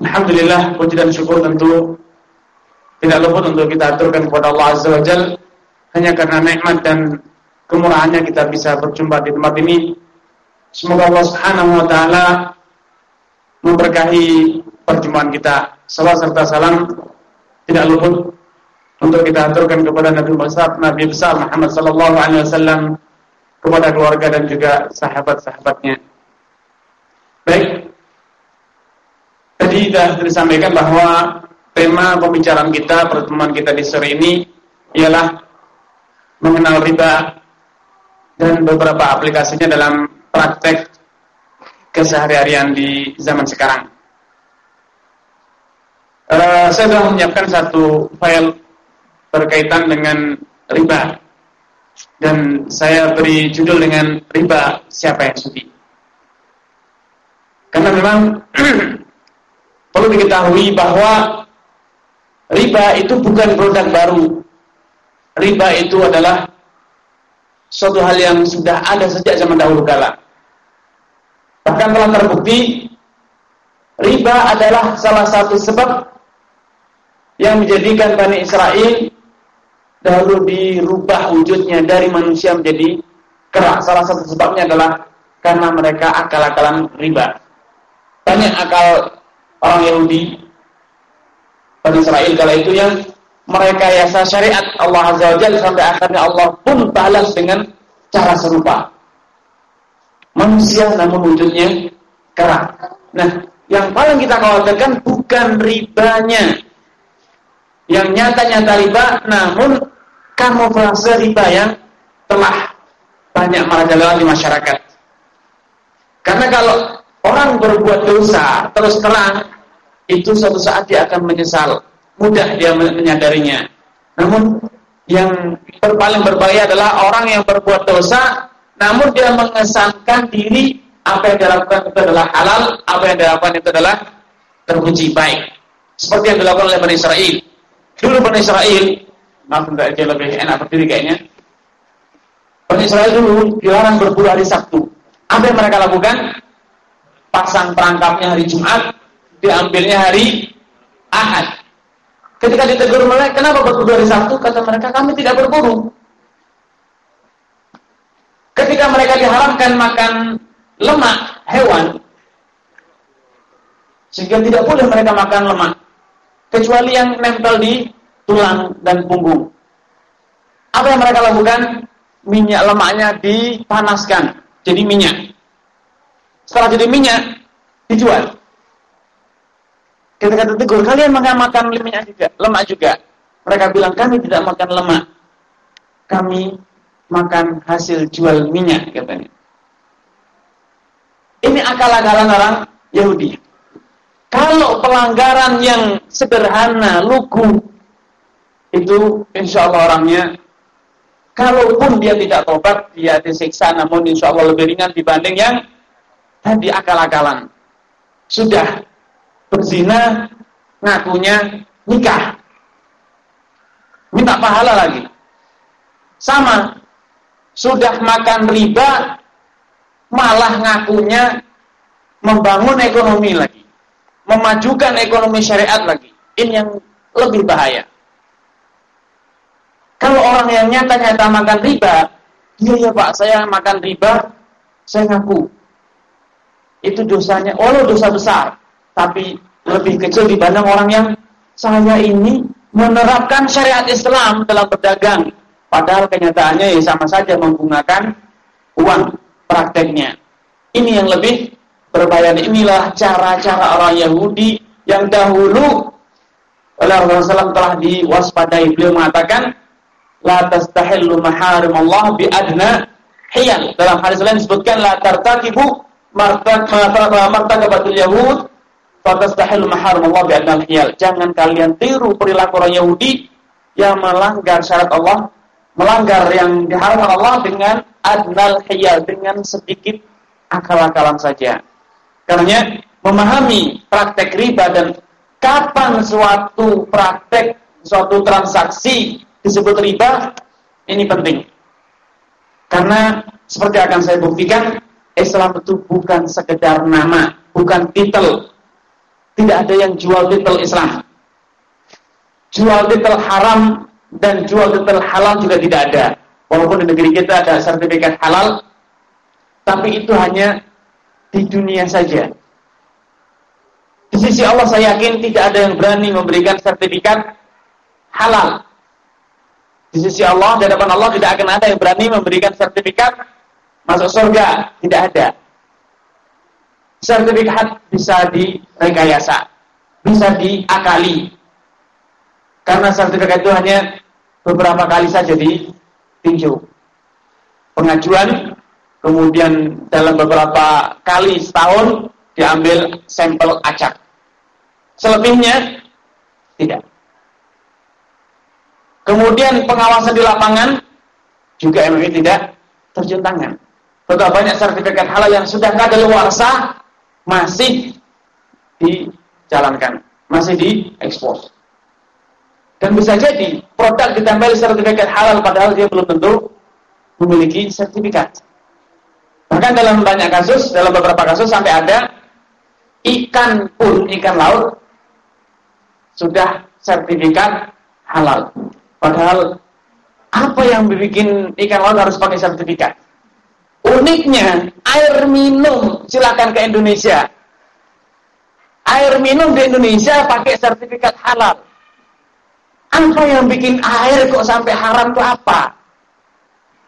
Alhamdulillah puji dan syukur tentu tidak luput untuk kita aturkan kepada Allah Azza wa Jal hanya karena nikmat dan kemurahannya kita bisa berjumpa di tempat ini. Semoga Allah Subhanahu wa taala memberkahi perjumpaan kita. Salam serta salam tidak luput untuk kita aturkan kepada Nabi besar Nabi besar Muhammad sallallahu alaihi wasallam kepada keluarga dan juga sahabat-sahabatnya. Baik, Tadi sudah disampaikan bahwa tema pembicaraan kita, pertemuan kita di sore ini ialah mengenal riba dan beberapa aplikasinya dalam praktek keseharian di zaman sekarang. Uh, saya sudah menyiapkan satu file berkaitan dengan riba dan saya beri judul dengan riba siapa yang sudi. Karena memang Perlu diketahui bahwa riba itu bukan produk baru. Riba itu adalah suatu hal yang sudah ada sejak zaman dahulu kala. Bahkan telah terbukti riba adalah salah satu sebab yang menjadikan Bani Israel dahulu dirubah wujudnya dari manusia menjadi kerak. Salah satu sebabnya adalah karena mereka akal-akalan riba. Banyak akal orang Yahudi Bani Israel kala itu yang mereka yasa syariat Allah Azza wa Jalla sampai akhirnya Allah pun balas dengan cara serupa. Manusia namun wujudnya kerak. Nah, yang paling kita khawatirkan bukan ribanya. Yang nyata-nyata riba namun kamuflase riba yang telah banyak merajalela di masyarakat. Karena kalau orang berbuat dosa terus terang itu suatu saat dia akan menyesal. Mudah dia menyadarinya. Namun yang paling berbahaya adalah orang yang berbuat dosa namun dia mengesankan diri apa yang dilakukan itu adalah halal apa yang dilakukan itu adalah terpuji baik. Seperti yang dilakukan oleh Bani Israel. Dulu Bani Israel maaf enggak aja lebih enak berdiri kayaknya. Bani Israel dulu dilarang berburu hari Sabtu. Apa yang mereka lakukan? Pasang perangkapnya hari Jumat, diambilnya hari Ahad. Ketika ditegur mereka, kenapa berburu hari Sabtu? Kata mereka, kami tidak berburu. Ketika mereka diharamkan makan lemak hewan, sehingga tidak boleh mereka makan lemak, kecuali yang nempel di tulang dan punggung. Apa yang mereka lakukan? Minyak lemaknya dipanaskan, jadi minyak. Setelah jadi minyak, dijual. Kita kata tegur, kalian makan minyak juga, lemak juga. Mereka bilang, kami tidak makan lemak. Kami makan hasil jual minyak, katanya. Ini akal-akalan orang Yahudi. Kalau pelanggaran yang sederhana, lugu, itu insya Allah orangnya, kalaupun dia tidak tobat, dia disiksa, namun insya Allah lebih ringan dibanding yang tadi akal-akalan. Sudah berzina, ngakunya nikah. Minta pahala lagi. Sama. Sudah makan riba, malah ngakunya membangun ekonomi lagi. Memajukan ekonomi syariat lagi. Ini yang lebih bahaya. Kalau orang yang nyata-nyata makan riba, iya ya Pak, saya makan riba, saya ngaku itu dosanya, walau dosa besar, tapi lebih kecil dibanding orang yang saya ini menerapkan syariat Islam dalam berdagang. Padahal kenyataannya ya sama saja menggunakan uang prakteknya. Ini yang lebih berbahaya. Inilah cara-cara orang Yahudi yang dahulu oleh Rasulullah telah diwaspadai. Beliau mengatakan, La tastahillu maharim Allah bi adna hiyal. Dalam hadis lain disebutkan, La tartakibu martabatul Yahud fatastahil maharam Allah bi'adnal hiyal. Jangan kalian tiru perilaku orang Yahudi yang melanggar syarat Allah, melanggar yang diharamkan Allah dengan adnal hiyal, dengan sedikit akal-akalan saja. Karena memahami praktek riba dan kapan suatu praktek, suatu transaksi disebut riba, ini penting. Karena seperti akan saya buktikan, Islam itu bukan sekedar nama, bukan titel. Tidak ada yang jual titel Islam. Jual titel haram dan jual titel halal juga tidak ada. Walaupun di negeri kita ada sertifikat halal, tapi itu hanya di dunia saja. Di sisi Allah saya yakin tidak ada yang berani memberikan sertifikat halal. Di sisi Allah, di hadapan Allah tidak akan ada yang berani memberikan sertifikat masuk surga. Tidak ada. Sertifikat bisa direkayasa, bisa diakali. Karena sertifikat itu hanya beberapa kali saja ditinjau. Pengajuan, kemudian dalam beberapa kali setahun diambil sampel acak. Selebihnya tidak. Kemudian pengawasan di lapangan juga MUI tidak terjun tangan. Betapa banyak sertifikat halal yang sudah kadaluarsa masih dijalankan, masih diekspos. Dan bisa jadi produk ditambah sertifikat halal padahal dia belum tentu memiliki sertifikat. Bahkan dalam banyak kasus, dalam beberapa kasus sampai ada ikan pun, ikan laut sudah sertifikat halal. Padahal apa yang bikin ikan laut harus pakai sertifikat? Uniknya, air minum silakan ke Indonesia. Air minum di Indonesia pakai sertifikat halal. Apa yang bikin air kok sampai haram itu apa?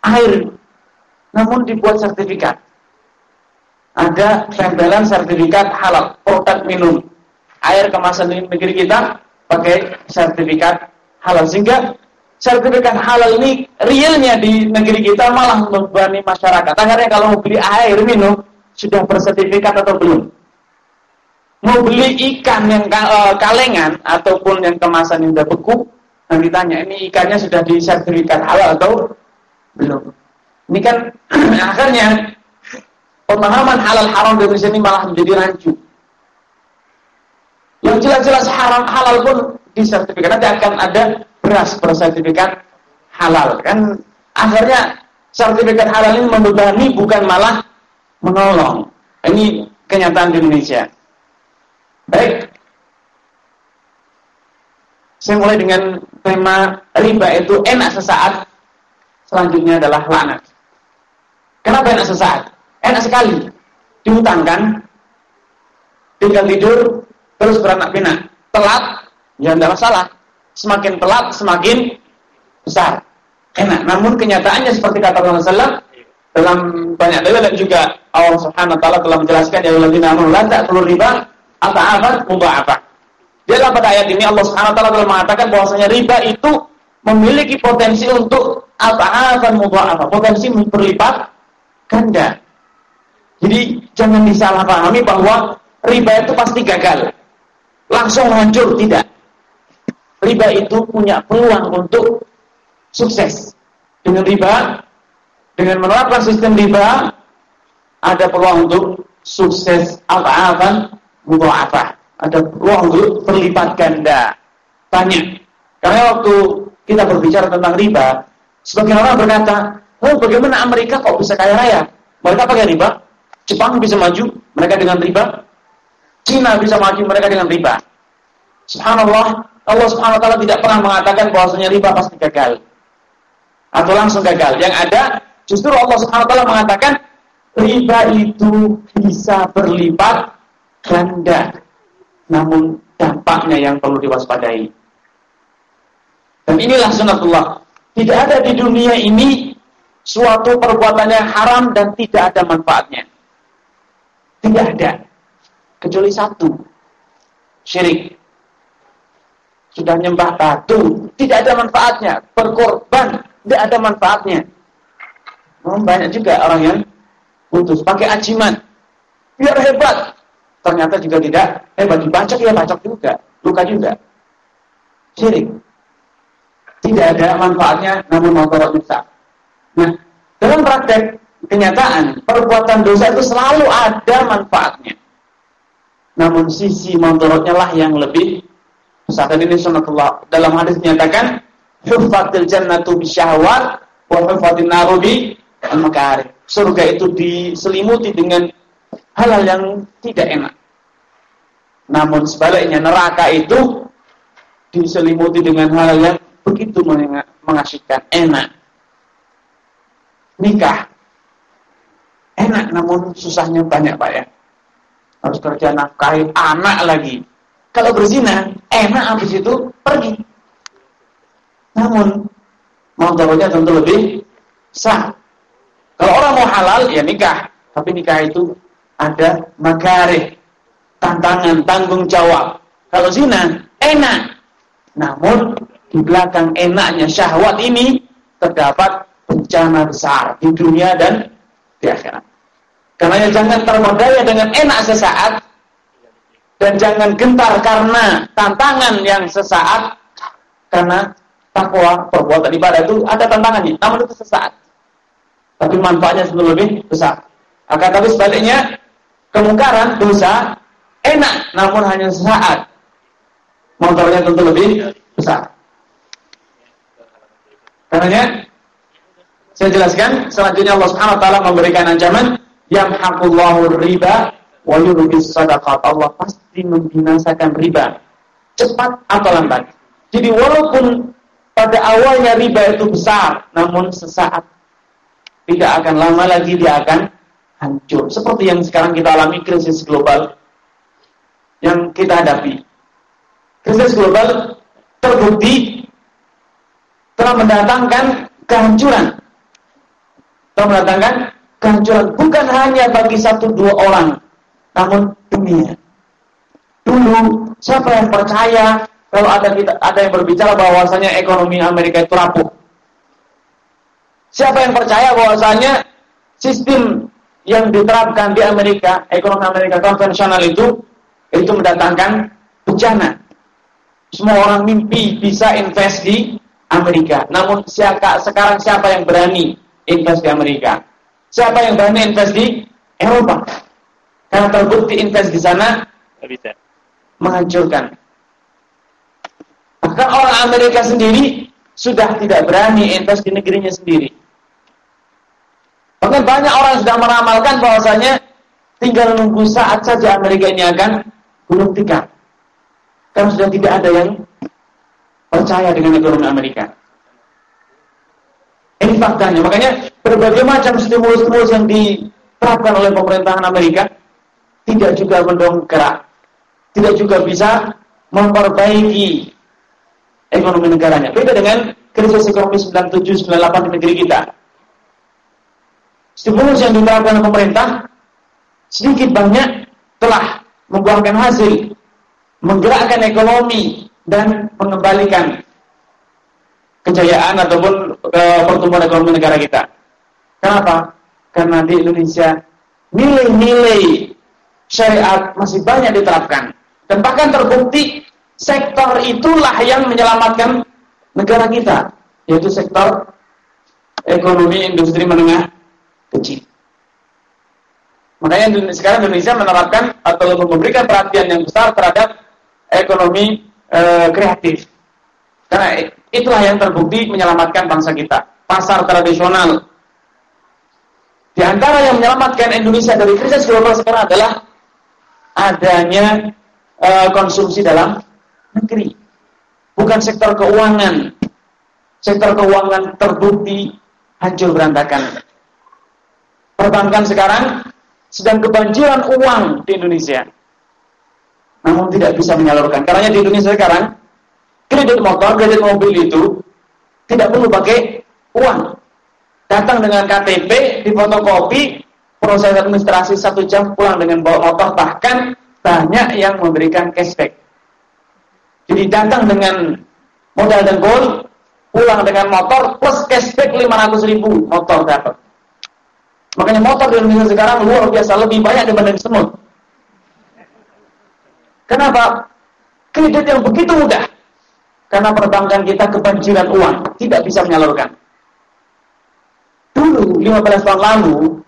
Air. Namun dibuat sertifikat. Ada tempelan sertifikat halal, produk minum. Air kemasan di negeri kita pakai sertifikat halal. Sehingga sertifikat halal ini realnya di negeri kita malah membebani masyarakat. Akhirnya kalau mau beli air minum, sudah bersertifikat atau belum? Mau beli ikan yang eh, kalengan ataupun yang kemasan yang sudah beku, nanti tanya, ini ikannya sudah disertifikat halal atau belum? Ini kan akhirnya pemahaman halal haram di Indonesia ini malah menjadi rancu. Yang jelas-jelas haram halal pun disertifikat. Nanti akan ada beras bersertifikat halal. Kan akhirnya sertifikat halal ini membebani bukan malah menolong. Ini kenyataan di Indonesia. Baik. Saya mulai dengan tema riba itu enak sesaat. Selanjutnya adalah laknat. Kenapa enak sesaat? Enak sekali. Dihutangkan, tinggal tidur, terus beranak pinak. Telat, ya tidak masalah semakin telat semakin besar. Enak. Namun kenyataannya seperti kata Rasulullah dalam banyak dalil dan juga Allah Subhanahu wa taala telah menjelaskan ya alladzina amanu la ta'kulu riba ata'afat mudha'afah. Di dalam pada ayat ini Allah Subhanahu wa taala telah mengatakan bahwasanya riba itu memiliki potensi untuk ata'afan mudha'afah, potensi berlipat ganda. Jadi jangan disalahpahami bahwa riba itu pasti gagal. Langsung hancur tidak riba itu punya peluang untuk sukses. Dengan riba, dengan menerapkan sistem riba, ada peluang untuk sukses apa-apa mudha'afah. Ada peluang untuk berlipat ganda. Banyak. Karena waktu kita berbicara tentang riba, sebagian orang berkata, oh bagaimana Amerika kok bisa kaya raya? Mereka pakai riba. Jepang bisa maju, mereka dengan riba. Cina bisa maju, mereka dengan riba. Subhanallah, Allah Subhanahu wa taala tidak pernah mengatakan bahwasanya riba pasti gagal. Atau langsung gagal. Yang ada justru Allah Subhanahu wa taala mengatakan riba itu bisa berlipat ganda. Namun dampaknya yang perlu diwaspadai. Dan inilah sunatullah. Tidak ada di dunia ini suatu perbuatan yang haram dan tidak ada manfaatnya. Tidak ada. Kecuali satu. Syirik sudah nyembah batu, tidak ada manfaatnya. Berkorban, tidak ada manfaatnya. Oh, banyak juga orang yang putus pakai ajiman. Biar hebat. ternyata juga tidak eh bagi bacok ya bacok juga, luka juga. Syirik. Tidak ada manfaatnya namun motorot besar. Nah, dalam praktek kenyataan perbuatan dosa itu selalu ada manfaatnya. Namun sisi motorotnya lah yang lebih Dan ini sunatullah. Dalam hadis dinyatakan, Huffatil jannatu bisyahwat wa huffatin naru bi al-makarih. Surga itu diselimuti dengan hal-hal yang tidak enak. Namun sebaliknya neraka itu diselimuti dengan hal-hal yang begitu mengasihkan, enak. Nikah enak namun susahnya banyak Pak ya. Harus kerja nafkahi anak lagi. Kalau berzina enak habis itu pergi. Namun motornya tentu lebih sah. Kalau orang mau halal ya nikah, tapi nikah itu ada makarih tantangan, tanggung jawab. Kalau zina, enak. Namun, di belakang enaknya syahwat ini, terdapat bencana besar di dunia dan di akhirat. Karena jangan termodaya dengan enak sesaat, dan jangan gentar karena tantangan yang sesaat, karena takwa perbuatan ibadah itu ada tantangannya, namun itu sesaat. Tapi manfaatnya sebetulnya lebih besar. Akan tapi sebaliknya, kemungkaran, dosa, enak namun hanya sesaat. Motornya tentu lebih besar. Karenanya saya jelaskan selanjutnya Allah Subhanahu wa taala memberikan ancaman yang yamhaqullahu riba wa yurbis sadaqat. Allah pasti membinasakan riba cepat atau lambat. Jadi walaupun pada awalnya riba itu besar namun sesaat tidak akan lama lagi dia akan hancur. Seperti yang sekarang kita alami krisis global yang kita hadapi. Krisis global terbukti telah mendatangkan kehancuran. Telah mendatangkan kehancuran bukan hanya bagi satu dua orang, namun dunia. Dulu siapa yang percaya kalau ada kita ada yang berbicara bahwasanya ekonomi Amerika itu rapuh? Siapa yang percaya bahwasanya sistem yang diterapkan di Amerika, ekonomi Amerika konvensional itu itu mendatangkan bencana. Semua orang mimpi bisa invest di Amerika. Namun siapa, sekarang siapa yang berani invest di Amerika? Siapa yang berani invest di Eropa? Karena terbukti invest di sana bisa menghancurkan. Bahkan orang Amerika sendiri sudah tidak berani invest di negerinya sendiri. Bahkan banyak orang sudah meramalkan bahwasanya tinggal nunggu saat saja Amerika ini akan belum tikar. Karena sudah tidak ada yang percaya dengan ekonomi Amerika. Ini faktanya. Makanya berbagai macam stimulus-stimulus yang diterapkan oleh pemerintahan Amerika tidak juga mendongkrak, tidak juga bisa memperbaiki ekonomi negaranya. Beda dengan krisis ekonomi 97-98 di negeri kita. Stimulus yang diterapkan oleh pemerintah sedikit banyak telah membuahkan hasil, menggerakkan ekonomi dan mengembalikan kejayaan ataupun e, pertumbuhan ekonomi negara kita. Kenapa? Karena di Indonesia nilai-nilai syariat masih banyak diterapkan dan bahkan terbukti sektor itulah yang menyelamatkan negara kita, yaitu sektor ekonomi industri menengah kecil. Makanya sekarang Indonesia menerapkan atau memberikan perhatian yang besar terhadap ekonomi e, kreatif. Karena itulah yang terbukti menyelamatkan bangsa kita. Pasar tradisional. Di antara yang menyelamatkan Indonesia dari krisis global sekarang adalah adanya e, konsumsi dalam negeri. Bukan sektor keuangan. Sektor keuangan terbukti hancur berantakan. Perbankan sekarang sedang kebanjiran uang di Indonesia. Namun tidak bisa menyalurkan. Karena di Indonesia sekarang, kredit motor, kredit mobil itu tidak perlu pakai uang. Datang dengan KTP, difotokopi, proses administrasi satu jam pulang dengan bawa motor. Bahkan banyak yang memberikan cashback. Jadi datang dengan modal gold, pulang dengan motor plus cashback 500 ribu motor dapat. Makanya motor di Indonesia sekarang luar biasa lebih banyak dibanding semut. Kenapa? Kredit yang begitu mudah. Karena perbankan kita kebanjiran uang, tidak bisa menyalurkan. Dulu, 15 tahun lalu,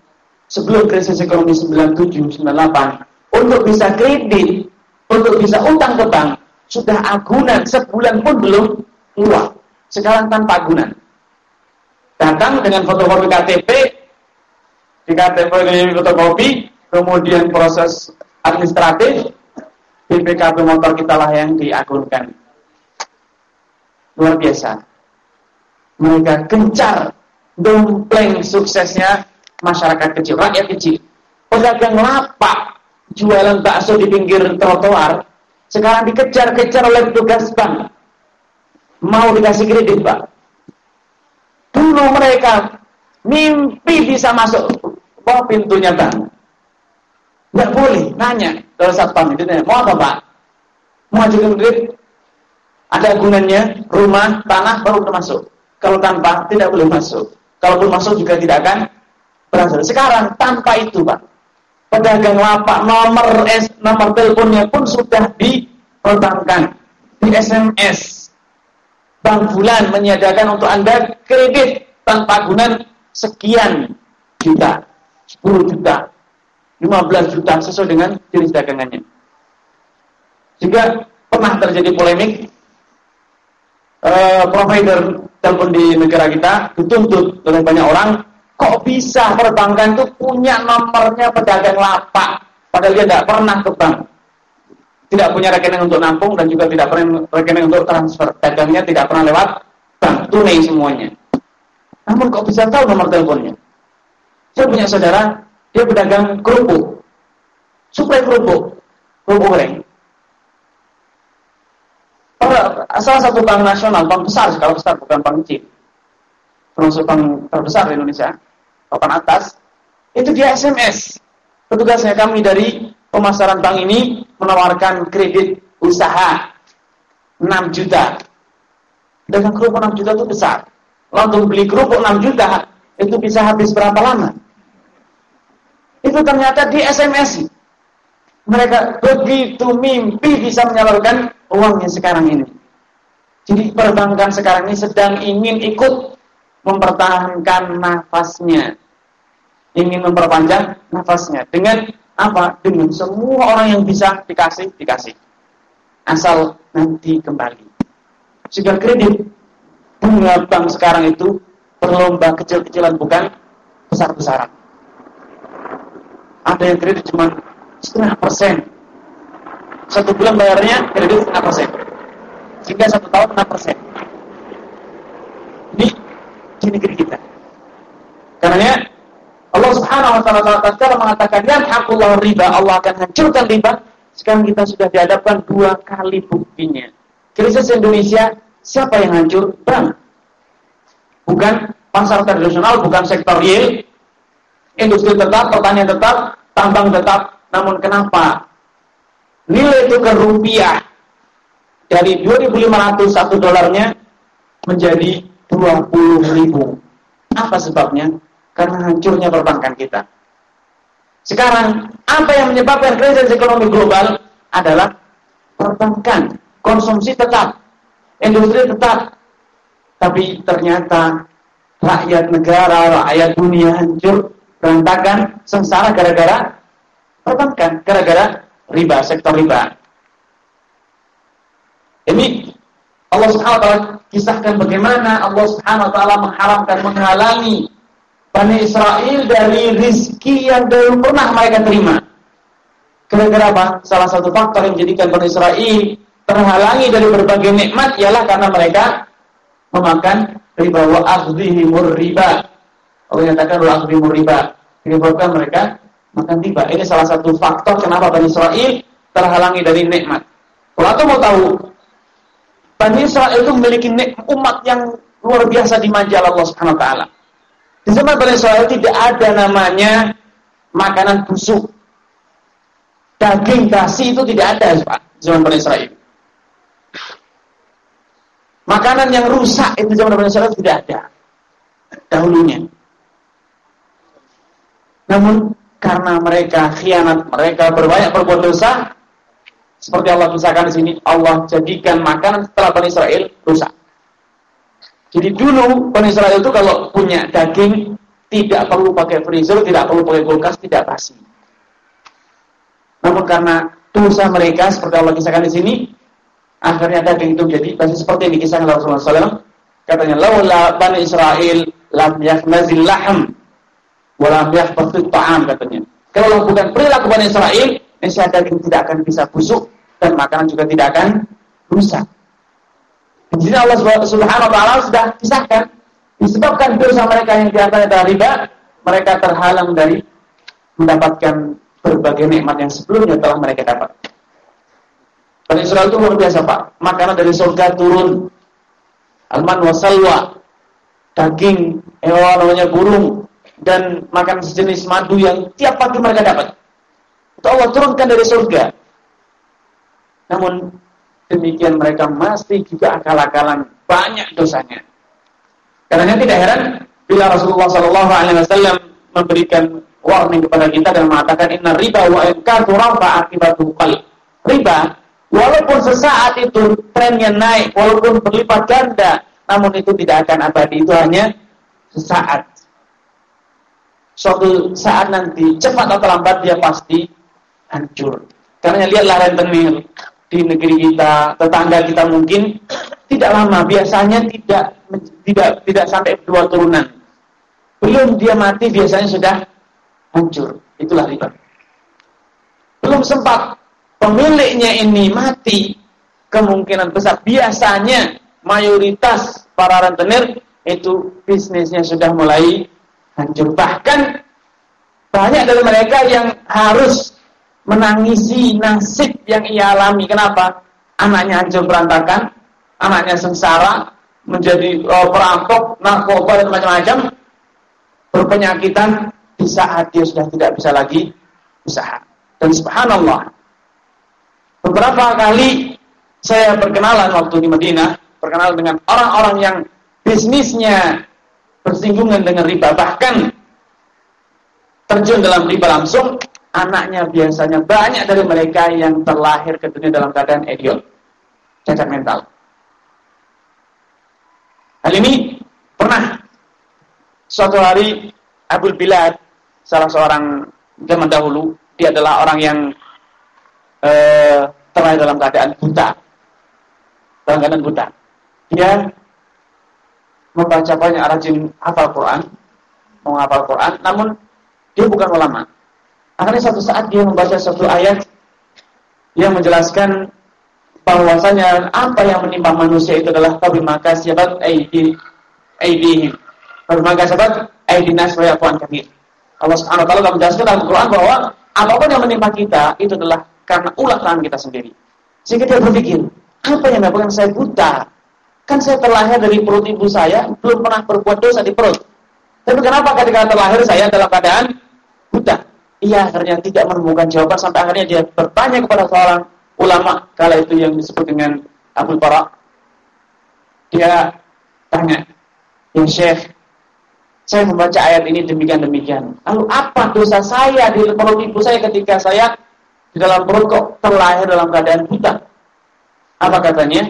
sebelum krisis ekonomi 97, 98, untuk bisa kredit, untuk bisa utang ke bank, sudah agunan, sebulan pun belum keluar. Sekarang tanpa agunan. Datang dengan fotokopi KTP, di KTP ini fotokopi, kemudian proses administratif, BPKB motor kita lah yang diagunkan. Luar biasa. Mereka gencar dompleng suksesnya masyarakat kecil, rakyat kecil. Pedagang lapak, jualan bakso di pinggir trotoar, sekarang dikejar-kejar oleh petugas bank. Mau dikasih kredit, Pak. Dulu mereka mimpi bisa masuk ke pintunya bank. Nggak boleh nanya kalau satpam itu mau apa pak? Mau ajukan kredit? Ada gunanya rumah, tanah baru termasuk. Kalau tanpa tidak boleh masuk. Kalau belum masuk juga tidak akan berhasil. Sekarang tanpa itu pak, pedagang lapak nomor S, nomor teleponnya pun sudah diperbankan di SMS. Bank Bulan menyediakan untuk anda kredit tanpa gunan sekian juta, 10 juta, 15 juta sesuai dengan jenis dagangannya. Jika pernah terjadi polemik, uh, provider telepon di negara kita dituntut oleh banyak orang, kok bisa perbankan itu punya nomornya pedagang lapak, padahal dia tidak pernah ke bank. Tidak punya rekening untuk nampung dan juga tidak pernah rekening untuk transfer. Dagangnya tidak pernah lewat bank, tunai semuanya. Namun kok bisa tahu nomor teleponnya? Saya punya saudara dia pedagang kerupuk. Suplai kerupuk. Kerupuk goreng. Salah satu bank nasional, bank besar, kalau besar bukan bank kecil. Termasuk bank terbesar di Indonesia, papan atas, itu dia SMS. Petugasnya kami dari pemasaran bank ini menawarkan kredit usaha 6 juta. Dengan kerupuk 6 juta itu besar. Lalu beli kerupuk 6 juta, itu bisa habis berapa lama? itu ternyata di SMS. Mereka begitu mimpi bisa menyalurkan uangnya sekarang ini. Jadi perbankan sekarang ini sedang ingin ikut mempertahankan nafasnya. Ingin memperpanjang nafasnya. Dengan apa? Dengan semua orang yang bisa dikasih, dikasih. Asal nanti kembali. Jika kredit bunga bank sekarang itu berlomba kecil-kecilan bukan besar-besaran. Ada yang kredit cuma setengah persen. Satu bulan bayarnya kredit setengah persen. Sehingga satu tahun enam persen. Di negeri kita. Karena Allah Subhanahu wa taala tatkala mengatakan yang hakullah riba, Allah akan hancurkan riba. Sekarang kita sudah dihadapkan dua kali buktinya. Krisis Indonesia, siapa yang hancur? Bank. Bukan pasar tradisional, bukan sektor real, industri tetap, pertanian tetap, tambang tetap. Namun kenapa nilai tukar rupiah dari 2.500 satu dolarnya menjadi 20 ribu? Apa sebabnya? Karena hancurnya perbankan kita. Sekarang, apa yang menyebabkan krisis ekonomi global adalah perbankan. Konsumsi tetap, industri tetap. Tapi ternyata rakyat negara, rakyat dunia hancur berantakan, sengsara gara-gara perbankan, gara-gara riba, sektor riba. Ini Allah Subhanahu kisahkan bagaimana Allah Subhanahu wa taala mengharamkan menghalangi Bani Israel dari rizki yang belum pernah mereka terima. Gara-gara apa? Salah satu faktor yang menjadikan Bani Israel terhalangi dari berbagai nikmat ialah karena mereka memakan riba wa akhdhihimur riba Allah nyatakan wa akhdhimur riba. Menyebabkan mereka makan riba. Ini salah satu faktor kenapa Bani Israel terhalangi dari nikmat. Kalau mau tahu, Bani Israel itu memiliki umat yang luar biasa dimanja Allah Subhanahu wa taala. Di zaman Bani Israel tidak ada namanya makanan busuk. Daging basi itu tidak ada, Pak, di zaman Bani Israel. Makanan yang rusak itu zaman Bani Israel tidak ada dahulunya. Namun karena mereka khianat, mereka berbanyak berbuat dosa, Seperti Allah kisahkan di sini, Allah jadikan makanan setelah Bani Israel rusak. Jadi dulu Bani Israel itu kalau punya daging tidak perlu pakai freezer, tidak perlu pakai kulkas, tidak basi. Namun karena dosa mereka seperti Allah kisahkan di sini, akhirnya daging itu jadi basi seperti yang dikisahkan Rasulullah SAW. Katanya, laula Bani Israel lam yakhnazil lahm wa lam ta'am katanya. Kalau bukan perilaku Bani Israel, niscaya daging tidak akan bisa busuk dan makanan juga tidak akan rusak. Jadi Allah Subhanahu wa taala sudah pisahkan disebabkan dosa mereka yang di antaranya adalah riba, mereka terhalang dari mendapatkan berbagai nikmat yang sebelumnya telah mereka dapat. Bani Israel itu luar biasa Pak. Makanan dari surga turun. Alman wasalwa. Daging, hewan namanya burung. Dan makan sejenis madu yang tiap pagi mereka dapat. Itu Allah turunkan dari surga. Namun demikian mereka masih juga akal-akalan banyak dosanya. Karena tidak heran bila Rasulullah Shallallahu Alaihi Wasallam memberikan warning kepada kita dan mengatakan inna riba wa inkatu rafa akibatu Riba walaupun sesaat itu trennya naik, walaupun berlipat ganda, namun itu tidak akan abadi, itu hanya sesaat. Suatu saat nanti cepat atau lambat dia pasti hancur. Karena lihatlah rentenir di negeri kita, tetangga kita mungkin tidak lama, biasanya tidak tidak tidak sampai dua turunan. Belum dia mati biasanya sudah hancur. Itulah riba. Belum sempat pemiliknya ini mati, kemungkinan besar biasanya mayoritas para rentenir itu bisnisnya sudah mulai hancur. Bahkan banyak dari mereka yang harus menangisi nasib yang ia alami. Kenapa? Anaknya hancur berantakan, anaknya sengsara, menjadi uh, perampok, narkoba dan macam-macam, berpenyakitan, di saat dia sudah tidak bisa lagi usaha. Dan subhanallah, beberapa kali saya berkenalan waktu di Madinah, berkenalan dengan orang-orang yang bisnisnya bersinggungan dengan riba, bahkan terjun dalam riba langsung, anaknya biasanya banyak dari mereka yang terlahir ke dunia dalam keadaan idiot, cacat mental. Hal ini pernah suatu hari Abdul Bilad salah seorang zaman dahulu, dia adalah orang yang eh, terlahir dalam keadaan buta. Dalam keadaan buta. Dia membaca banyak rajin hafal Quran, menghafal Quran, namun dia bukan ulama. Akhirnya suatu saat dia membaca satu ayat yang menjelaskan bahwasanya apa yang menimpa manusia itu adalah tabi maka siabat aidi aidihim. Tabi maka siabat aidinas wa yaqwan kafir. Allah Subhanahu wa taala menjelaskan dalam Al-Qur'an bahwa apa pun yang menimpa kita itu adalah karena ulah tangan kita sendiri. Sehingga dia berpikir, apa yang menyebabkan saya buta? Kan saya terlahir dari perut ibu saya, belum pernah berbuat dosa di perut. Tapi kenapa ketika terlahir saya dalam keadaan buta? Ia akhirnya tidak menemukan jawaban sampai akhirnya dia bertanya kepada seorang ulama kala itu yang disebut dengan Abu Bara. Dia tanya, "Ya Syekh, saya membaca ayat ini demikian-demikian. Lalu apa dosa saya di perut ibu saya ketika saya di dalam perut kok terlahir dalam keadaan buta? Apa katanya?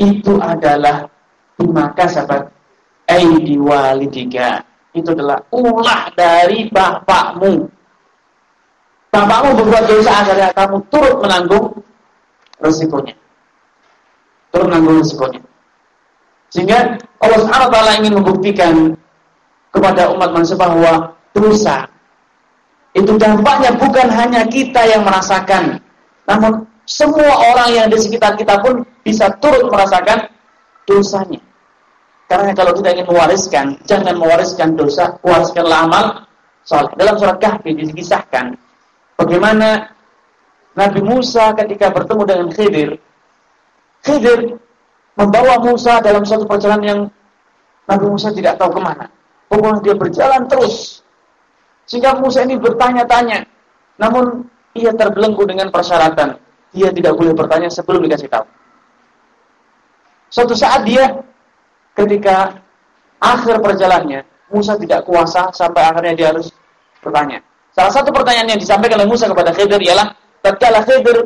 Itu adalah bimaka sahabat aidi walidika. Itu adalah ulah dari bapakmu. Bapakmu berbuat dosa agar kamu turut menanggung resikonya. Turut menanggung resikonya. Sehingga Allah SWT ingin membuktikan kepada umat manusia bahwa dosa itu dampaknya bukan hanya kita yang merasakan, namun semua orang yang di sekitar kita pun bisa turut merasakan dosanya. Karena kalau kita ingin mewariskan, jangan mewariskan dosa, wariskanlah amal soleh. Dalam surat Kahfi dikisahkan bagaimana Nabi Musa ketika bertemu dengan Khidir, Khidir membawa Musa dalam suatu perjalanan yang Nabi Musa tidak tahu ke mana. Pokoknya dia berjalan terus. Sehingga Musa ini bertanya-tanya. Namun ia terbelenggu dengan persyaratan. Dia tidak boleh bertanya sebelum dikasih tahu. Suatu saat dia ketika akhir perjalanannya, Musa tidak kuasa sampai akhirnya dia harus bertanya. Salah satu pertanyaan yang disampaikan oleh Musa kepada Khidir ialah tatkala Khidir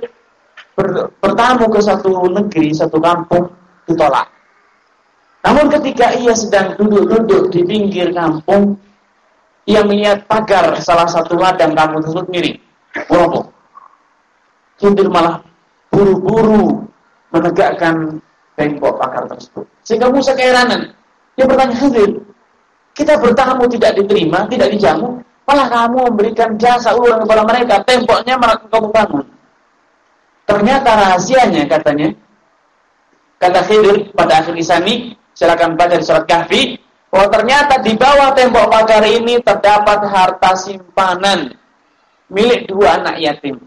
ber, bertamu ke satu negeri, satu kampung, ditolak. Namun ketika ia sedang duduk-duduk di pinggir kampung, ia melihat pagar salah satu ladang kampung tersebut miring, meroboh. Khidir malah buru-buru menegakkan tembok pagar tersebut. Sehingga Musa keheranan. Dia bertanya, Khidir, kita bertamu tidak diterima, tidak dijamu, malah kamu memberikan jasa ulang kepada mereka, temboknya malah kamu bangun. Ternyata rahasianya katanya, kata Khidir pada akhir kisah ini, silakan baca di surat Kahfi, bahwa ternyata di bawah tembok pagar ini terdapat harta simpanan milik dua anak yatim.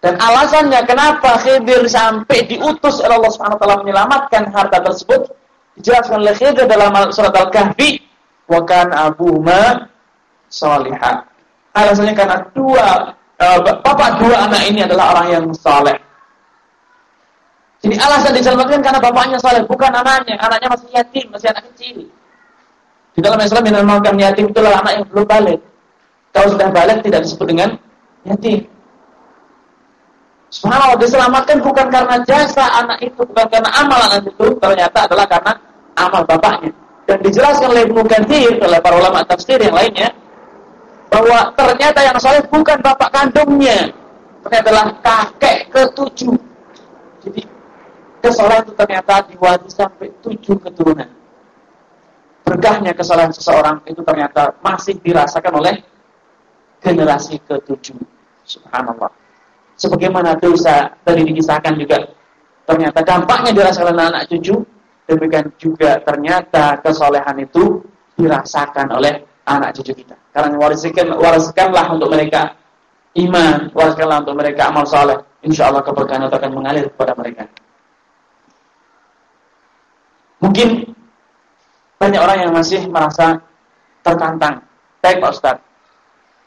Dan alasannya kenapa Khidir sampai diutus oleh Allah Subhanahu wa taala menyelamatkan harta tersebut dijelaskan oleh Khidir dalam surat Al-Kahfi, wa kan abuhuma salihah. Alasannya karena dua uh, bapak dua anak ini adalah orang yang saleh. Jadi alasan diselamatkan karena bapaknya saleh, bukan anaknya. Anaknya masih yatim, masih anak kecil. Di dalam Islam dinamakan yatim itu adalah anak yang belum balik. Kalau sudah balik tidak disebut dengan yatim. Subhanallah diselamatkan bukan karena jasa anak itu, bukan karena amal anak itu, ternyata adalah karena amal bapaknya. Dan dijelaskan oleh Ibnu Katsir oleh para ulama tafsir yang lainnya bahwa ternyata yang soleh bukan bapak kandungnya, ternyata adalah kakek ketujuh. Jadi Kesalahan itu ternyata diwarisi sampai tujuh keturunan. Berkahnya kesalahan seseorang itu ternyata masih dirasakan oleh generasi ketujuh. Subhanallah. Sebagaimana dosa tadi dikisahkan juga ternyata dampaknya dirasakan oleh anak cucu, demikian juga ternyata kesalehan itu dirasakan oleh anak cucu kita. Karena wariskan wariskanlah untuk mereka iman, wariskanlah untuk mereka amal soleh. Insya Allah keberkahan itu akan mengalir kepada mereka. Mungkin banyak orang yang masih merasa tertantang. Baik Pak Ustaz,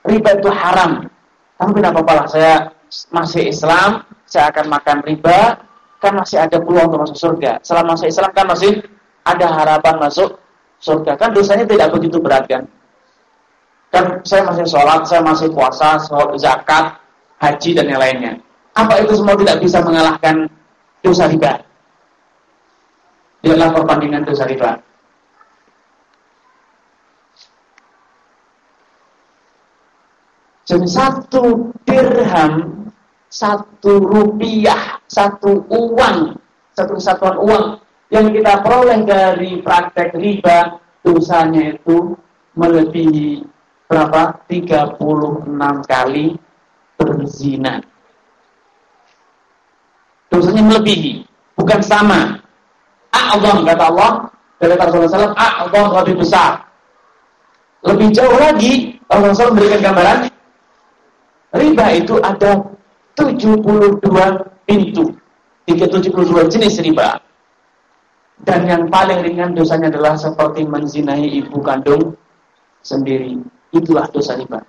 riba itu haram. Tapi apa saya masih Islam, saya akan makan riba, kan masih ada peluang untuk masuk surga. Selama saya Islam kan masih ada harapan masuk surga. Kan dosanya tidak begitu berat kan? Kan saya masih sholat, saya masih puasa, zakat, haji dan yang lainnya. Apa itu semua tidak bisa mengalahkan dosa riba? Ialah perbandingan dosa riba. Jadi satu dirham, satu rupiah, satu uang, satu kesatuan uang yang kita peroleh dari praktek riba, dosanya itu melebihi berapa? 36 kali berzina. Dosanya melebihi, bukan sama. A'zam kata Allah dari Rasulullah SAW, A'zam lebih besar. Lebih jauh lagi, Rasulullah SAW memberikan gambaran, riba itu ada 72 pintu, 372 jenis riba. Dan yang paling ringan dosanya adalah seperti menzinahi ibu kandung sendiri. Itulah dosa riba.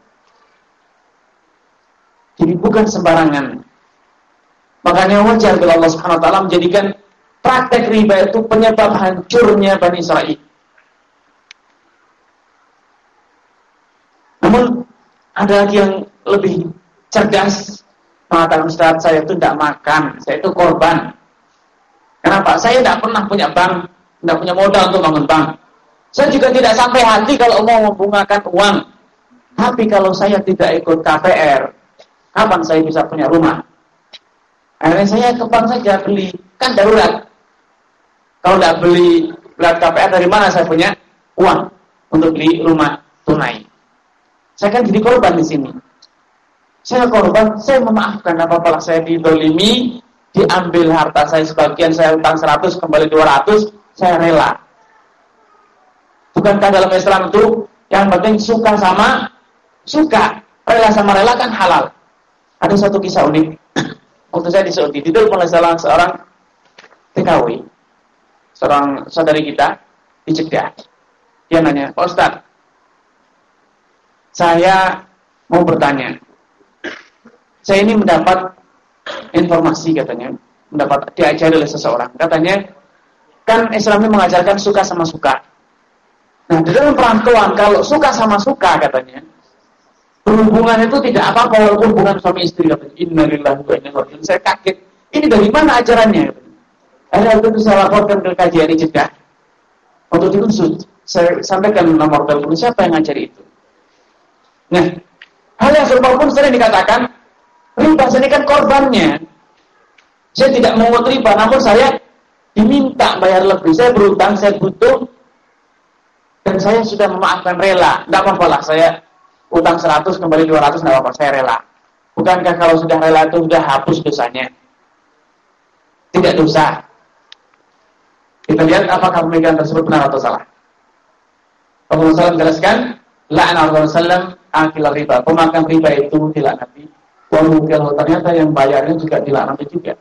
Jadi bukan sembarangan. Makanya wajar kalau Allah Subhanahu wa taala menjadikan praktek riba itu penyebab hancurnya Bani Israel. Namun ada lagi yang lebih cerdas mengatakan Ustaz saya itu tidak makan, saya itu korban. Kenapa? Saya tidak pernah punya bank, tidak punya modal untuk bangun bank. Saya juga tidak sampai hati kalau mau membungakan uang. Tapi kalau saya tidak ikut KPR, kapan saya bisa punya rumah? Akhirnya saya ke bank saja beli, kan darurat. Kalau tidak beli plat KPR dari mana saya punya uang untuk beli rumah tunai? Saya kan jadi korban di sini. Saya korban, saya memaafkan apa-apa saya didolimi, diambil harta saya sebagian, saya utang 100, kembali 200, saya rela. Bukankah dalam Islam itu yang penting suka sama suka, rela sama rela kan halal. Ada satu kisah unik. Waktu saya di Saudi, ditelepon oleh salah seorang TKW seorang saudari kita di Jeddah. Dia nanya, Pak Ustaz, saya mau bertanya. Saya ini mendapat informasi katanya, mendapat diajari oleh seseorang. Katanya, kan Islam ini mengajarkan suka sama suka. Nah, di dalam perantauan, kalau suka sama suka katanya, berhubungan itu tidak apa-apa walaupun hubungan suami istri katanya. Innalillahi wa inna ilaihi Saya kaget. Ini dari mana ajarannya? Ada itu saya laporkan ke kajian Jeddah. Untuk itu saya sampaikan nomor telepon siapa yang ngajari itu. Nah, hal yang serupa pun sering dikatakan riba ini kan korbannya. Saya tidak mau riba, namun saya diminta bayar lebih. Saya berutang, saya butuh, dan saya sudah memaafkan rela. Tidak apa-apa lah, saya utang 100 kembali 200, tidak apa-apa, saya rela. Bukankah kalau sudah rela itu sudah hapus dosanya? Tidak dosa. Kita lihat apakah pemikiran tersebut benar atau salah. Rasulullah SAW menjelaskan, La'an Rasulullah SAW akil riba. Pemakan riba itu dilaknati. Wa ternyata yang bayarnya juga dilaknati juga.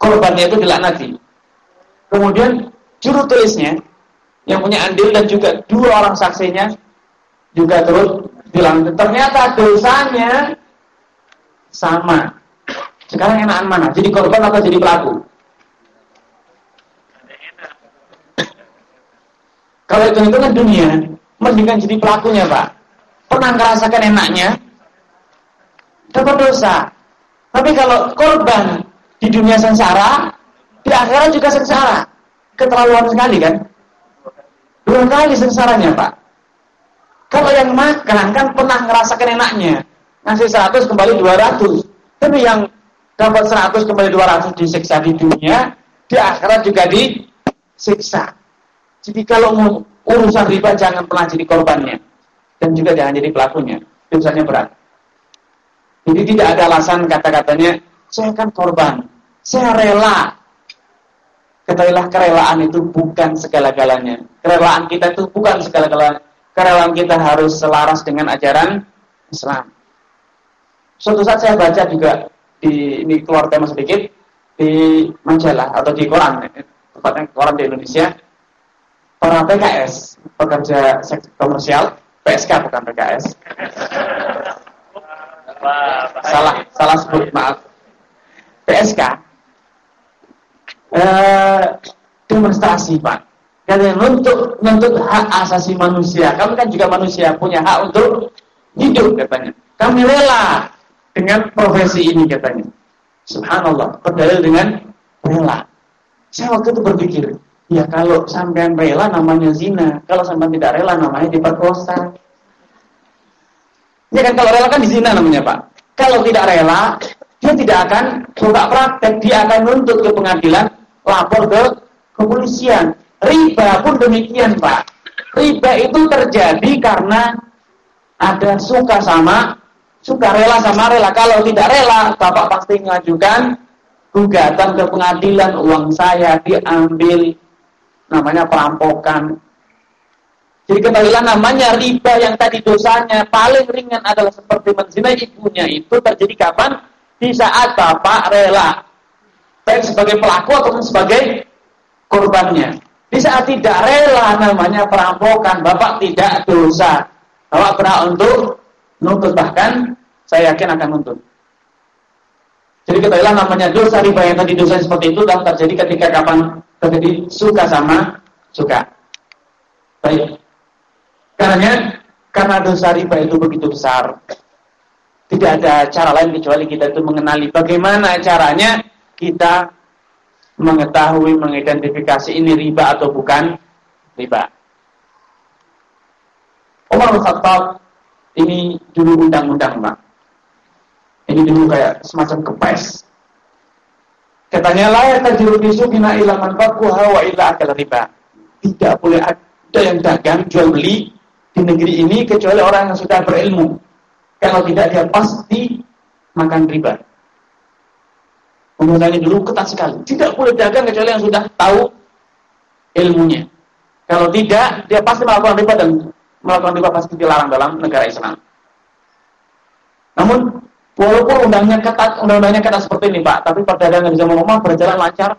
Korbannya itu dilaknati. Kemudian juru tulisnya yang punya andil dan juga dua orang saksinya juga terus bilang ternyata dosanya sama. Sekarang enakan mana? Jadi korban atau jadi pelaku? Kalau itu itu dunia, mendingan jadi pelakunya, Pak. Pernah merasakan enaknya? Dapat dosa. Tapi kalau korban di dunia sengsara, di akhirat juga sengsara. Keterlaluan sekali kan? Dua kali sengsaranya, Pak. Kalau yang makan kan pernah merasakan enaknya. Ngasih 100 kembali 200. Tapi yang dapat 100 kembali 200 disiksa di dunia, di akhirat juga disiksa. Jadi kalau urusan riba jangan pernah jadi korbannya dan juga jangan jadi pelakunya. Dosanya berat. Jadi tidak ada alasan kata-katanya saya kan korban, saya rela. Ketahuilah kerelaan itu bukan segala-galanya. Kerelaan kita itu bukan segala-galanya. Kerelaan kita harus selaras dengan ajaran Islam. Suatu saat saya baca juga di ini keluar tema sedikit di majalah atau di koran tepatnya koran di Indonesia para PKS pekerja seks komersial PSK bukan PKS salah salah sebut maaf PSK eh, demonstrasi pak kalian untuk menuntut hak asasi manusia kami kan juga manusia punya hak untuk hidup katanya kami rela dengan profesi ini katanya. Subhanallah, berdalil dengan rela. Saya waktu itu berpikir, ya kalau sampean rela namanya zina, kalau sampean tidak rela namanya diperkosa. Ya kan kalau rela kan di zina namanya Pak. Kalau tidak rela, dia tidak akan buka praktek, dia akan menuntut ke pengadilan, lapor ke kepolisian. Riba pun demikian Pak. Riba itu terjadi karena ada suka sama suka rela sama rela. Kalau tidak rela, Bapak pasti mengajukan gugatan ke pengadilan, uang saya diambil, namanya perampokan. Jadi ketahuilah namanya riba yang tadi dosanya paling ringan adalah seperti menzinai ibunya itu terjadi kapan? Di saat Bapak rela. Baik sebagai pelaku ataupun sebagai korbannya. Di saat tidak rela namanya perampokan, Bapak tidak dosa. Bapak berhak untuk nuntut bahkan saya yakin akan nuntut. Jadi ketahuilah namanya dosa riba yang tadi dosa seperti itu dan terjadi ketika kapan terjadi suka sama suka. Baik. Karena karena dosa riba itu begitu besar. Tidak ada cara lain kecuali kita itu mengenali bagaimana caranya kita mengetahui, mengidentifikasi ini riba atau bukan riba. Umar bin Khattab ini dulu undang-undang, Pak. Ini dulu kayak semacam kepes. Katanya layak tajiru bisu bina ila man hawa ila akal riba. Tidak boleh ada yang dagang jual beli di negeri ini kecuali orang yang sudah berilmu. Kalau tidak dia pasti makan riba. Penggunanya dulu ketat sekali. Tidak boleh dagang kecuali yang sudah tahu ilmunya. Kalau tidak, dia pasti melakukan riba dan melakukan riba pasti dilarang dalam negara Islam. Namun walaupun undangnya ketat, undang-undangnya ketat seperti ini Pak, tapi perdagangan di zaman Umar berjalan lancar.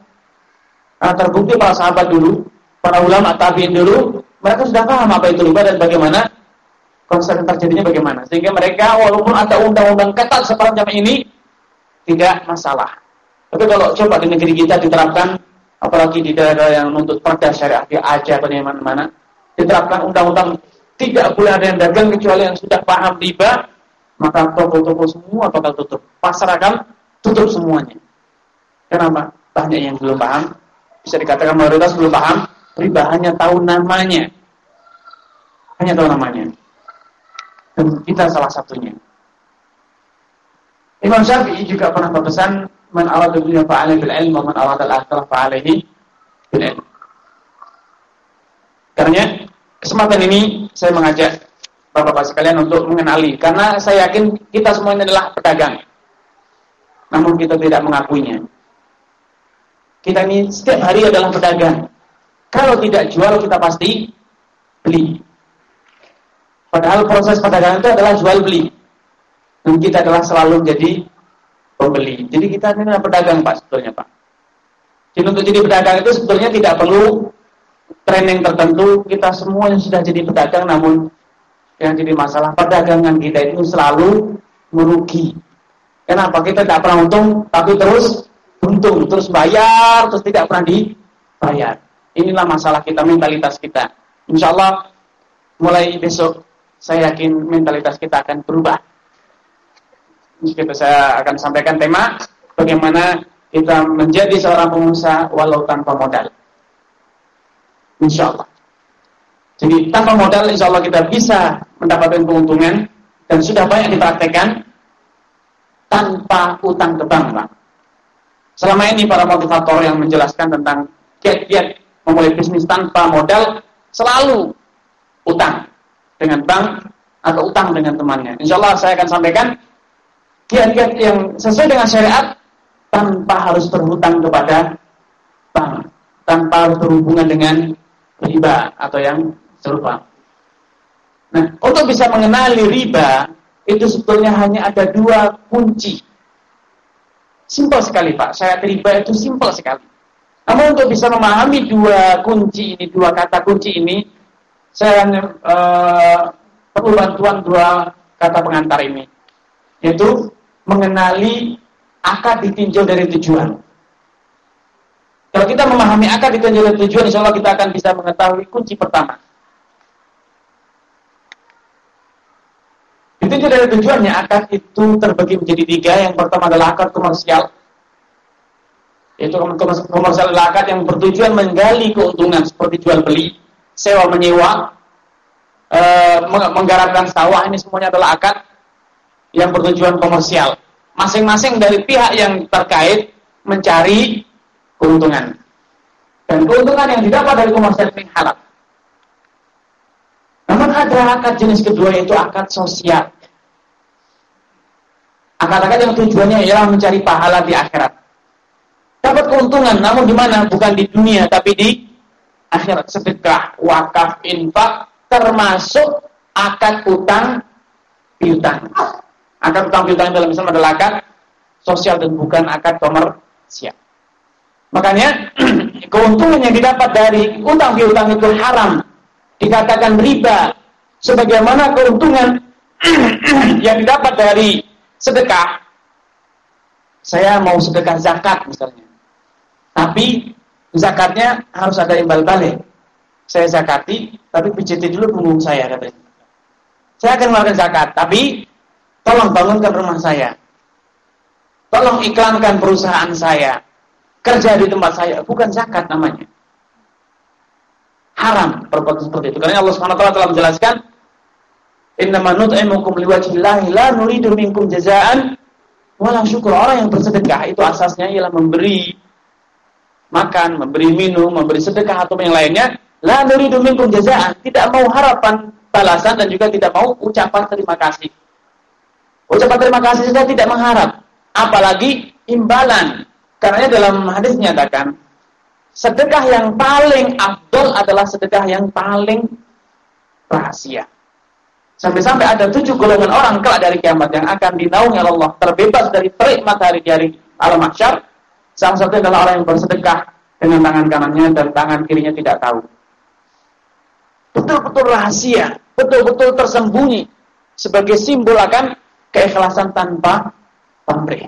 Karena terbukti para sahabat dulu, para ulama tabiin dulu, mereka sudah paham apa itu riba dan bagaimana konsep yang terjadinya bagaimana. Sehingga mereka walaupun ada undang-undang ketat sepanjang ini tidak masalah. Tapi kalau coba di negeri kita diterapkan, apalagi di daerah yang menuntut perda syariah di Aceh atau di mana-mana, diterapkan undang-undang tidak boleh ada yang dagang kecuali yang sudah paham riba, maka toko-toko semua bakal tutup. Pasar akan tutup semuanya. Kenapa? Banyak yang belum paham. Bisa dikatakan mayoritas belum paham. Riba hanya tahu namanya. Hanya tahu namanya. Dan kita salah satunya. Imam Syafi'i juga pernah berpesan, "Man arada dunya fa'alaihi bil ilm, man arada al-akhirah fa'alaihi bil ilm." Karena kesempatan ini saya mengajak Bapak-bapak sekalian untuk mengenali karena saya yakin kita semua ini adalah pedagang. Namun kita tidak mengakuinya. Kita ini setiap hari adalah pedagang. Kalau tidak jual kita pasti beli. Padahal proses perdagangan itu adalah jual beli. Dan kita adalah selalu jadi pembeli. Jadi kita ini adalah pedagang Pak sebetulnya Pak. Jadi untuk jadi pedagang itu sebetulnya tidak perlu training tertentu. Kita semua yang sudah jadi pedagang namun yang jadi masalah perdagangan kita itu selalu merugi. Kenapa? Kita tidak pernah untung, tapi terus untung, terus bayar, terus tidak pernah dibayar. Inilah masalah kita, mentalitas kita. Insya Allah, mulai besok, saya yakin mentalitas kita akan berubah. Kita saya akan sampaikan tema, bagaimana kita menjadi seorang pengusaha walau tanpa modal. Insya Allah. Jadi tanpa modal insya Allah kita bisa mendapatkan keuntungan dan sudah banyak dipraktekkan tanpa utang ke bank. Selama ini para motivator yang menjelaskan tentang kiat-kiat memulai bisnis tanpa modal selalu utang dengan bank atau utang dengan temannya. Insya Allah saya akan sampaikan kiat-kiat yang sesuai dengan syariat tanpa harus berhutang kepada bank, tanpa harus berhubungan dengan riba atau yang serupa. Nah, untuk bisa mengenali riba, itu sebetulnya hanya ada dua kunci. Simpel sekali Pak, saya riba itu simpel sekali. Namun untuk bisa memahami dua kunci ini, dua kata kunci ini, saya uh, perlu bantuan dua kata pengantar ini. Yaitu mengenali akad ditinjau dari tujuan. Kalau kita memahami akad ditinjau dari tujuan, insya Allah kita akan bisa mengetahui kunci pertama. Juga dari tujuannya akad itu terbagi menjadi tiga. Yang pertama adalah akad komersial. Itu komersial akad yang bertujuan menggali keuntungan seperti jual beli, sewa menyewa, e, menggarapkan sawah. Ini semuanya adalah akad yang bertujuan komersial. Masing-masing dari pihak yang terkait mencari keuntungan. Dan keuntungan yang didapat dari komersial ini halal. Namun ada akad jenis kedua yaitu akad sosial. Akad-akad yang tujuannya ialah mencari pahala di akhirat. Dapat keuntungan, namun di mana? Bukan di dunia, tapi di akhirat. Sedekah, wakaf, infak, termasuk akad utang piutang. Akad utang piutang dalam Islam adalah akad sosial dan bukan akad komersial. Makanya keuntungan yang didapat dari utang piutang itu haram dikatakan riba sebagaimana keuntungan yang didapat dari sedekah saya mau sedekah zakat misalnya tapi zakatnya harus ada imbal balik saya zakati tapi pijati dulu punggung saya katanya saya akan mengeluarkan zakat tapi tolong bangunkan rumah saya. Tolong iklankan perusahaan saya. Kerja di tempat saya bukan zakat namanya. Haram perbuatan seperti itu. Karena Allah Subhanahu wa taala telah menjelaskan Innama nut'imukum liwajhillahi la nuridu minkum jazaan wala syukur. Orang yang bersedekah itu asasnya ialah memberi makan, memberi minum, memberi sedekah atau yang lainnya, la nuridu minkum jazaan, tidak mau harapan balasan dan juga tidak mau ucapan terima kasih. Ucapan terima kasih saja tidak mengharap, apalagi imbalan. Karena dalam hadis nyatakan sedekah yang paling afdol adalah sedekah yang paling rahasia. Sampai-sampai ada tujuh golongan orang kelak dari kiamat yang akan dinaungi Allah terbebas dari terik matahari dari alam mahsyar. Salah satu adalah orang yang bersedekah dengan tangan kanannya dan tangan kirinya tidak tahu. Betul-betul rahasia, betul-betul tersembunyi sebagai simbol akan keikhlasan tanpa pamrih.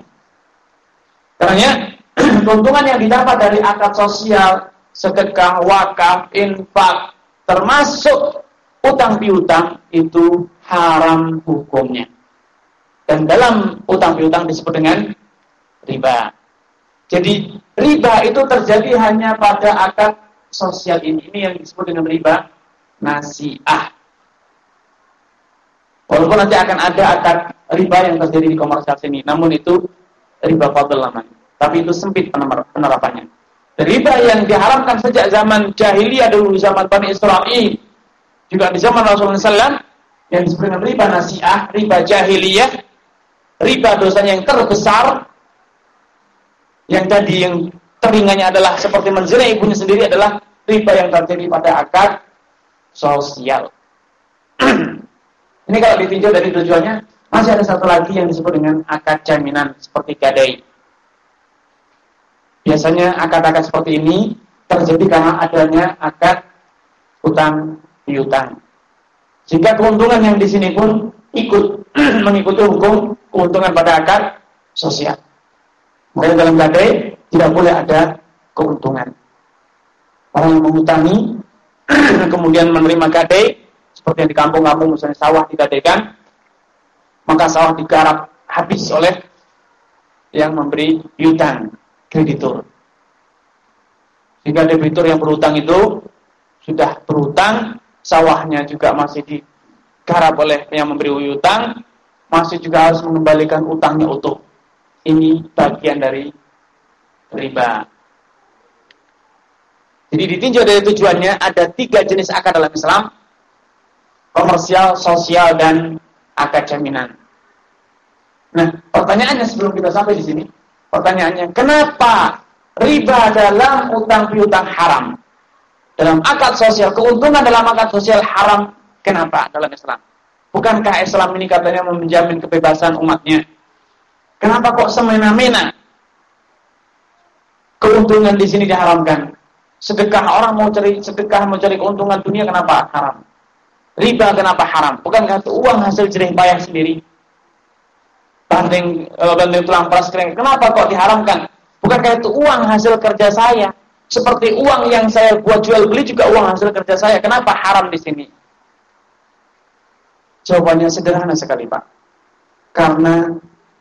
Karena keuntungan yang didapat dari akad sosial, sedekah, wakaf, infak, termasuk utang piutang itu haram hukumnya. Dan dalam utang piutang disebut dengan riba. Jadi riba itu terjadi hanya pada akad sosial ini. Ini yang disebut dengan riba nasiah. Walaupun nanti akan ada akad riba yang terjadi di komersial sini, namun itu riba fadl namanya. Tapi itu sempit penerapannya. Riba yang diharamkan sejak zaman jahiliyah dulu zaman Bani Israel, juga di zaman Rasulullah SAW, yang disebut dengan riba nasiah, riba jahiliyah, riba dosanya yang terbesar, yang tadi yang teringannya adalah seperti menzina ibunya sendiri adalah riba yang terjadi pada akad sosial. Ini kalau ditinjau dari tujuannya, masih ada satu lagi yang disebut dengan akad jaminan seperti gadai. Biasanya akad-akad seperti ini terjadi karena adanya akad utang piutang. Jika keuntungan yang di sini pun ikut mengikuti hukum keuntungan pada akad sosial. Maka dalam gadai tidak boleh ada keuntungan. Orang yang mengutangi kemudian menerima gadai seperti yang di kampung-kampung misalnya sawah digadaikan, maka sawah digarap habis oleh yang memberi piutang kreditur. Sehingga debitur yang berutang itu sudah berutang, sawahnya juga masih digarap oleh yang memberi utang, masih juga harus mengembalikan utangnya utuh. Ini bagian dari riba. Jadi ditinjau dari tujuannya ada tiga jenis akad dalam Islam. Komersial, sosial, dan akad jaminan. Nah, pertanyaannya sebelum kita sampai di sini, pertanyaannya, kenapa riba dalam utang piutang haram? Dalam akad sosial, keuntungan dalam akad sosial haram, kenapa dalam Islam? Bukankah Islam ini katanya menjamin kebebasan umatnya? Kenapa kok semena-mena keuntungan di sini diharamkan? Sedekah orang mau cari sedekah mau cari keuntungan dunia kenapa haram? Riba kenapa haram? Bukankah itu uang hasil jerih payah sendiri? Banding uh, banding tulang peras kering. Kenapa kok diharamkan? Bukankah itu uang hasil kerja saya? Seperti uang yang saya buat jual beli juga uang hasil kerja saya. Kenapa haram di sini? Jawabannya sederhana sekali, Pak. Karena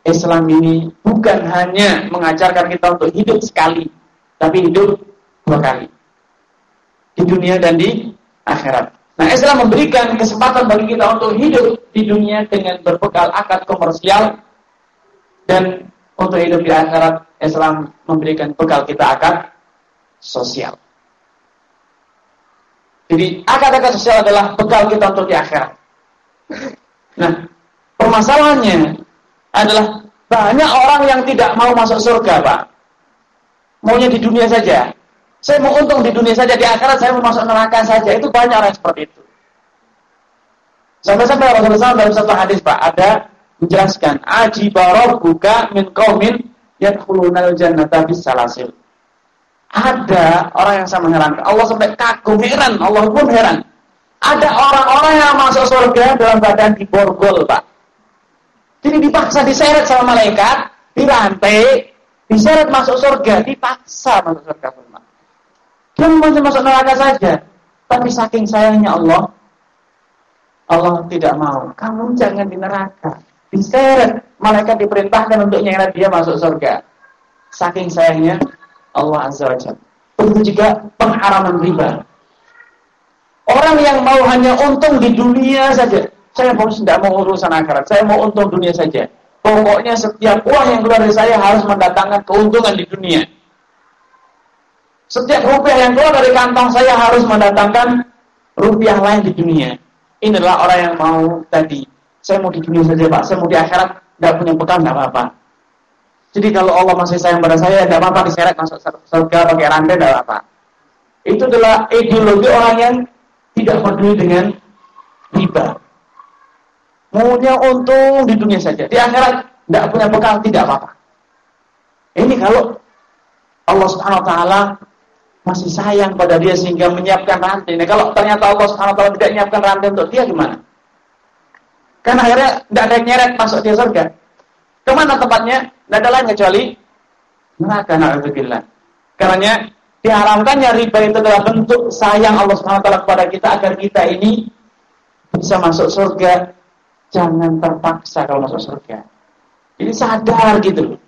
Islam ini bukan hanya mengajarkan kita untuk hidup sekali, tapi hidup dua kali. Di dunia dan di akhirat. Nah, Islam memberikan kesempatan bagi kita untuk hidup di dunia dengan berbekal akad komersial dan untuk hidup di akhirat Islam memberikan bekal kita akad sosial. Jadi akad-akad sosial adalah bekal kita untuk di akhirat. Nah, permasalahannya adalah banyak orang yang tidak mau masuk surga, Pak. Maunya di dunia saja. Saya mau untung di dunia saja, di akhirat saya mau masuk neraka saja. Itu banyak orang seperti itu. Sampai-sampai Rasulullah SAW dalam satu hadis, Pak, ada menjelaskan, Aji barok buka min qawmin yadkhulunal jannata bis salasil. Ada orang yang sama heran. Allah sampai kagum heran, Allah pun heran. Ada orang-orang yang masuk surga dalam badan diborgol, Pak. Jadi dipaksa diseret sama malaikat, dirantai, diseret masuk surga, dipaksa masuk surga. Dia mau masuk neraka saja. Tapi saking sayangnya Allah, Allah tidak mau. Kamu jangan di neraka. Diseret. Malaikat diperintahkan untuk nyeret dia masuk surga. Saking sayangnya Allah Azza wa juga pengharaman riba. Orang yang mau hanya untung di dunia saja. Saya mau tidak mau urusan akhirat, saya mau untung dunia saja. Pokoknya setiap uang yang keluar dari saya harus mendatangkan keuntungan di dunia. Setiap rupiah yang keluar dari kantong saya harus mendatangkan rupiah lain di dunia. Inilah orang yang mau tadi. Saya mau di dunia saja Pak, saya mau di akhirat, tidak punya bekal, tidak apa-apa. Jadi kalau Allah masih sayang pada saya, tidak apa-apa diseret masuk surga pakai rantai, tidak apa-apa. Itu adalah ideologi orang yang tidak peduli dengan riba. Maunya untung di dunia saja. Di akhirat tidak punya bekal tidak apa-apa. Ini kalau Allah Subhanahu wa taala masih sayang pada dia sehingga menyiapkan rantai. Nah, kalau ternyata Allah Subhanahu wa taala tidak menyiapkan rantai untuk dia gimana? Karena akhirnya tidak ada yang nyeret masuk dia surga. Ke mana tempatnya? Tidak ada lain kecuali neraka na'udzubillah. Karena diharamkannya riba itu adalah bentuk sayang Allah Subhanahu wa taala kepada kita agar kita ini bisa masuk surga Jangan terpaksa kalau masuk surga. Ini sadar gitu.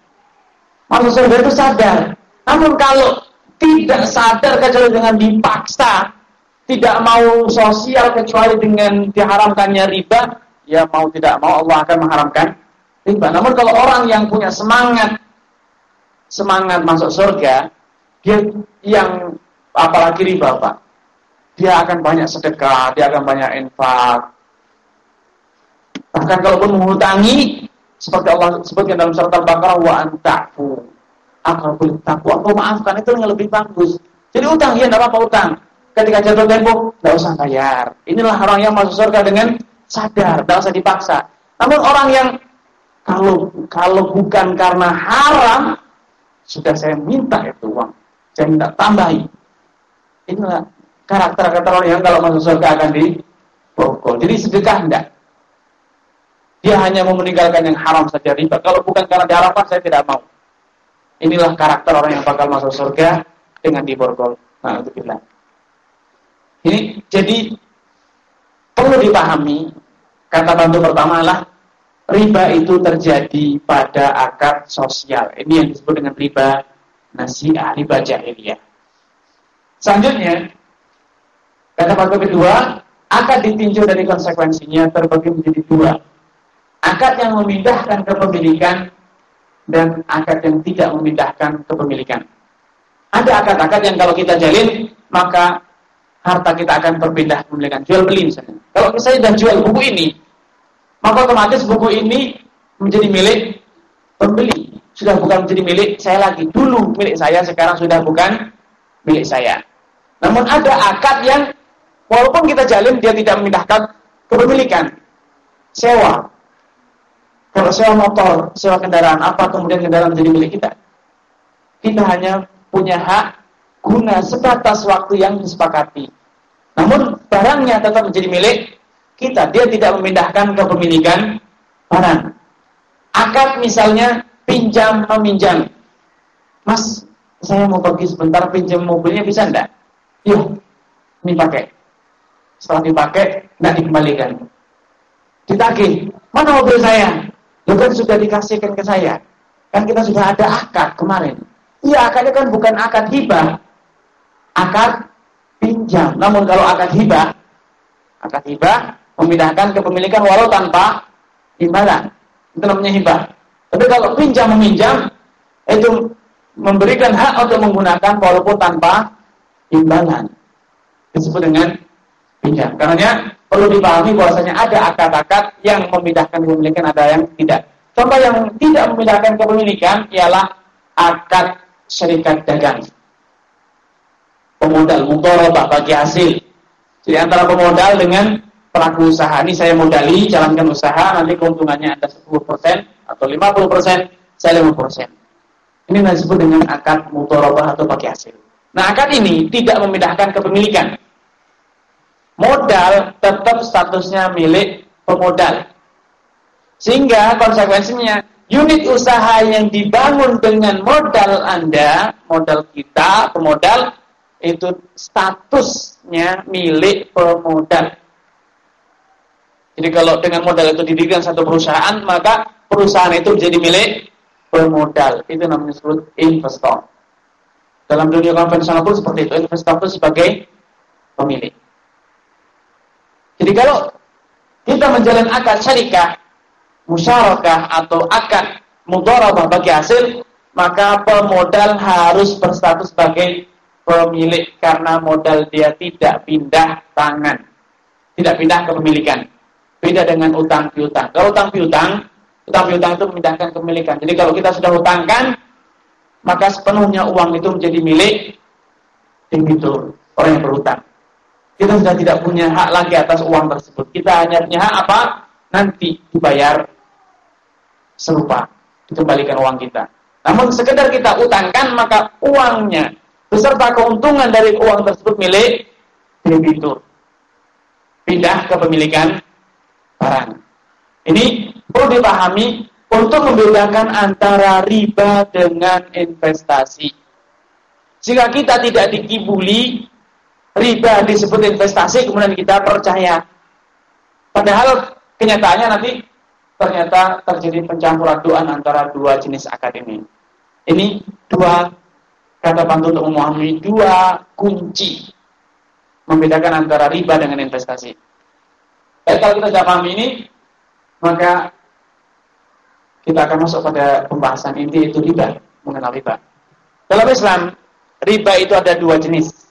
masuk surga itu sadar. Namun kalau tidak sadar kecuali dengan dipaksa, tidak mau sosial kecuali dengan diharamkannya riba, ya mau tidak mau Allah akan mengharamkan riba. Namun kalau orang yang punya semangat semangat masuk surga, dia yang apalagi riba, Pak. Dia akan banyak sedekah, dia akan banyak infak. Bahkan kalaupun menghutangi seperti Allah sebutkan dalam surat Al-Baqarah wa antafu akrabul takwa. Kau maafkan itu yang lebih bagus. Jadi utang, ya tidak apa-apa utang. Ketika jatuh tempo, tidak usah bayar. Inilah orang yang masuk surga dengan sadar, tidak usah dipaksa. Namun orang yang kalau kalau bukan karena haram, sudah saya minta itu uang, saya minta tambahi. Inilah karakter-karakter orang yang kalau masuk surga akan dibokol. Jadi sedekah enggak. Dia hanya mau meninggalkan yang haram saja riba. Kalau bukan karena diharapkan, saya tidak mau. Inilah karakter orang yang bakal masuk surga dengan diborgol. Nah, itu bilang. Ini jadi perlu dipahami kata bantu pertama adalah riba itu terjadi pada akad sosial. Ini yang disebut dengan riba nasiah, riba jahiliyah. Selanjutnya, kata bantu kedua, akad ditinjau dari konsekuensinya terbagi menjadi dua. Akad yang memindahkan kepemilikan dan akad yang tidak memindahkan kepemilikan. Ada akad-akad yang kalau kita jalin, maka harta kita akan berpindah kepemilikan. Jual beli misalnya. Kalau saya sudah jual buku ini, maka otomatis buku ini menjadi milik pembeli. Sudah bukan menjadi milik saya lagi. Dulu milik saya, sekarang sudah bukan milik saya. Namun ada akad yang walaupun kita jalin, dia tidak memindahkan kepemilikan. Sewa. Kalau sewa motor, sewa kendaraan, apa kemudian kendaraan menjadi milik kita? Kita hanya punya hak guna sebatas waktu yang disepakati. Namun barangnya tetap menjadi milik kita. Dia tidak memindahkan kepemilikan barang. Akad misalnya pinjam meminjam. Mas, saya mau pergi sebentar pinjam mobilnya bisa enggak? Yuk, ini pakai. Setelah dipakai, enggak dikembalikan. Ditagih, mana mobil saya? Lu kan sudah dikasihkan ke saya. Kan kita sudah ada akad kemarin. Iya, akadnya kan bukan akad hibah. Akad pinjam. Namun kalau akad hibah, akad hibah memindahkan kepemilikan walau tanpa imbalan. Itu namanya hibah. Tapi kalau pinjam meminjam, itu memberikan hak untuk menggunakan walaupun tanpa imbalan. Disebut dengan pinjam. Karena perlu dipahami bahwasanya ada akad-akad yang memindahkan kepemilikan, ada yang tidak. Contoh yang tidak memindahkan kepemilikan ialah akad syarikat dagang. Pemodal, mudharabah bagi hasil. Jadi antara pemodal dengan pelaku usaha. Ini saya modali, jalankan usaha, nanti keuntungannya ada 10% atau 50%, saya 5%. Ini disebut dengan akad mudharabah atau bagi hasil. Nah, akad ini tidak memindahkan kepemilikan modal tetap statusnya milik pemodal. Sehingga konsekuensinya unit usaha yang dibangun dengan modal Anda, modal kita, pemodal itu statusnya milik pemodal. Jadi kalau dengan modal itu didirikan satu perusahaan, maka perusahaan itu menjadi milik pemodal. Itu namanya disebut investor. Dalam dunia konvensional pun seperti itu, investor itu sebagai pemilik. Jadi kalau kita menjalin akad syarikah, musyarakah atau akad mudharabah bagi hasil, maka pemodal harus berstatus sebagai pemilik karena modal dia tidak pindah tangan. Tidak pindah kepemilikan. Beda dengan utang piutang. Kalau utang piutang, utang piutang itu memindahkan kepemilikan. Jadi kalau kita sudah utangkan, maka sepenuhnya uang itu menjadi milik debitur, orang yang berutang. Kita sudah tidak punya hak lagi atas uang tersebut. Kita hanya punya hak apa? Nanti dibayar serupa. Dikembalikan uang kita. Namun sekedar kita utangkan, maka uangnya beserta keuntungan dari uang tersebut milik debitur. Pindah kepemilikan barang. Ini perlu dipahami untuk membedakan antara riba dengan investasi. Jika kita tidak dikibuli riba disebut investasi kemudian kita percaya. Padahal kenyataannya nanti ternyata terjadi pencampuran aduan antara dua jenis akad ini. Ini dua kata bantu untuk memahami dua kunci membedakan antara riba dengan investasi. Baik, kalau kita sudah paham ini, maka kita akan masuk pada pembahasan inti itu riba, mengenal riba. Dalam Islam, riba itu ada dua jenis.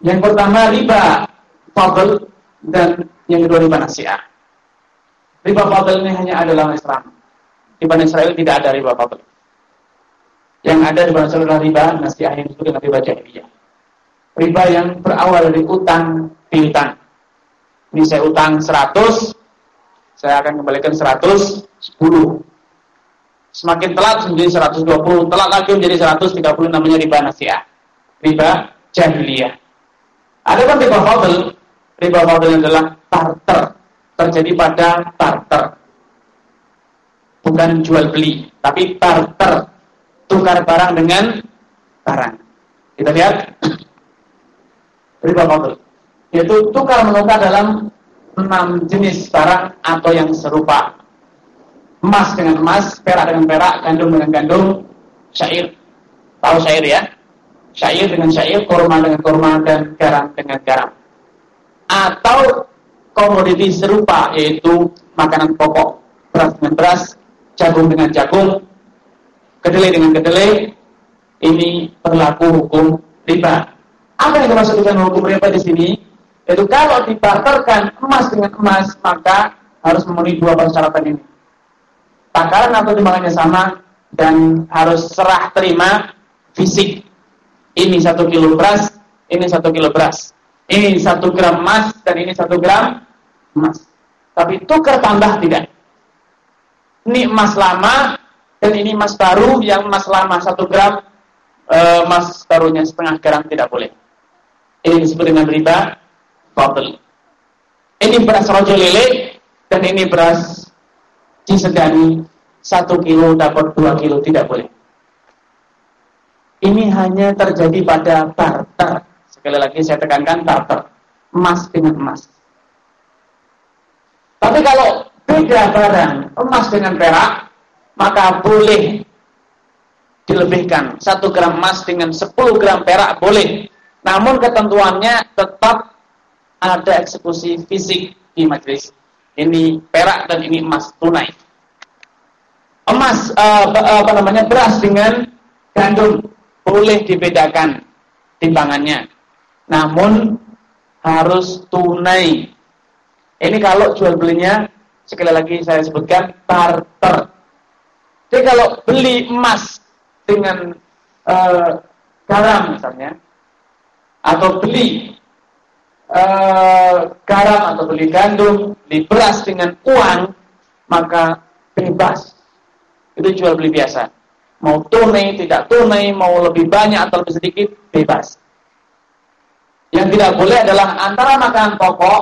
Yang pertama riba fadl dan yang kedua riba nasiah. Riba fadl ini hanya ada dalam Islam. Di Bani Israel tidak ada riba fadl. Yang ada di Bani Israel adalah riba nasiah yang disebut dengan riba jahiliyah. Riba yang berawal dari utang piutang. Ini saya utang 100, saya akan kembalikan 110. Semakin telat menjadi 120, telat lagi menjadi 130 namanya riba nasiah. Riba jahiliyah. Ada pun riba fadl, riba fadl adalah barter, terjadi pada barter. Bukan jual beli, tapi barter. Tukar barang dengan barang. Kita lihat riba fadl. Yaitu tukar menukar dalam enam jenis barang atau yang serupa. Emas dengan emas, perak dengan perak, gandum dengan gandum, syair. Tahu syair ya? Syair dengan syair, korma dengan korma, dan garam dengan garam. Atau komoditi serupa, yaitu makanan pokok, beras dengan beras, jagung dengan jagung, kedelai dengan kedelai, ini berlaku hukum riba. Apa yang dimaksud dengan hukum riba di sini? Yaitu kalau dibarterkan emas dengan emas, maka harus memenuhi dua persyaratan ini. Takaran atau timbangannya sama dan harus serah terima fisik. Ini satu kilo beras, ini satu kilo beras. Ini satu gram emas dan ini satu gram emas. Tapi tukar tambah tidak. Ini emas lama dan ini emas baru yang emas lama satu gram, emas barunya setengah gram tidak boleh. Ini disebut dengan riba fadl. Ini beras rojo lele dan ini beras disedani satu kilo dapat dua kilo tidak boleh. Ini hanya terjadi pada barter. Sekali lagi saya tekankan barter. Emas dengan emas. Tapi kalau beda barang, emas dengan perak, maka boleh dilebihkan. Satu gram emas dengan sepuluh gram perak boleh. Namun ketentuannya tetap ada eksekusi fisik di majelis. Ini perak dan ini emas tunai. Emas uh, apa namanya beras dengan gandum boleh dibedakan timbangannya. Namun harus tunai. Ini kalau jual belinya sekali lagi saya sebutkan barter. Jadi kalau beli emas dengan uh, garam misalnya atau beli uh, garam atau beli gandum, beli beras dengan uang, maka bebas. Itu jual beli biasa. Mau tunai, tidak tunai, mau lebih banyak atau lebih sedikit, bebas. Yang tidak boleh adalah antara makanan pokok,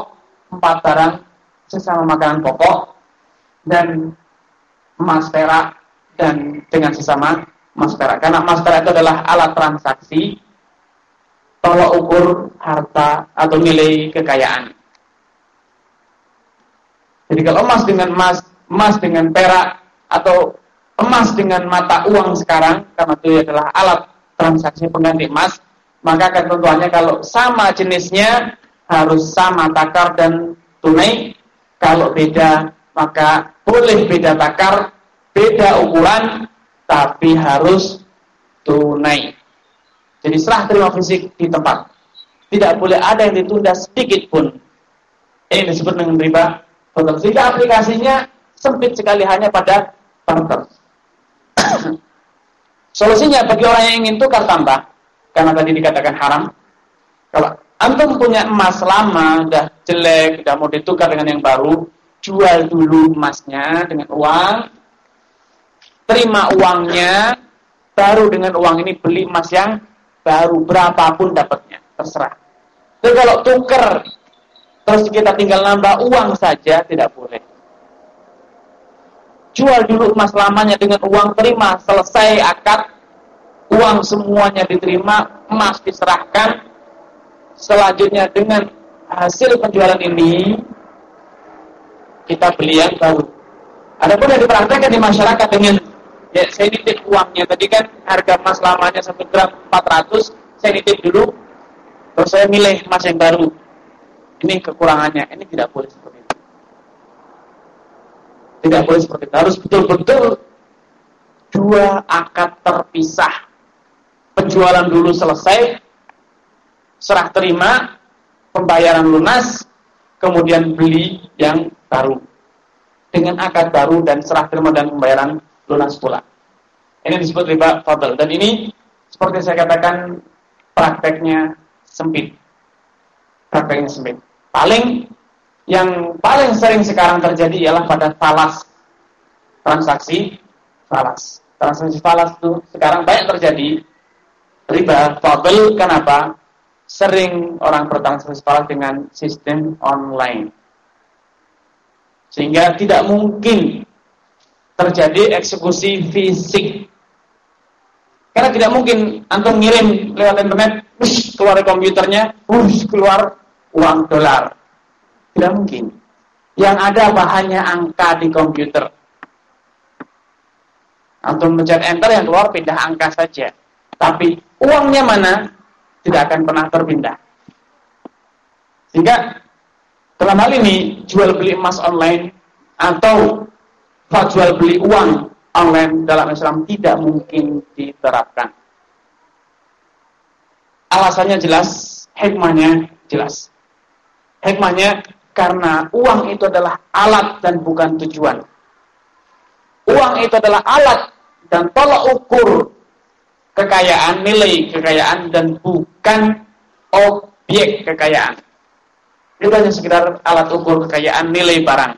empat barang, sesama makanan pokok, dan emas perak, dan dengan sesama emas perak. Karena emas perak itu adalah alat transaksi tolak ukur harta atau nilai kekayaan. Jadi kalau emas dengan emas, emas dengan perak atau emas dengan mata uang sekarang karena itu adalah alat transaksi pengganti emas, maka ketentuannya kalau sama jenisnya harus sama takar dan tunai. Kalau beda maka boleh beda takar, beda ukuran, tapi harus tunai. Jadi serah terima fisik di tempat. Tidak boleh ada yang ditunda sedikit pun. Ini disebut dengan riba fadl. Sehingga aplikasinya sempit sekali hanya pada barter. Solusinya bagi orang yang ingin tukar tambah, karena tadi dikatakan haram. Kalau antum punya emas lama, udah jelek, udah mau ditukar dengan yang baru, jual dulu emasnya dengan uang, terima uangnya, baru dengan uang ini beli emas yang baru berapapun dapatnya, terserah. Tapi kalau tuker terus kita tinggal nambah uang saja tidak boleh. Jual dulu emas lamanya dengan uang terima, selesai akad, uang semuanya diterima, emas diserahkan. Selanjutnya dengan hasil penjualan ini kita beli yang baru. Adapun yang diperhatikan di masyarakat dengan Ya, saya nitip uangnya. Tadi kan harga emas lamanya 1 gram 400, saya nitip dulu. Terus saya milih emas yang baru. Ini kekurangannya. Ini tidak boleh seperti. Tidak boleh seperti itu. Harus betul-betul dua akad terpisah. Penjualan dulu selesai, serah terima, pembayaran lunas, kemudian beli yang baru. Dengan akad baru dan serah terima dan pembayaran lunas pula. Ini disebut riba fadl. Dan ini seperti saya katakan prakteknya sempit. Prakteknya sempit. Paling yang paling sering sekarang terjadi ialah pada falas transaksi falas. Transaksi falas itu sekarang banyak terjadi riba fadl kenapa? Sering orang bertransaksi falas dengan sistem online. Sehingga tidak mungkin terjadi eksekusi fisik. Karena tidak mungkin antum ngirim lewat internet, keluar komputernya, keluar uang dolar. Tidak mungkin. Yang ada bahannya angka di komputer. Antum mencet enter yang keluar pindah angka saja. Tapi uangnya mana? Tidak akan pernah terpindah. Sehingga dalam hal ini jual beli emas online atau jual beli uang online dalam Islam tidak mungkin diterapkan. Alasannya jelas, hikmahnya jelas. Hikmahnya karena uang itu adalah alat dan bukan tujuan. Uang itu adalah alat dan tolak ukur kekayaan, nilai kekayaan dan bukan objek kekayaan. Itu hanya sekedar alat ukur kekayaan, nilai barang.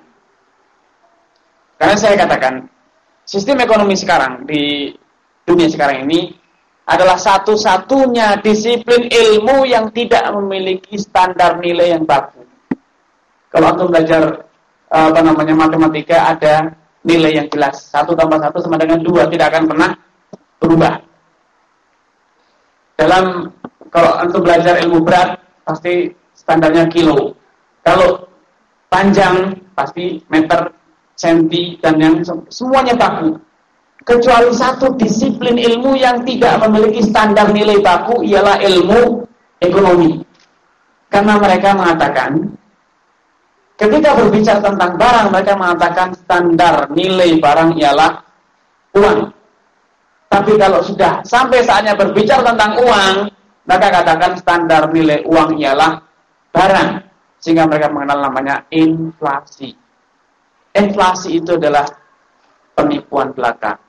Karena saya katakan, sistem ekonomi sekarang di dunia sekarang ini adalah satu-satunya disiplin ilmu yang tidak memiliki standar nilai yang baku. Kalau antum belajar apa namanya matematika ada nilai yang jelas. Satu tambah satu sama dengan dua tidak akan pernah berubah. Dalam kalau antum belajar ilmu berat pasti standarnya kilo. Kalau panjang pasti meter senti dan yang semuanya baku. Kecuali satu disiplin ilmu yang tidak memiliki standar nilai baku ialah ilmu ekonomi. Karena mereka mengatakan ketika berbicara tentang barang mereka mengatakan standar nilai barang ialah uang. Tapi kalau sudah sampai saatnya berbicara tentang uang, mereka katakan standar nilai uang ialah barang. Sehingga mereka mengenal namanya inflasi. Inflasi itu adalah penipuan belaka.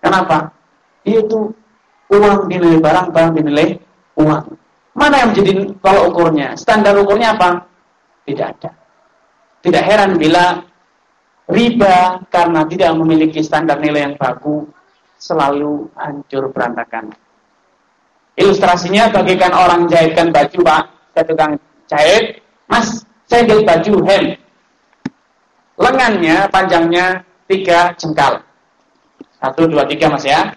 Kenapa? Itu uang dinilai barang, barang dinilai uang. Mana yang menjadi tolak ukurnya? Standar ukurnya apa? Tidak ada. Tidak heran bila riba karena tidak memiliki standar nilai yang baku selalu hancur berantakan. Ilustrasinya bagikan orang jahitkan baju, Pak. Saya tukang jahit. Mas, saya jahit baju hem lengannya panjangnya tiga jengkal. Satu, dua, tiga mas ya.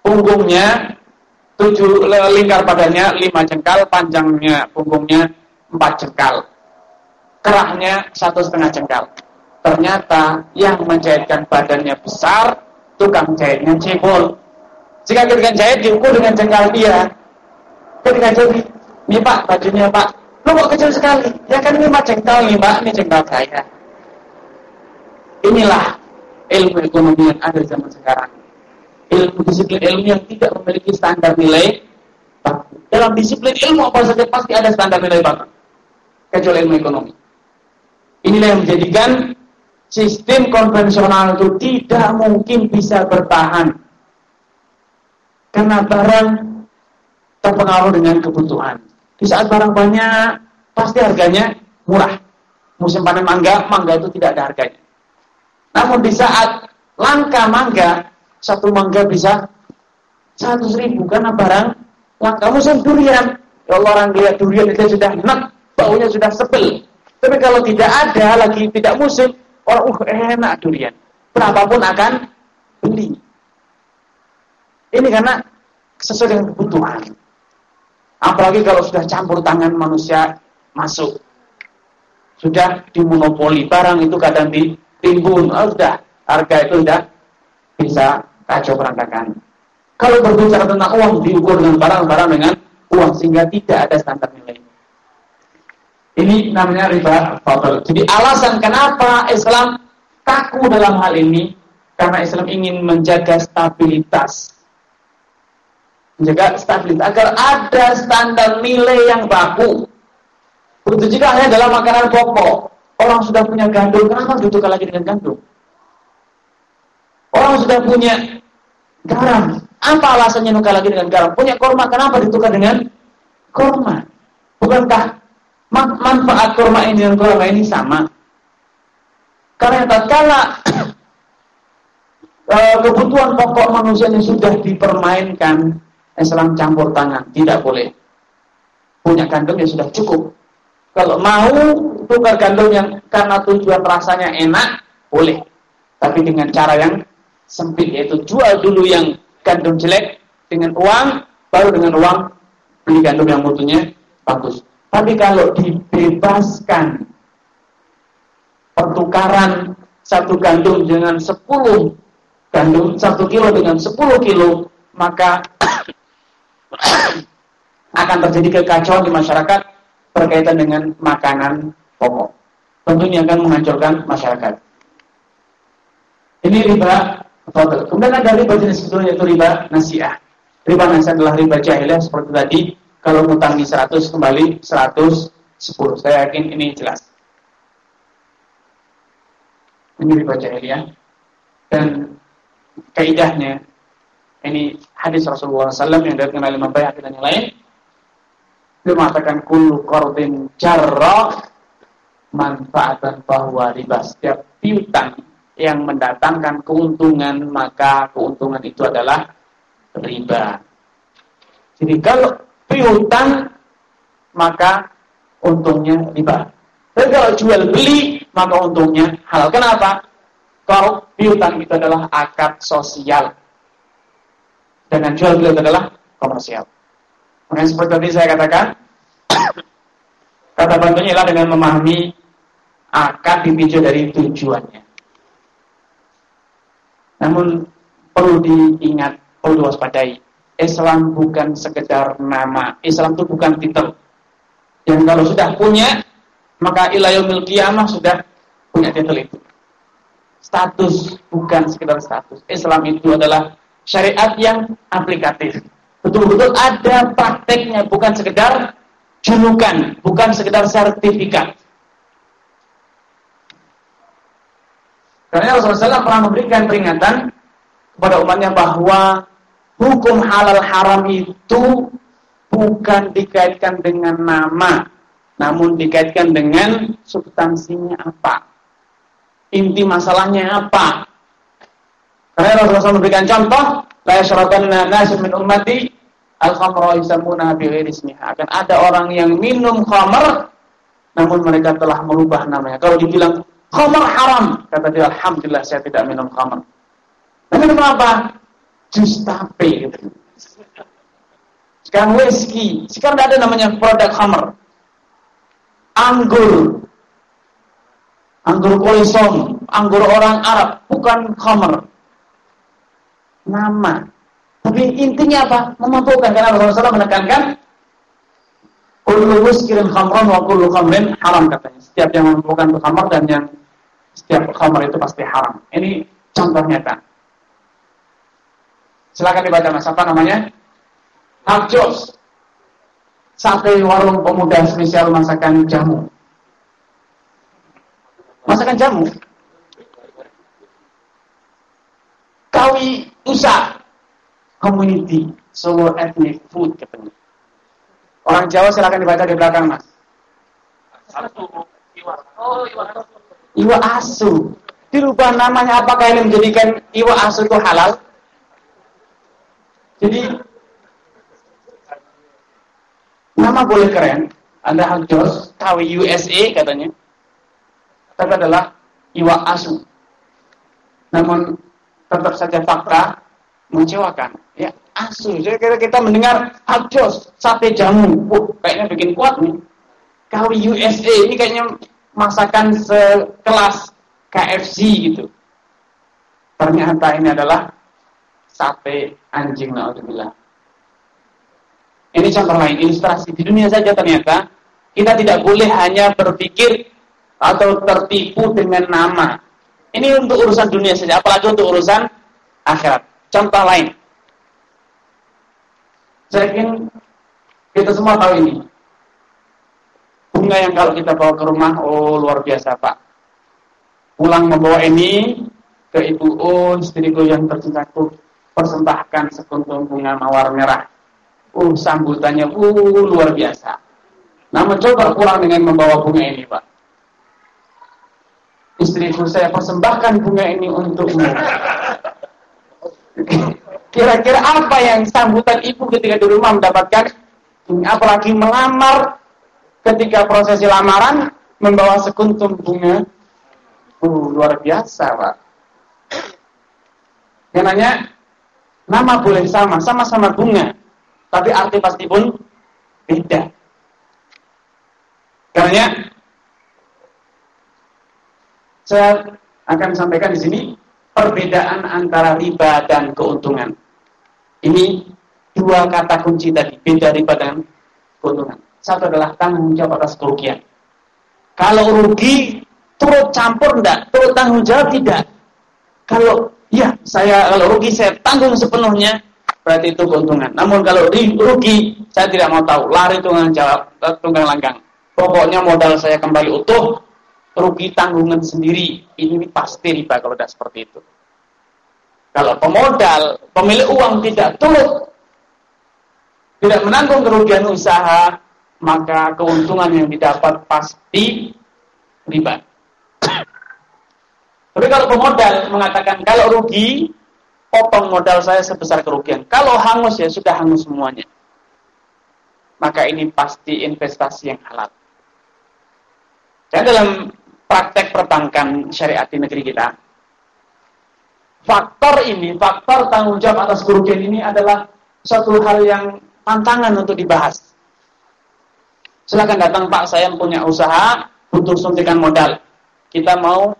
Punggungnya tujuh lingkar badannya lima jengkal, panjangnya punggungnya empat jengkal. Kerahnya satu setengah jengkal. Ternyata yang menjahitkan badannya besar, tukang jahitnya cebol. Jika ketika jahit diukur dengan jengkal dia, ketika jahit, ini pak bajunya pak, lu kok kecil sekali? Ya kan ini empat jengkal nih pak, ini jengkal saya. Inilah ilmu ekonomi yang ada zaman sekarang. Ilmu disiplin ilmu yang tidak memiliki standar nilai. Dalam disiplin ilmu apa saja pasti ada standar nilai baku. Kecuali ilmu ekonomi. Inilah yang menjadikan sistem konvensional itu tidak mungkin bisa bertahan. Karena barang terpengaruh dengan kebutuhan. Di saat barang banyak, pasti harganya murah. Musim panen mangga, mangga itu tidak ada harganya. Namun di saat langka mangga, satu mangga bisa seratus ribu karena barang langka musim durian. Kalau orang lihat durian itu sudah enak, baunya sudah sebel. Tapi kalau tidak ada lagi tidak musim, orang uh enak durian. Berapapun akan beli. Ini karena sesuai dengan kebutuhan. Apalagi kalau sudah campur tangan manusia masuk. Sudah dimonopoli barang itu kadang di timbun, oh, sudah harga itu sudah bisa kacau berantakan. Kalau berbicara tentang uang diukur dengan barang-barang dengan uang sehingga tidak ada standar nilai. Ini namanya riba fadl. Jadi alasan kenapa Islam kaku dalam hal ini karena Islam ingin menjaga stabilitas. Menjaga stabilitas agar ada standar nilai yang baku. Begitu juga hanya dalam makanan pokok. Orang sudah punya gandum, kenapa ditukar lagi dengan gandum? Orang sudah punya garam, apa alasannya tukar lagi dengan garam? Punya korma, kenapa ditukar dengan korma? Bukankah manfaat korma ini dan korma ini sama? Karena tatkala eh, kebutuhan pokok manusia ini sudah dipermainkan, Islam campur tangan, tidak boleh. Punya gandum ya sudah cukup. Kalau mau tukar gandum yang karena tujuan rasanya enak, boleh. Tapi dengan cara yang sempit, yaitu jual dulu yang gandum jelek dengan uang, baru dengan uang beli gandum yang mutunya bagus. Tapi kalau dibebaskan pertukaran satu gandum dengan 10 gandum, satu kilo dengan 10 kilo, maka akan terjadi kekacauan di masyarakat berkaitan dengan makanan pokok. Tentunya akan menghancurkan masyarakat. Ini riba Fadl. Kemudian ada riba jenis kedua yaitu riba nasiah. Riba nasiah adalah riba jahiliyah seperti tadi. Kalau di 100 kembali 110. Saya yakin ini jelas. Ini riba jahiliyah. Dan kaidahnya ini hadis Rasulullah SAW yang dari oleh Imam Bayhaqi dan yang lain. Dia mengatakan kullu qardin jarra manfaatan bahwa riba setiap piutang yang mendatangkan keuntungan maka keuntungan itu adalah riba. Jadi kalau piutang maka untungnya riba. Tapi kalau jual beli maka untungnya halal. Kenapa? Kalau piutang itu adalah akad sosial. Dengan jual beli itu adalah komersial. Makanya seperti tadi saya katakan, kata bantunya adalah dengan memahami akad dipicu dari tujuannya. Namun perlu diingat, perlu diwaspadai. Islam bukan sekedar nama. Islam itu bukan titel. Yang kalau sudah punya, maka ilayomil kiamah sudah punya titel itu. Status bukan sekedar status. Islam itu adalah syariat yang aplikatif. Betul-betul ada prakteknya, bukan sekedar julukan, bukan sekedar sertifikat. Karena Rasulullah SAW pernah memberikan peringatan kepada umatnya bahwa hukum halal haram itu bukan dikaitkan dengan nama, namun dikaitkan dengan substansinya apa. Inti masalahnya apa. Karena Rasulullah SAW memberikan contoh, la yashrabanna nasun min ummati al-khamra yusammuna bi. Akan ada orang yang minum khamr namun mereka telah merubah namanya. Kalau dibilang Khamar haram. Kata dia, Alhamdulillah saya tidak minum khamar. Tapi minum apa? Jus tape. Gitu. Sekarang whisky. Sekarang ada namanya produk khamar. Anggur. Anggur kolesom. Anggur orang Arab. Bukan khamar. Nama. Tapi intinya apa? Memabukkan. Karena Rasulullah SAW menekankan Kullu muskirin khamran wa kullu khamrin haram katanya. Setiap yang memabukkan itu khamar dan yang setiap khamar itu pasti haram. Ini contoh nyata. Silakan dibaca mas, apa namanya? Hakjos. Sate warung pemuda spesial masakan jamu. Masakan jamu. Kawi Usa Community Solo Ethnic Food katanya. Orang Jawa silakan dibaca di belakang mas. Oh, iwa asu. Dirubah namanya apakah ini menjadikan iwa asu itu halal? Jadi nama boleh keren. Anda hak jos, KW USA katanya. Tapi adalah iwa asu. Namun tetap saja fakta mengecewakan. Ya, asu. Jadi kita, kita mendengar hak jos, sate jamu. Oh, kayaknya bikin kuat nih. KW USA ini kayaknya masakan sekelas KFC gitu. Ternyata ini adalah sate anjing naudzubillah. Ini contoh lain, ilustrasi di dunia saja ternyata kita tidak boleh hanya berpikir atau tertipu dengan nama. Ini untuk urusan dunia saja, apalagi untuk urusan akhirat. Contoh lain. Saya ingin kita semua tahu ini. Bunga yang kalau kita bawa ke rumah, oh luar biasa Pak. Pulang membawa ini ke ibu, oh istriku yang tercintaku, persembahkan sekuntum bunga mawar merah Uh, sambutannya uh, luar biasa. Namun coba pulang dengan membawa bunga ini, Pak. Istriku saya persembahkan bunga ini untukmu. Kira-kira apa yang sambutan ibu ketika di rumah mendapatkan apalagi melamar ketika prosesi lamaran membawa sekuntum bunga. Uh, luar biasa, Pak. Yang nanya, nama boleh sama, sama-sama bunga tapi arti pasti pun beda. Karena saya akan sampaikan di sini perbedaan antara riba dan keuntungan. Ini dua kata kunci tadi, beda riba dan keuntungan. Satu adalah tanggung jawab atas kerugian. Kalau rugi, turut campur enggak? Turut tanggung jawab tidak? Kalau ya, saya kalau rugi saya tanggung sepenuhnya, berarti itu keuntungan. Namun kalau rugi, saya tidak mau tahu. Lari tunggang jawab, tunggang langgang. Pokoknya modal saya kembali utuh, rugi tanggungan sendiri. Ini pasti riba kalau tidak seperti itu. Kalau pemodal, pemilik uang tidak turut, tidak menanggung kerugian usaha, maka keuntungan yang didapat pasti riba. Tapi kalau pemodal mengatakan kalau rugi, potong modal saya sebesar kerugian. Kalau hangus ya sudah hangus semuanya. Maka ini pasti investasi yang halal. Dan dalam praktek perbankan syariat di negeri kita, faktor ini, faktor tanggung jawab atas kerugian ini adalah suatu hal yang tantangan untuk dibahas. Silakan datang Pak, saya punya usaha, butuh suntikan modal. Kita mau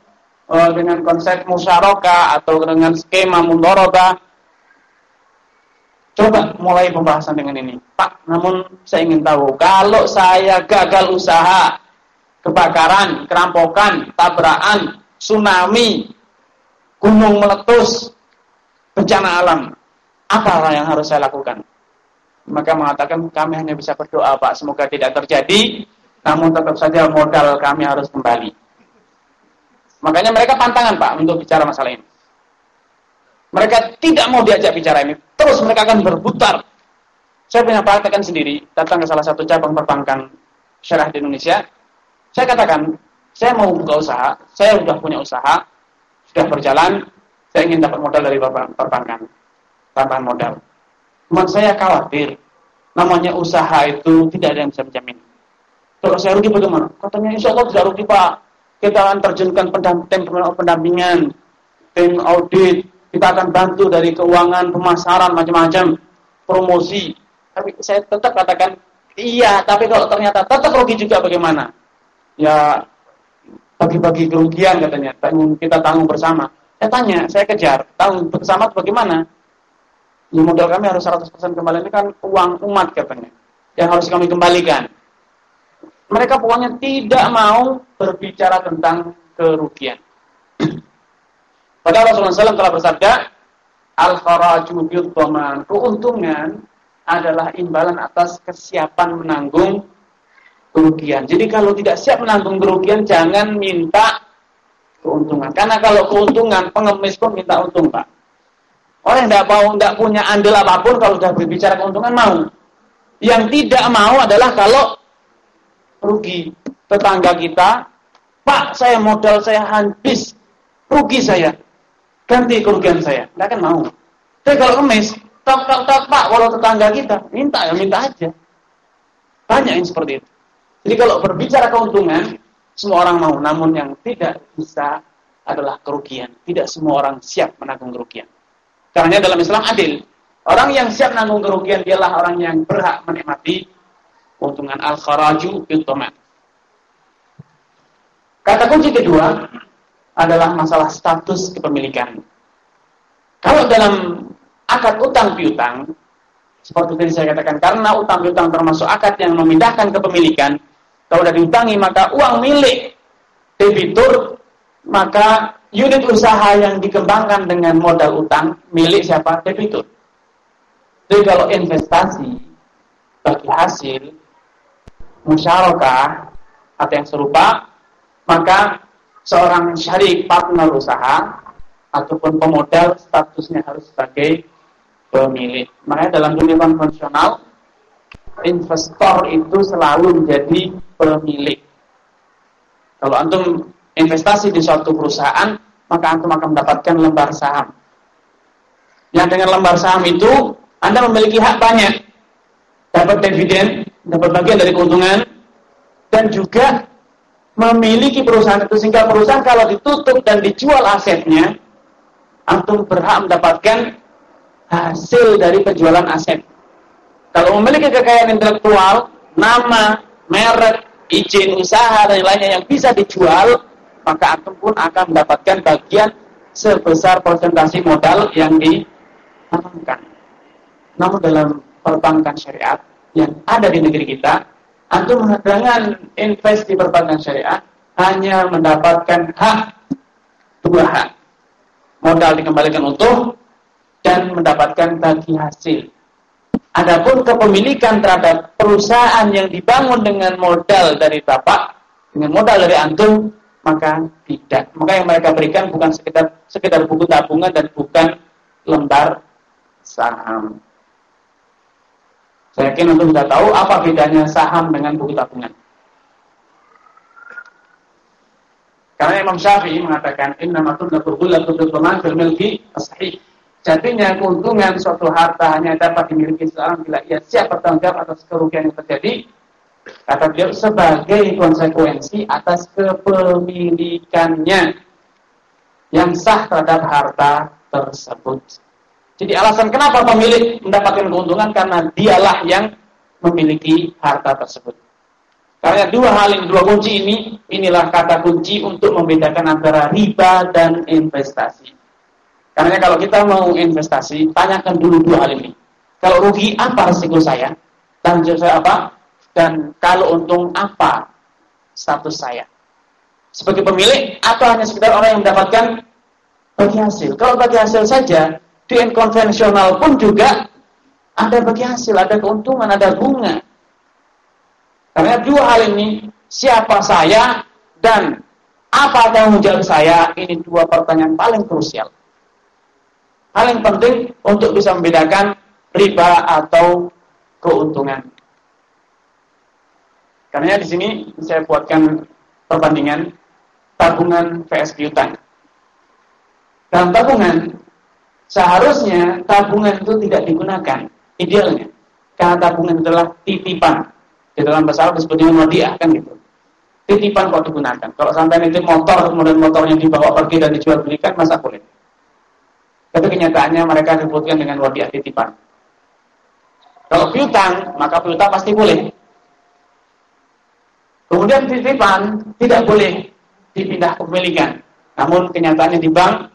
uh, dengan konsep musyarakah atau dengan skema mundoroba. Coba mulai pembahasan dengan ini. Pak, namun saya ingin tahu, kalau saya gagal usaha, kebakaran, kerampokan, tabrakan, tsunami, gunung meletus, bencana alam, apa yang harus saya lakukan? Maka mengatakan kami hanya bisa berdoa Pak, semoga tidak terjadi, namun tetap saja modal kami harus kembali. Makanya mereka pantangan Pak untuk bicara masalah ini. Mereka tidak mau diajak bicara ini. Terus mereka akan berputar. Saya punya praktekan sendiri, datang ke salah satu cabang perbankan syarah di Indonesia. Saya katakan, saya mau buka usaha, saya sudah punya usaha, sudah berjalan, saya ingin dapat modal dari perbankan. Tambahan modal. Cuman saya khawatir, namanya usaha itu tidak ada yang bisa menjamin. Kalau saya rugi bagaimana? Katanya insya Allah tidak rugi Pak kita akan terjunkan tim pendampingan, tim audit, kita akan bantu dari keuangan, pemasaran, macam-macam, promosi. Tapi saya tetap katakan, iya, tapi kalau ternyata tetap rugi juga bagaimana? Ya, bagi-bagi kerugian katanya, kita tanggung bersama. Saya tanya, saya kejar, tanggung bersama bagaimana? Ya modal kami harus 100% kembali, ini kan uang umat katanya, yang harus kami kembalikan mereka pokoknya tidak mau berbicara tentang kerugian. Padahal Rasulullah SAW telah bersabda, Al-kharaju bil Keuntungan adalah imbalan atas kesiapan menanggung kerugian. Jadi kalau tidak siap menanggung kerugian, jangan minta keuntungan. Karena kalau keuntungan, pengemis pun minta untung, Pak. Orang yang tidak mau, tidak punya andil apa pun, kalau sudah berbicara keuntungan, mau. Yang tidak mau adalah kalau rugi tetangga kita, Pak, saya modal saya habis, rugi saya, ganti kerugian saya. Tidak akan mau. Tapi kalau kemis, tak tak tak Pak, walau tetangga kita, minta ya minta aja. Banyak yang seperti itu. Jadi kalau berbicara keuntungan, semua orang mau, namun yang tidak bisa adalah kerugian. Tidak semua orang siap menanggung kerugian. Karena dalam Islam adil. Orang yang siap menanggung kerugian dialah orang yang berhak menikmati keuntungan al-kharaju bil Kata kunci kedua adalah masalah status kepemilikan. Kalau dalam akad utang piutang seperti tadi saya katakan karena utang piutang termasuk akad yang memindahkan kepemilikan kalau sudah diutangi maka uang milik debitur maka unit usaha yang dikembangkan dengan modal utang milik siapa debitur jadi kalau investasi bagi hasil musyarakah atau yang serupa maka seorang syarik partner usaha ataupun pemodal statusnya harus sebagai pemilik. Makanya dalam dunia konvensional investor itu selalu menjadi pemilik. Kalau antum investasi di suatu perusahaan, maka antum akan mendapatkan lembar saham. Yang dengan lembar saham itu, Anda memiliki hak banyak. Dapat dividen, dapat bagian dari keuntungan, dan juga memiliki perusahaan itu. Sehingga perusahaan kalau ditutup dan dijual asetnya, antum berhak mendapatkan hasil dari penjualan aset. Kalau memiliki kekayaan intelektual, nama, merek, izin usaha dan lainnya yang bisa dijual, maka antum pun akan mendapatkan bagian sebesar persentase modal yang ditanamkan. Namun dalam perbankan syariat yang ada di negeri kita, antum dengan invest di perbankan syariat hanya mendapatkan hak dua hak. Modal dikembalikan utuh dan mendapatkan bagi hasil. Adapun kepemilikan terhadap perusahaan yang dibangun dengan modal dari bapak, dengan modal dari antum, maka tidak. Maka yang mereka berikan bukan sekedar sekedar buku tabungan dan bukan lembar saham. Saya yakin antum sudah tahu apa bedanya saham dengan buku tabungan. Karena Imam Syafi'i mengatakan inna matun ghullatun bil milki sahih Jadinya keuntungan suatu harta hanya dapat dimiliki seorang bila ia siap bertanggung jawab atas kerugian yang terjadi. Kata beliau sebagai konsekuensi atas kepemilikannya yang sah terhadap harta tersebut. Jadi alasan kenapa pemilik mendapatkan keuntungan karena dialah yang memiliki harta tersebut. Karena dua hal ini, dua kunci ini, inilah kata kunci untuk membedakan antara riba dan investasi. Karena kalau kita mau investasi, tanyakan dulu dua hal ini. Kalau rugi, apa resiko saya? Tanggung saya apa? Dan kalau untung, apa status saya? Sebagai pemilik, atau hanya sekedar orang yang mendapatkan bagi hasil? Kalau bagi hasil saja, di konvensional pun juga ada bagi hasil, ada keuntungan, ada bunga. Karena dua hal ini, siapa saya dan apa tanggung jawab saya, ini dua pertanyaan paling krusial. Hal yang penting untuk bisa membedakan riba atau keuntungan. Karena di sini saya buatkan perbandingan tabungan vs piutang. Dalam tabungan, seharusnya tabungan itu tidak digunakan idealnya. Karena tabungan adalah titipan. Di dalam bahasa Arab disebut wadiah kan gitu. Titipan kok digunakan. Kalau sampai nanti motor, kemudian motornya dibawa pergi dan dijual belikan, masa boleh. Tapi kenyataannya mereka disebutkan dengan wadiah titipan. Kalau piutang, maka piutang pasti boleh. Kemudian titipan tidak boleh dipindah kepemilikan. Namun kenyataannya di bank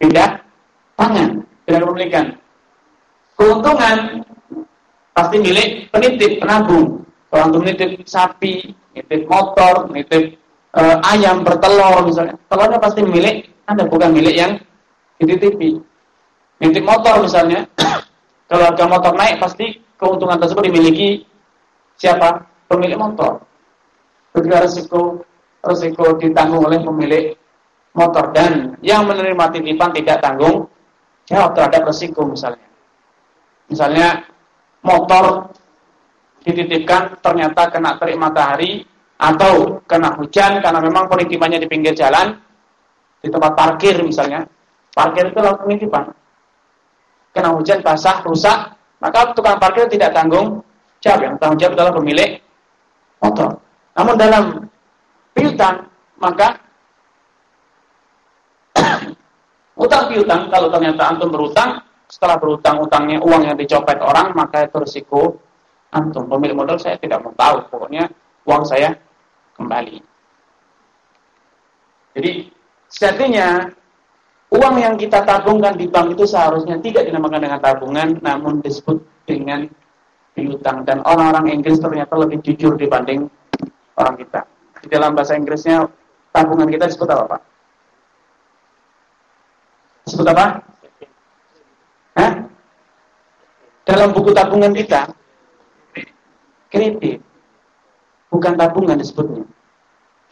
pindah tangan, pindah kepemilikan. Keuntungan pasti milik penitip, penabung. Kalau untuk menitip sapi, nitip motor, nitip e, ayam bertelur misalnya, telurnya pasti milik Anda bukan milik yang dititipi. Nitip motor misalnya, kalau harga motor naik pasti keuntungan tersebut dimiliki siapa? Pemilik motor. Ketika resiko resiko ditanggung oleh pemilik motor dan yang menerima titipan tidak tanggung jawab terhadap resiko misalnya. Misalnya motor dititipkan ternyata kena terik matahari atau kena hujan karena memang penitipannya di pinggir jalan di tempat parkir misalnya. Parkir itu langsung penitipan kena hujan basah, rusak, maka tukang parkir tidak tanggung jawab. Yang tanggung jawab adalah pemilik motor. Namun dalam piutang, maka utang piutang, kalau ternyata antum berutang, setelah berutang utangnya uang yang dicopet orang, maka itu risiko antum. Pemilik modal saya tidak mau tahu, pokoknya uang saya kembali. Jadi sejatinya Uang yang kita tabungkan di bank itu seharusnya tidak dinamakan dengan tabungan, namun disebut dengan piutang. Dan orang-orang Inggris ternyata lebih jujur dibanding orang kita. Di dalam bahasa Inggrisnya, tabungan kita disebut apa, Pak? Disebut apa? Hah? Dalam buku tabungan kita, kredit. Bukan tabungan disebutnya.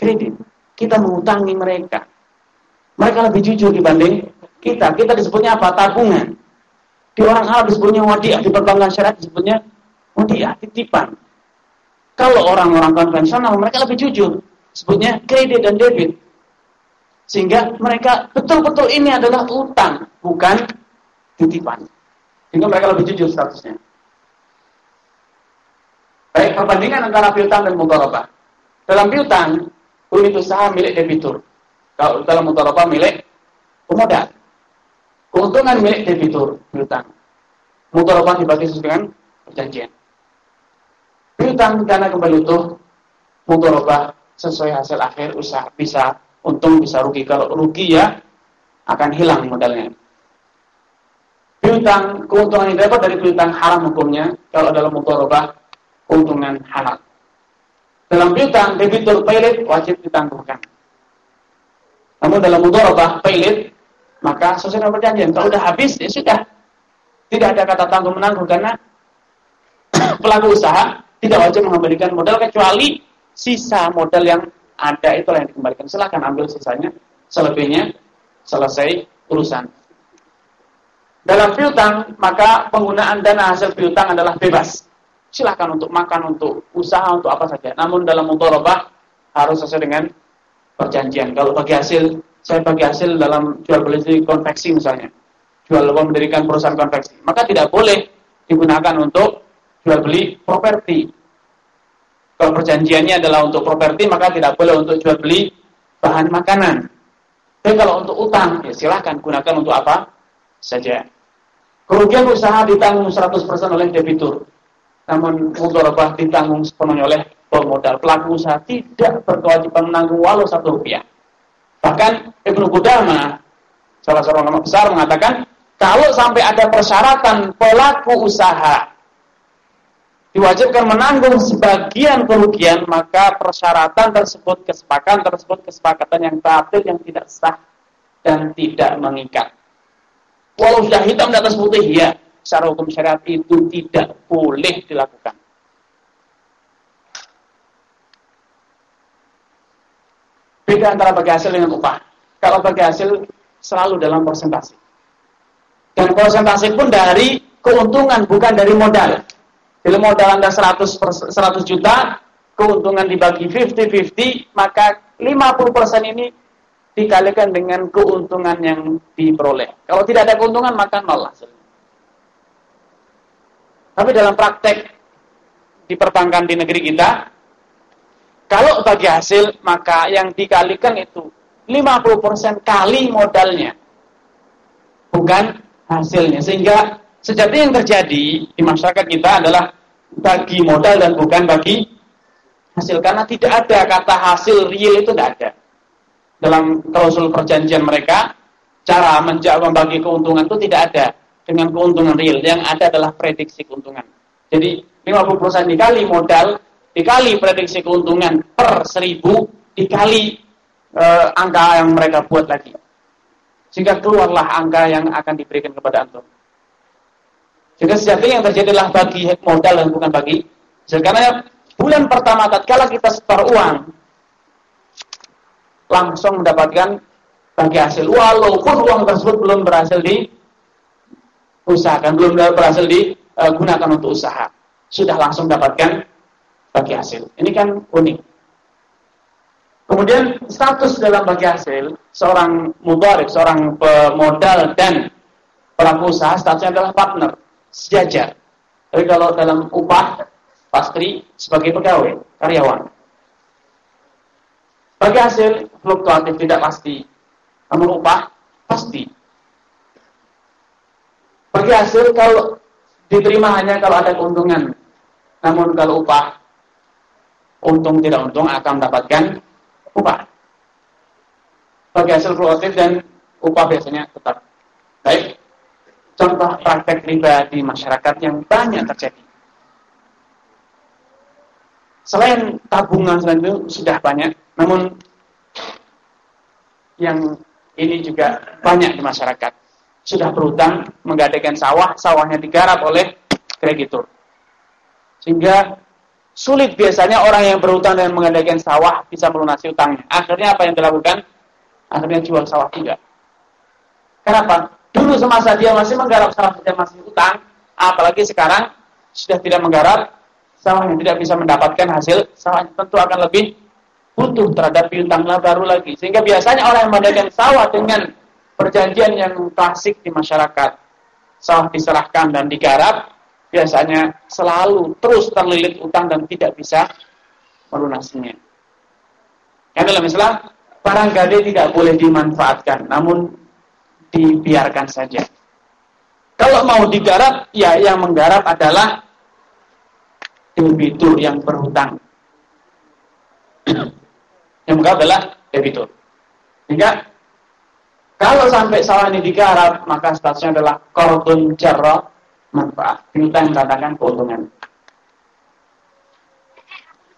Kredit. Kita mengutangi mereka. Mereka lebih jujur dibanding kita. Kita disebutnya apa? Tabungan. Di orang Arab disebutnya wadiah, di perbankan syariat disebutnya wadiah, titipan. Kalau orang-orang konvensional, mereka lebih jujur. Sebutnya kredit dan debit. Sehingga mereka betul-betul ini adalah utang, bukan titipan. Sehingga mereka lebih jujur statusnya. Baik, perbandingan antara piutang dan mudharabah. Dalam piutang, unit usaha milik debitur. Kalau dalam mudharabah milik pemodal. Keuntungan milik debitur piutang. Mudharabah dibagi sesuai dengan perjanjian. Piutang dana kembali utuh mudharabah sesuai hasil akhir usaha bisa untung bisa rugi. Kalau rugi ya akan hilang modalnya. Piutang keuntungan yang dapat dari piutang haram hukumnya kalau dalam mudharabah keuntungan halal. Dalam piutang debitur paylet wajib ditangguhkan. Namun dalam mudharabah paylit maka dengan perjanjian. Kalau sudah habis ya sudah. Tidak ada kata tanggung menanggung karena pelaku usaha tidak wajib mengembalikan modal kecuali sisa modal yang ada itu yang dikembalikan. Silahkan ambil sisanya, selebihnya selesai urusan. Dalam piutang maka penggunaan dana hasil piutang adalah bebas. Silahkan untuk makan, untuk usaha, untuk apa saja. Namun dalam mudharabah harus sesuai dengan perjanjian. Kalau bagi hasil, saya bagi hasil dalam jual beli konveksi misalnya, jual mendirikan perusahaan konveksi, maka tidak boleh digunakan untuk jual beli properti. Kalau perjanjiannya adalah untuk properti, maka tidak boleh untuk jual beli bahan makanan. Tapi kalau untuk utang, ya silahkan gunakan untuk apa saja. Kerugian usaha ditanggung 100% oleh debitur. Namun mudharabah ditanggung sepenuhnya oleh pemodal pelaku usaha tidak berkewajiban menanggung walau satu rupiah. Bahkan Ibnu Qudama salah seorang ulama besar mengatakan kalau sampai ada persyaratan pelaku usaha diwajibkan menanggung sebagian kerugian maka persyaratan tersebut kesepakatan tersebut kesepakatan yang batil yang tidak sah dan tidak mengikat. Walau sudah hitam di atas putih ya, secara hukum syariat itu tidak boleh dilakukan. Beda antara bagi hasil dengan upah. Kalau bagi hasil selalu dalam persentase. Dan persentase pun dari keuntungan bukan dari modal. Bila modal Anda 100 100 juta, keuntungan dibagi 50-50, maka 50% ini dikalikan dengan keuntungan yang diperoleh. Kalau tidak ada keuntungan maka nol hasilnya. Tapi dalam praktek di perbankan di negeri kita, kalau bagi hasil, maka yang dikalikan itu 50% kali modalnya. Bukan hasilnya. Sehingga sejati yang terjadi di masyarakat kita adalah bagi modal dan bukan bagi hasil. Karena tidak ada kata hasil real itu tidak ada. Dalam klausul perjanjian mereka, cara menjawab membagi keuntungan itu tidak ada dengan keuntungan real. Yang ada adalah prediksi keuntungan. Jadi 50% dikali modal dikali prediksi keuntungan per seribu dikali eh, angka yang mereka buat lagi. Sehingga keluarlah angka yang akan diberikan kepada antum. Sehingga sejatinya yang terjadi adalah bagi modal dan bukan bagi karena bulan pertama tatkala kita setor uang langsung mendapatkan bagi hasil walaupun uang tersebut belum berhasil di usahakan belum berhasil digunakan untuk usaha sudah langsung dapatkan bagi hasil. Ini kan unik. Kemudian status dalam bagi hasil seorang mudarib, seorang pemodal dan pelaku usaha statusnya adalah partner, sejajar. Tapi kalau dalam upah pasti sebagai pegawai, karyawan. Bagi hasil fluktuatif tidak pasti, namun upah pasti. Bagi hasil kalau diterima hanya kalau ada keuntungan, namun kalau upah untung tidak untung akan mendapatkan upah. Bagi hasil fluktuatif dan upah biasanya tetap. Baik. Contoh praktek riba di masyarakat yang banyak terjadi. Selain tabungan selain itu sudah banyak, namun yang ini juga banyak di masyarakat. Sudah berutang, menggadaikan sawah, sawahnya digarap oleh kreditur. Sehingga sulit biasanya orang yang berutang dan menggadaikan sawah bisa melunasi utangnya. Akhirnya apa yang dilakukan? Akhirnya jual sawah juga. Kenapa? Dulu semasa dia masih menggarap sawah dia masih utang, apalagi sekarang sudah tidak menggarap sawah yang tidak bisa mendapatkan hasil sawah tentu akan lebih butuh terhadap piutang baru lagi. Sehingga biasanya orang yang mengadakan sawah dengan perjanjian yang klasik di masyarakat, sawah diserahkan dan digarap, biasanya selalu terus terlilit utang dan tidak bisa melunasinya. Yang dalam Islam, barang gade tidak boleh dimanfaatkan, namun dibiarkan saja. Kalau mau digarap, ya yang menggarap adalah debitur yang berhutang yang menggarap adalah debitur. Sehingga kalau sampai sawah ini digarap, maka statusnya adalah kordun jarrah manfaat. Kita yang mengatakan keuntungan.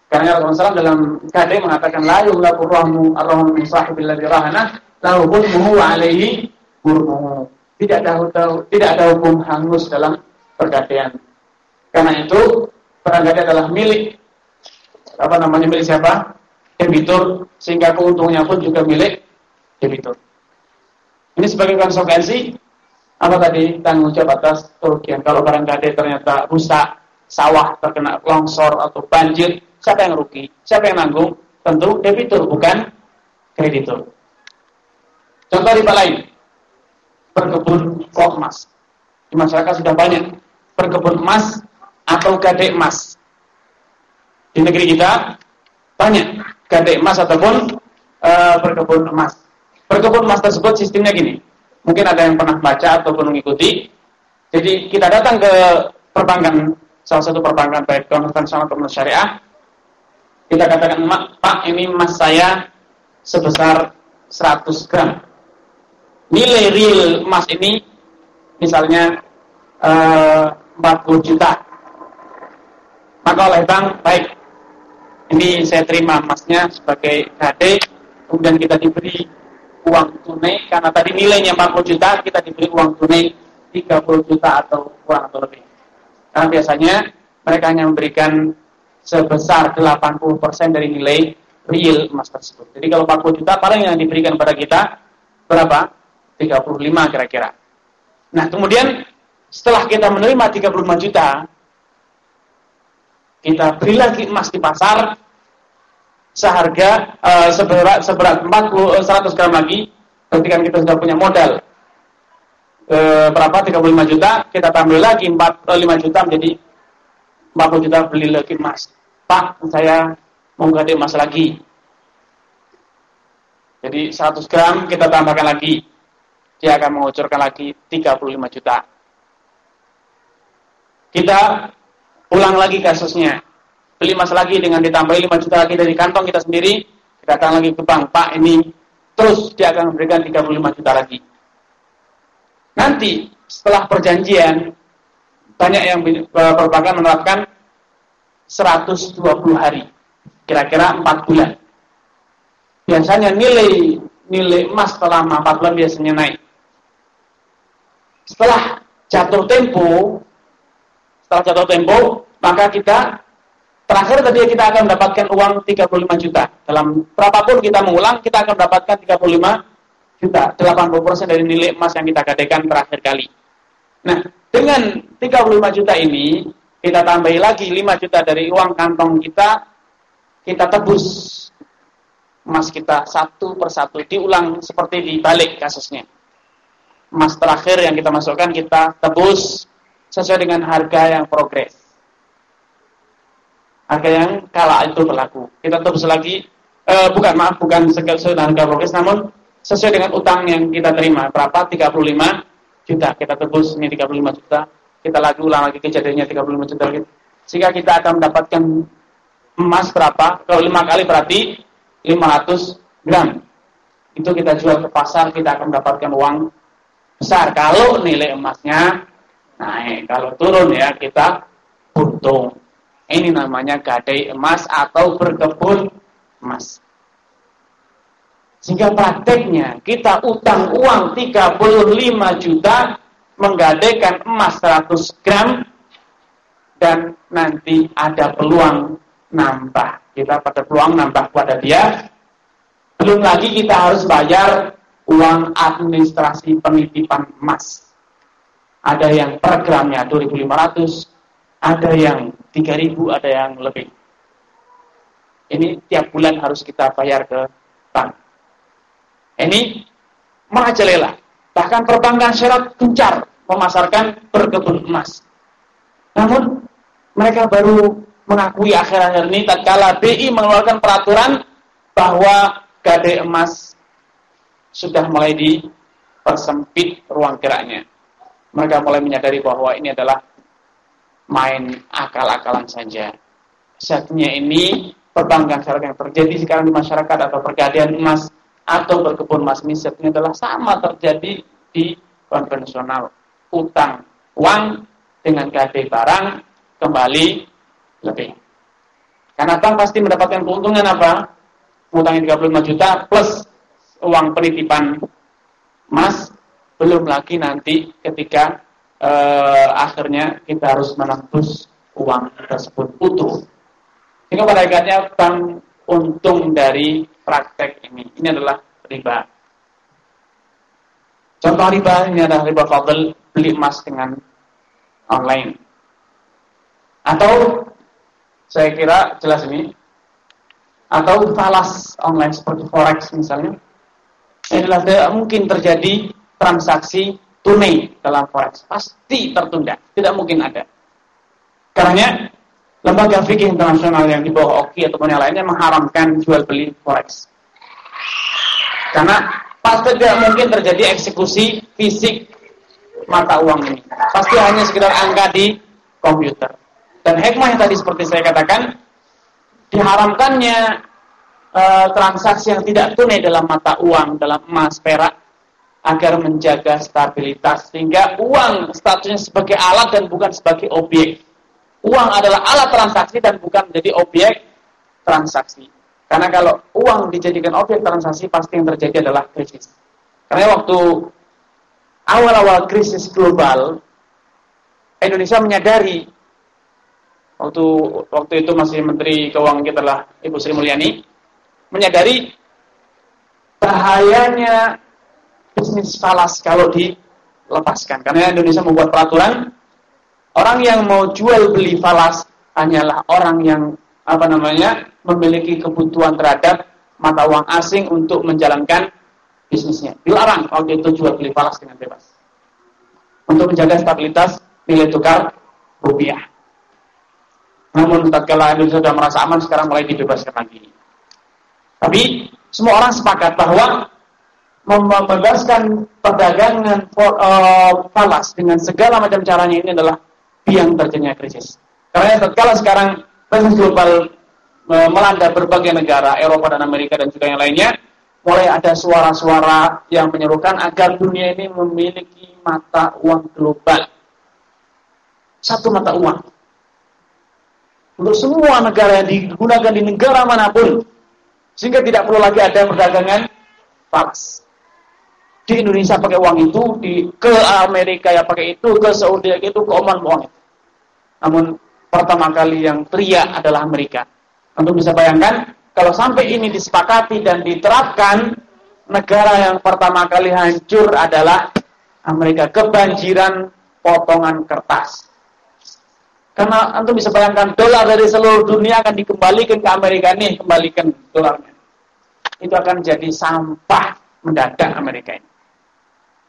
Karena Rasulullah SAW dalam kadai mengatakan la yulaku rahmu ar-rahmu min rahana lahu alaihi hurmuhu. Tidak ada tidak ada hukum hangus dalam pergadaian. Karena itu pergadaian adalah milik apa namanya milik siapa? debitur sehingga keuntungannya pun juga milik debitur. Ini sebagai konsekuensi apa tadi tanggung jawab atas kerugian. Kalau barang ternyata rusak, sawah terkena longsor atau banjir, siapa yang rugi? Siapa yang nanggung? Tentu debitur bukan kreditur. Contoh riba lain, berkebun kok emas. Di masyarakat sudah banyak berkebun emas atau gade emas. Di negeri kita banyak gade emas ataupun e, berkebun emas. Berkebun emas tersebut sistemnya gini. Mungkin ada yang pernah baca ataupun mengikuti. Jadi kita datang ke perbankan, salah satu perbankan baik konvensional ataupun syariah. Kita katakan, Pak ini emas saya sebesar 100 gram. Nilai real emas ini misalnya e, 40 juta. Maka oleh bank, baik ini saya terima emasnya sebagai KD, kemudian kita diberi uang tunai, karena tadi nilainya 40 juta, kita diberi uang tunai 30 juta atau uang atau lebih. Karena biasanya mereka hanya memberikan sebesar 80% dari nilai real emas tersebut. Jadi kalau 40 juta, paling yang diberikan pada kita berapa? 35 kira-kira. Nah, kemudian setelah kita menerima 35 juta, kita beli lagi emas di pasar seharga uh, seberat seberat 40 100 eh, gram lagi. Ketika kita sudah punya modal. Uh, berapa? 35 juta. Kita tambah lagi 45 juta menjadi 40 juta beli lagi emas. Pak saya mau ganti emas lagi. Jadi 100 gram kita tambahkan lagi dia akan mengucurkan lagi 35 juta kita ulang lagi kasusnya. Beli emas lagi dengan ditambah 5 juta lagi dari kantong kita sendiri, kita datang lagi ke bank, Pak ini terus dia akan memberikan 35 juta lagi. Nanti setelah perjanjian banyak yang perbankan menerapkan 120 hari, kira-kira 4 bulan. Biasanya nilai nilai emas selama 4 bulan biasanya naik. Setelah jatuh tempo, setelah jatuh tempo, maka kita terakhir tadi kita akan mendapatkan uang 35 juta. Dalam berapapun kita mengulang, kita akan mendapatkan 35 juta. 80% dari nilai emas yang kita gadaikan terakhir kali. Nah, dengan 35 juta ini, kita tambahi lagi 5 juta dari uang kantong kita, kita tebus emas kita satu persatu. Diulang seperti dibalik kasusnya. Emas terakhir yang kita masukkan, kita tebus sesuai dengan harga yang progres. Harga yang kala itu berlaku. Kita terus lagi, eh, bukan maaf, bukan sesuai dengan harga progres, namun sesuai dengan utang yang kita terima. Berapa? 35 juta. Kita tebus ini 35 juta. Kita lagi ulang lagi kejadiannya 35 juta. Sehingga kita akan mendapatkan emas berapa? Kalau 5 kali berarti 500 gram. itu kita jual ke pasar kita akan mendapatkan uang besar. Kalau nilai emasnya naik, kalau turun ya kita untung. Ini namanya gadai emas atau berkebun emas. Sehingga prakteknya kita utang uang 35 juta menggadaikan emas 100 gram dan nanti ada peluang nambah. Kita pada peluang nambah pada dia. Belum lagi kita harus bayar uang administrasi penitipan emas. Ada yang per gramnya 2500, ada yang 3000, ada yang lebih. Ini tiap bulan harus kita bayar ke bank. Ini merajalela. Bahkan perbankan syarat gencar memasarkan berkebun emas. Namun mereka baru mengakui akhir-akhir ini tatkala BI mengeluarkan peraturan bahwa gade emas sudah mulai dipersempit ruang geraknya. Mereka mulai menyadari bahwa ini adalah main akal-akalan saja. Satunya ini perbankan syarat yang terjadi sekarang di masyarakat atau pergadian emas atau berkebun emas ini sebetulnya adalah sama terjadi di konvensional utang uang dengan gade barang kembali lebih. Karena bank pasti mendapatkan keuntungan apa? Utangnya 35 juta plus uang penitipan emas belum lagi nanti ketika eh, akhirnya kita harus menembus uang tersebut utuh. Sehingga pada akhirnya bank untung dari praktek ini. Ini adalah riba. Contoh riba ini adalah riba fadl beli emas dengan online. Atau saya kira jelas ini atau falas online seperti forex misalnya. Adalah tidak mungkin terjadi transaksi tunai dalam forex. Pasti tertunda, tidak mungkin ada. Karena lembaga fikih internasional yang di bawah OKI ataupun yang lainnya mengharamkan jual beli forex. Karena pasti tidak mungkin terjadi eksekusi fisik mata uang ini. Pasti hanya sekedar angka di komputer. Dan hikmah yang tadi seperti saya katakan, diharamkannya e, transaksi yang tidak tunai dalam mata uang, dalam emas, perak, agar menjaga stabilitas. Sehingga uang statusnya sebagai alat dan bukan sebagai objek uang adalah alat transaksi dan bukan menjadi objek transaksi. Karena kalau uang dijadikan objek transaksi pasti yang terjadi adalah krisis. Karena waktu awal-awal krisis global Indonesia menyadari waktu waktu itu masih Menteri Keuangan kita adalah Ibu Sri Mulyani menyadari bahayanya bisnis falas kalau dilepaskan karena Indonesia membuat peraturan Orang yang mau jual beli falas hanyalah orang yang apa namanya memiliki kebutuhan terhadap mata uang asing untuk menjalankan bisnisnya. Dilarang waktu itu jual beli falas dengan bebas. Untuk menjaga stabilitas nilai tukar rupiah. Namun tatkala Indonesia sudah merasa aman sekarang mulai dibebaskan lagi. Tapi semua orang sepakat bahwa membebaskan perdagangan uh, dengan segala macam caranya ini adalah biang terjadinya krisis. Karena tatkala sekarang krisis global melanda berbagai negara, Eropa dan Amerika dan juga yang lainnya, mulai ada suara-suara yang menyerukan agar dunia ini memiliki mata uang global. Satu mata uang. Untuk semua negara yang digunakan di negara mana pun. Sehingga tidak perlu lagi ada perdagangan fals di Indonesia pakai uang itu, di ke Amerika ya pakai itu, ke Saudi ya itu, ke Oman uang itu. Namun pertama kali yang teriak adalah Amerika. Untuk bisa bayangkan, kalau sampai ini disepakati dan diterapkan, negara yang pertama kali hancur adalah Amerika. Kebanjiran potongan kertas. Karena antum bisa bayangkan dolar dari seluruh dunia akan dikembalikan ke Amerika nih, kembalikan dolarnya. Itu akan jadi sampah mendadak Amerika ini.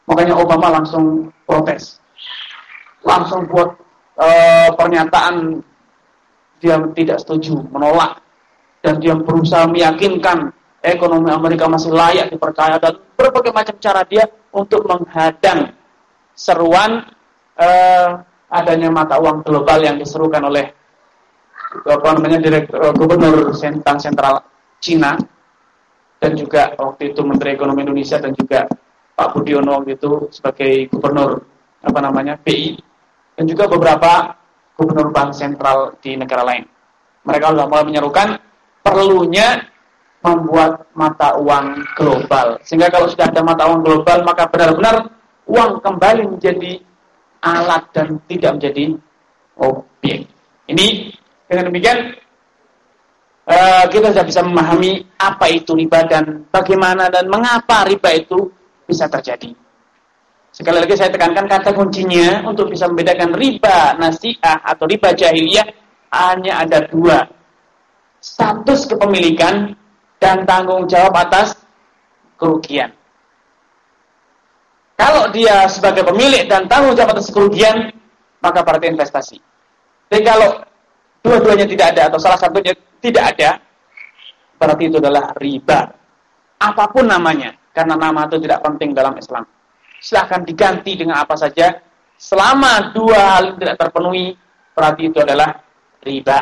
Makanya Obama langsung protes. Langsung buat e, pernyataan dia tidak setuju, menolak. Dan dia berusaha meyakinkan ekonomi Amerika masih layak dipercaya dan berbagai macam cara dia untuk menghadang seruan e, adanya mata uang global yang diserukan oleh apa namanya direktur gubernur Bank Sentral Cina dan juga waktu itu Menteri Ekonomi Indonesia dan juga Pak Budiono itu sebagai gubernur apa namanya BI dan juga beberapa gubernur bank sentral di negara lain. Mereka sudah mulai menyerukan perlunya membuat mata uang global. Sehingga kalau sudah ada mata uang global maka benar-benar uang kembali menjadi alat dan tidak menjadi objek. Ini dengan demikian uh, kita sudah bisa memahami apa itu riba dan bagaimana dan mengapa riba itu bisa terjadi. Sekali lagi saya tekankan kata kuncinya untuk bisa membedakan riba nasiah atau riba jahiliyah hanya ada dua. Status kepemilikan dan tanggung jawab atas kerugian. Kalau dia sebagai pemilik dan tanggung jawab atas kerugian, maka berarti investasi. Tapi kalau dua-duanya tidak ada atau salah satunya tidak ada, berarti itu adalah riba. Apa pun namanya, karena nama itu tidak penting dalam Islam. Silahkan diganti dengan apa saja, selama dua hal tidak terpenuhi, berarti itu adalah riba.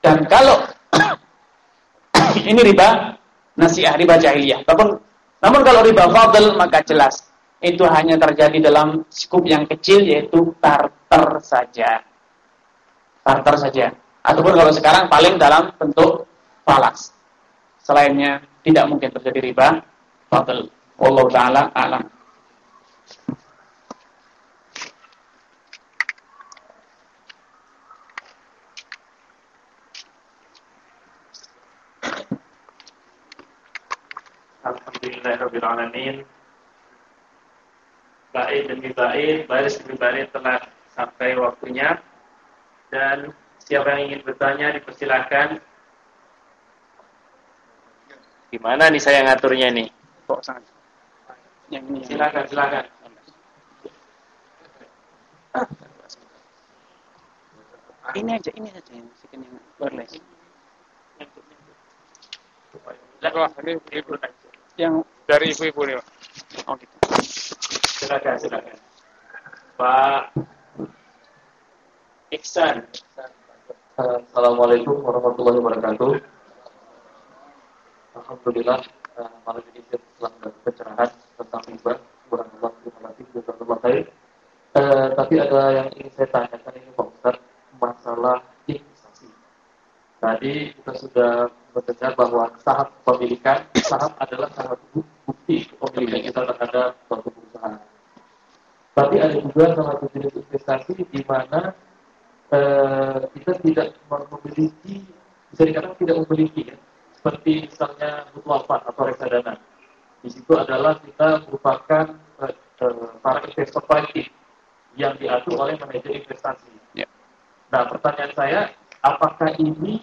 Dan kalau ini riba nasiah, riba jahiliyah. Namun, namun kalau riba fadl maka jelas itu hanya terjadi dalam skup yang kecil yaitu barter saja barter saja. Ataupun kalau sekarang paling dalam bentuk falas. Selainnya tidak mungkin terjadi riba fadl. Allah taala alam. Alhamdulillahirrahmanirrahim Baik demi baik, baris demi baris telah sampai waktunya dan siapa yang ingin bertanya dipersilakan. Gimana nih saya ngaturnya nih? Kok sangat? Yang ini. Silakan, silakan. Ini aja, ini aja yang second yang wireless. Wah, ini yang dari ibu-ibu nih, Oh gitu. Silakan, silakan. Pak Iksan. Assalamualaikum warahmatullahi wabarakatuh. Alhamdulillah uh, malam ini saya telah mendapat pencerahan tentang riba. Subhanallah, terima kasih, jazakallah khair. Tapi ada yang ingin saya tanyakan ini Pak Ustaz, masalah. Tadi kita sudah mendengar bahwa saham pemilikan, saham adalah salah satu bukti kepemilikan kita terhadap suatu perusahaan. Tapi ada juga salah satu jenis investasi di mana Eh, kita tidak memiliki bisa dikatakan tidak memiliki ya seperti misalnya mutual atau reksadana di situ adalah kita merupakan uh, para investor politik yang diatur oleh manajer investasi. Ya. Nah pertanyaan saya apakah ini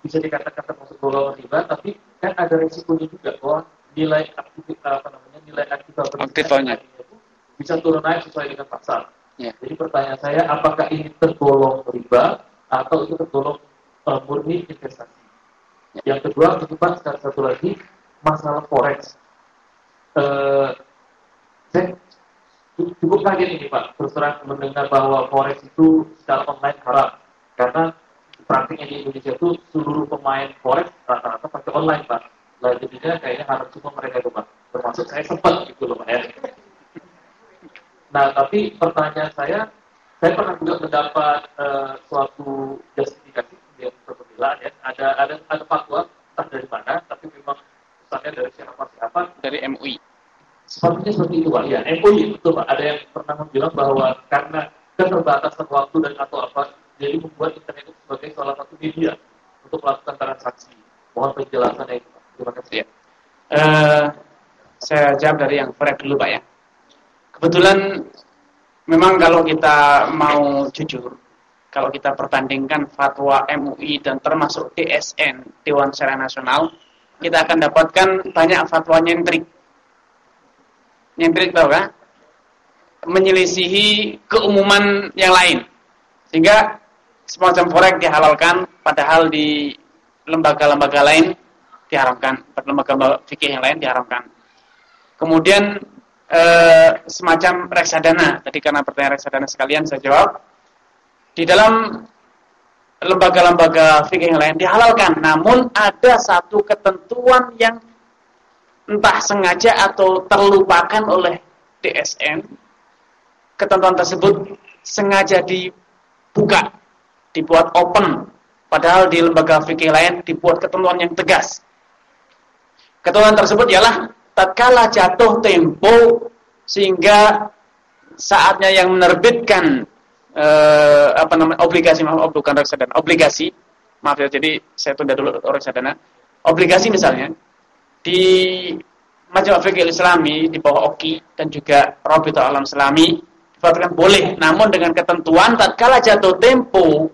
bisa dikatakan termasuk golongan riba tapi kan ada resikonya juga bahwa nilai aktivitas apa namanya nilai aktivitas bisa turun naik sesuai dengan pasar. Ya. Jadi pertanyaan saya, apakah ini tergolong riba atau itu tergolong uh, murni investasi? Ya. Yang kedua, Pak, sekarang satu lagi masalah forex. Uh, saya cukup kaget ini Pak, terus terang mendengar bahwa forex itu secara online haram. Karena praktiknya di Indonesia itu seluruh pemain forex rata-rata pakai online Pak. Lah jadinya kayaknya harus cuma mereka itu Pak. Termasuk saya sempat gitu loh Pak ya. Nah, tapi pertanyaan saya, saya pernah juga mendapat uh, suatu justifikasi di pembelaan ya. Ada ada ada fatwa entah dari mana, tapi memang misalnya dari siapa siapa dari MUI. Sepertinya seperti itu pak. Ya, MUI itu pak. Ada yang pernah bilang bahwa karena keterbatasan waktu dan atau apa, jadi membuat internet itu sebagai salah satu media untuk melakukan transaksi. Mohon penjelasannya pak. Terima kasih. Ya. Uh, saya jawab dari yang Fred dulu pak ya. Kebetulan memang kalau kita mau jujur, kalau kita pertandingkan fatwa MUI dan termasuk DSN, Dewan Syariah Nasional, kita akan dapatkan banyak fatwa nyentrik. Nyentrik tahu kan? Menyelisihi keumuman yang lain. Sehingga semacam forex dihalalkan padahal di lembaga-lembaga lain diharamkan, lembaga fikih yang lain diharamkan. Kemudian eh, semacam reksadana. Tadi karena pertanyaan reksadana sekalian saya jawab. Di dalam lembaga-lembaga fikih yang lain dihalalkan. Namun ada satu ketentuan yang entah sengaja atau terlupakan oleh DSN. Ketentuan tersebut sengaja dibuka, dibuat open. Padahal di lembaga fikih lain dibuat ketentuan yang tegas. Ketentuan tersebut ialah tatkala jatuh tempo sehingga saatnya yang menerbitkan eh, apa namanya obligasi maaf bukan reksadana obligasi maaf ya jadi saya tunda dulu reksadana obligasi misalnya di Majelis Fikih Islami di bawah OKI dan juga Rabita Alam Islami dikatakan boleh namun dengan ketentuan tatkala jatuh tempo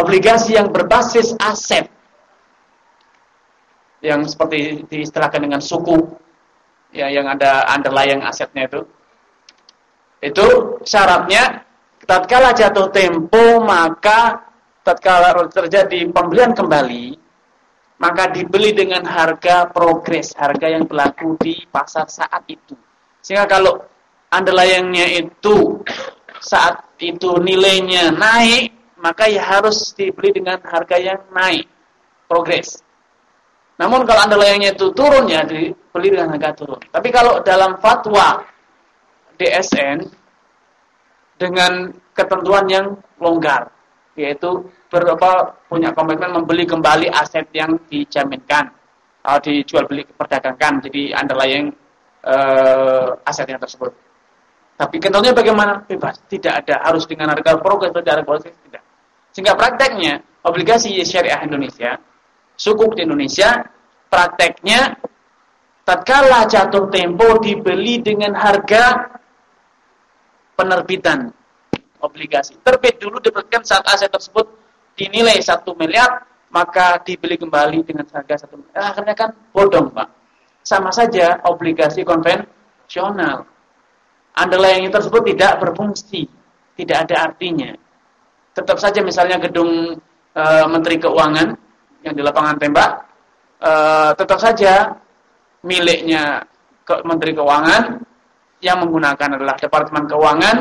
obligasi yang berbasis aset yang seperti diistilahkan dengan suku ya yang ada underlying asetnya itu itu syaratnya tatkala jatuh tempo maka tatkala terjadi pembelian kembali maka dibeli dengan harga progres, harga yang berlaku di pasar saat itu. Sehingga kalau underlyingnya itu saat itu nilainya naik, maka ya harus dibeli dengan harga yang naik, progres. Namun kalau underlyingnya itu turun ya dibeli dengan harga turun. Tapi kalau dalam fatwa DSN dengan ketentuan yang longgar, yaitu berapa punya komitmen membeli kembali aset yang dijaminkan, uh, dijual beli perdagangkan, jadi underlying uh, asetnya tersebut. Tapi ketentuannya bagaimana? Bebas, tidak ada harus dengan harga progres atau harga progres tidak. Sehingga prakteknya obligasi syariah Indonesia, sukuk di Indonesia, prakteknya tatkala jatuh tempo dibeli dengan harga penerbitan obligasi. Terbit dulu diberikan saat aset tersebut dinilai satu miliar, maka dibeli kembali dengan harga satu miliar. Ah, akhirnya kan bodong, Pak. Sama saja obligasi konvensional. Underlying tersebut tidak berfungsi, tidak ada artinya. Tetap saja misalnya gedung e, Menteri Keuangan yang di lapangan tembak, e, tetap saja miliknya ke Menteri Keuangan yang menggunakan adalah Departemen Keuangan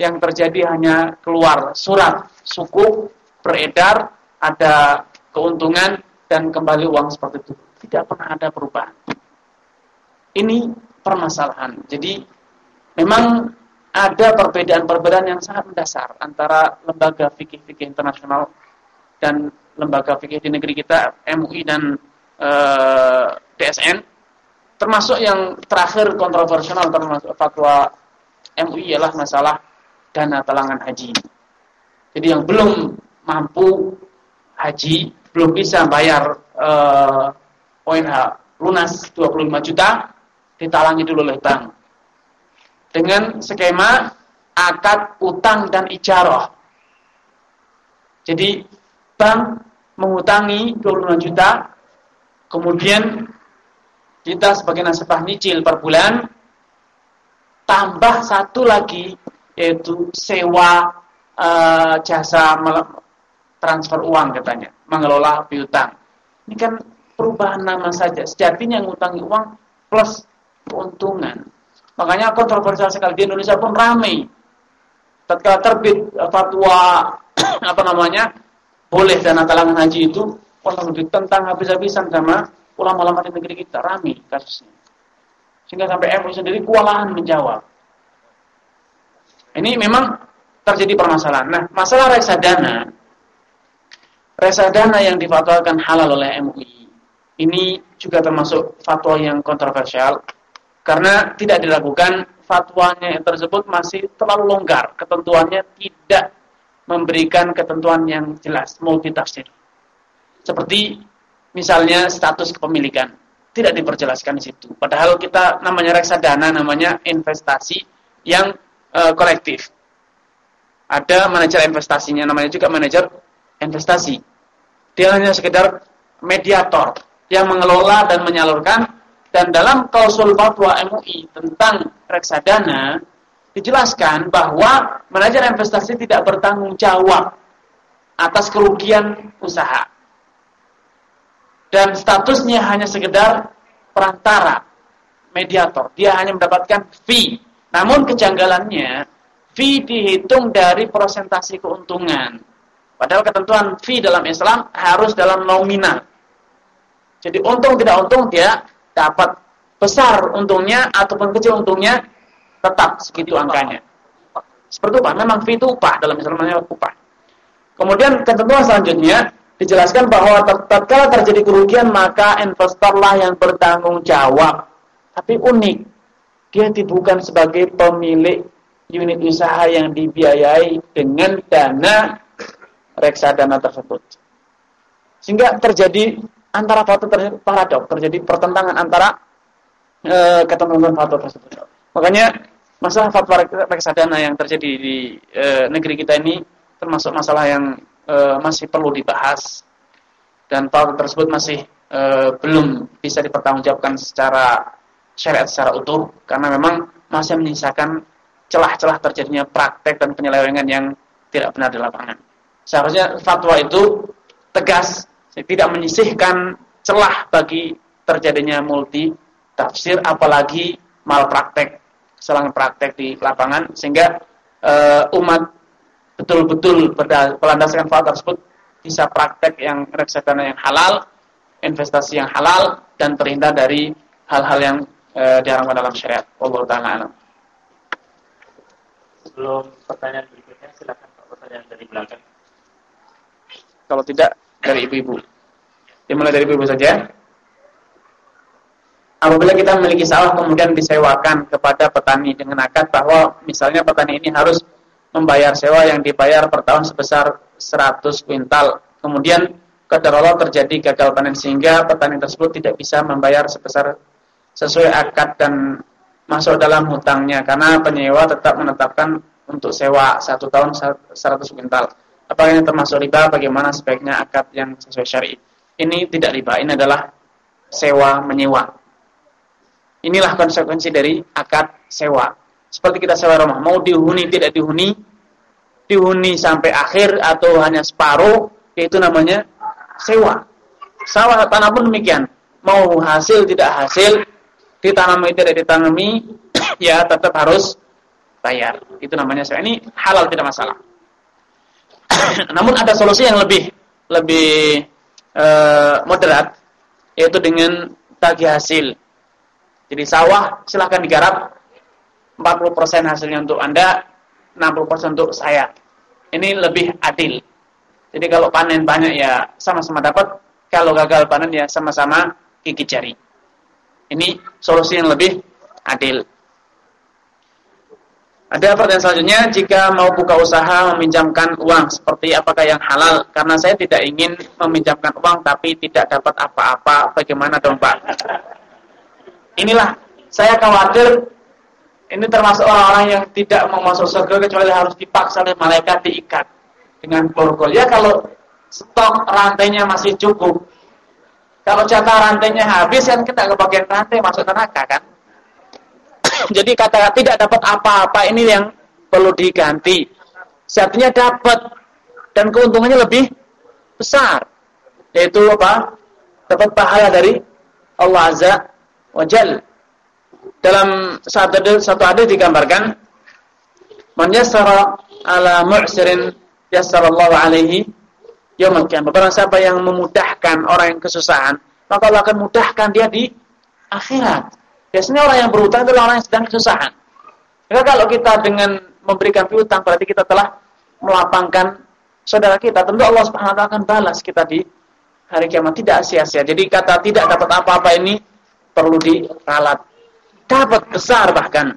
yang terjadi hanya keluar surat suku beredar ada keuntungan dan kembali uang seperti itu. Tidak pernah ada perubahan. Ini permasalahan. Jadi memang ada perbedaan-perbedaan yang sangat mendasar antara lembaga fikih-fikih internasional dan lembaga fikih di negeri kita MUI dan e, eh, DSN Termasuk yang terakhir kontroversial termasuk fatwa MUI ialah masalah dana talangan haji. Jadi yang belum mampu haji, belum bisa bayar eh, ONH lunas 25 juta, ditalangi dulu oleh bank. Dengan skema akad utang dan ijarah. Jadi bank mengutangi 25 juta, kemudian kita sebagai nasabah nyicil per bulan tambah satu lagi yaitu sewa e, jasa transfer uang katanya mengelola piutang ini kan perubahan nama saja. Sejatinya ngutangi uang plus keuntungan makanya kontroversial sekali di Indonesia pun ramai tatkala terbit fatwa apa namanya boleh dana talangan haji itu orang ditentang habis-habisan sama ulama-ulama di negeri kita rame kasusnya. Sehingga sampai MUI sendiri kewalahan menjawab. Ini memang terjadi permasalahan. Nah, masalah reksadana, reksadana yang difatwakan halal oleh MUI, ini juga termasuk fatwa yang kontroversial karena tidak dilakukan fatwanya yang tersebut masih terlalu longgar, ketentuannya tidak memberikan ketentuan yang jelas, multitafsir. Seperti misalnya status kepemilikan tidak diperjelaskan di situ. Padahal kita namanya reksadana, namanya investasi yang e, kolektif. Ada manajer investasinya, namanya juga manajer investasi. Dia hanya sekedar mediator yang mengelola dan menyalurkan dan dalam klausul fatwa MUI tentang reksadana dijelaskan bahwa manajer investasi tidak bertanggung jawab atas kerugian usaha dan statusnya hanya sekedar perantara, mediator. Dia hanya mendapatkan fee. Namun kejanggalannya, fee dihitung dari prosentasi keuntungan. Padahal ketentuan fee dalam Islam harus dalam nominal. Jadi untung tidak untung dia dapat besar untungnya ataupun kecil untungnya tetap segitu angkanya. Seperti upah, memang fee itu upah dalam Islam namanya upah. Kemudian ketentuan selanjutnya dijelaskan bahwa tatkala terjadi kerugian maka investorlah yang bertanggung jawab. Tapi unik, dia bukan sebagai pemilik unit usaha yang dibiayai dengan dana reksadana tersebut. Sehingga terjadi antara faktor terjadi paradok, terjadi pertentangan antara e, ketentuan faktor tersebut. Makanya masalah fatwa reksadana yang terjadi di e, negeri kita ini termasuk masalah yang e, masih perlu dibahas dan faktor tersebut masih e, belum bisa dipertanggungjawabkan secara syariat secara utuh karena memang masih menyisakan celah-celah terjadinya praktek dan penyelewengan yang tidak benar di lapangan. Seharusnya fatwa itu tegas, tidak menyisihkan celah bagi terjadinya multi tafsir, apalagi malpraktek, kesalahan praktek di lapangan, sehingga uh, umat betul-betul berlandaskan fatwa tersebut bisa praktek yang reksadana yang halal, investasi yang halal, dan terhindar dari hal-hal yang uh, diharamkan dalam syariat. Allah Ta'ala Sebelum pertanyaan berikutnya, silakan Pak pertanyaan dari belakang. Kalau tidak dari ibu-ibu. Dimulai dari ibu-ibu saja. Apabila kita memiliki sawah kemudian disewakan kepada petani dengan akad bahwa misalnya petani ini harus membayar sewa yang dibayar per tahun sebesar 100 kuintal. Kemudian Allah terjadi gagal panen sehingga petani tersebut tidak bisa membayar sebesar sesuai akad dan masuk dalam hutangnya karena penyewa tetap menetapkan untuk sewa satu tahun 100 kuintal. Apakah ini termasuk riba? Bagaimana sebaiknya akad yang sesuai syari? Ini tidak riba, ini adalah sewa menyewa. Inilah konsekuensi dari akad sewa. Seperti kita sewa rumah, mau dihuni tidak dihuni, dihuni sampai akhir atau hanya separuh, itu namanya sewa. Sawah tanah pun demikian. Mau hasil tidak hasil, ditanami tidak ditanami, ya tetap harus bayar. Itu namanya sewa. Ini halal tidak masalah. Namun ada solusi yang lebih lebih e, moderat yaitu dengan tagih hasil. Jadi sawah silahkan digarap 40% hasilnya untuk Anda, 60% untuk saya. Ini lebih adil. Jadi kalau panen banyak ya sama-sama dapat, kalau gagal panen ya sama-sama gigit jari. Ini solusi yang lebih adil. Ada pertanyaan selanjutnya, jika mau buka usaha meminjamkan uang, seperti apakah yang halal? Karena saya tidak ingin meminjamkan uang tapi tidak dapat apa-apa, bagaimana dong Pak? Inilah, saya khawatir ini termasuk orang-orang yang tidak mau masuk surga kecuali harus dipaksa oleh malaikat diikat dengan borgol. Ya kalau stok rantainya masih cukup, kalau jatah rantainya habis kan kita kebagian rantai masuk neraka kan? Jadi kata tidak dapat apa-apa ini yang perlu diganti. Satunya dapat dan keuntungannya lebih besar. Yaitu apa? Dapat pahala dari Allah Azza wa Jal. Dalam satu satu hadis digambarkan man yassara ala mu'sirin yassarallahu alaihi yaumil qiyamah. Barang siapa yang memudahkan orang yang kesusahan, maka Allah akan mudahkan dia di akhirat. Biasanya orang yang berutang adalah orang yang sedang kesusahan. Maka kalau kita dengan memberikan piutang berarti kita telah melapangkan saudara kita. Tentu Allah Subhanahu wa taala akan balas kita di hari kiamat tidak sia-sia. Jadi kata tidak dapat apa-apa ini perlu diralat. Dapat besar bahkan.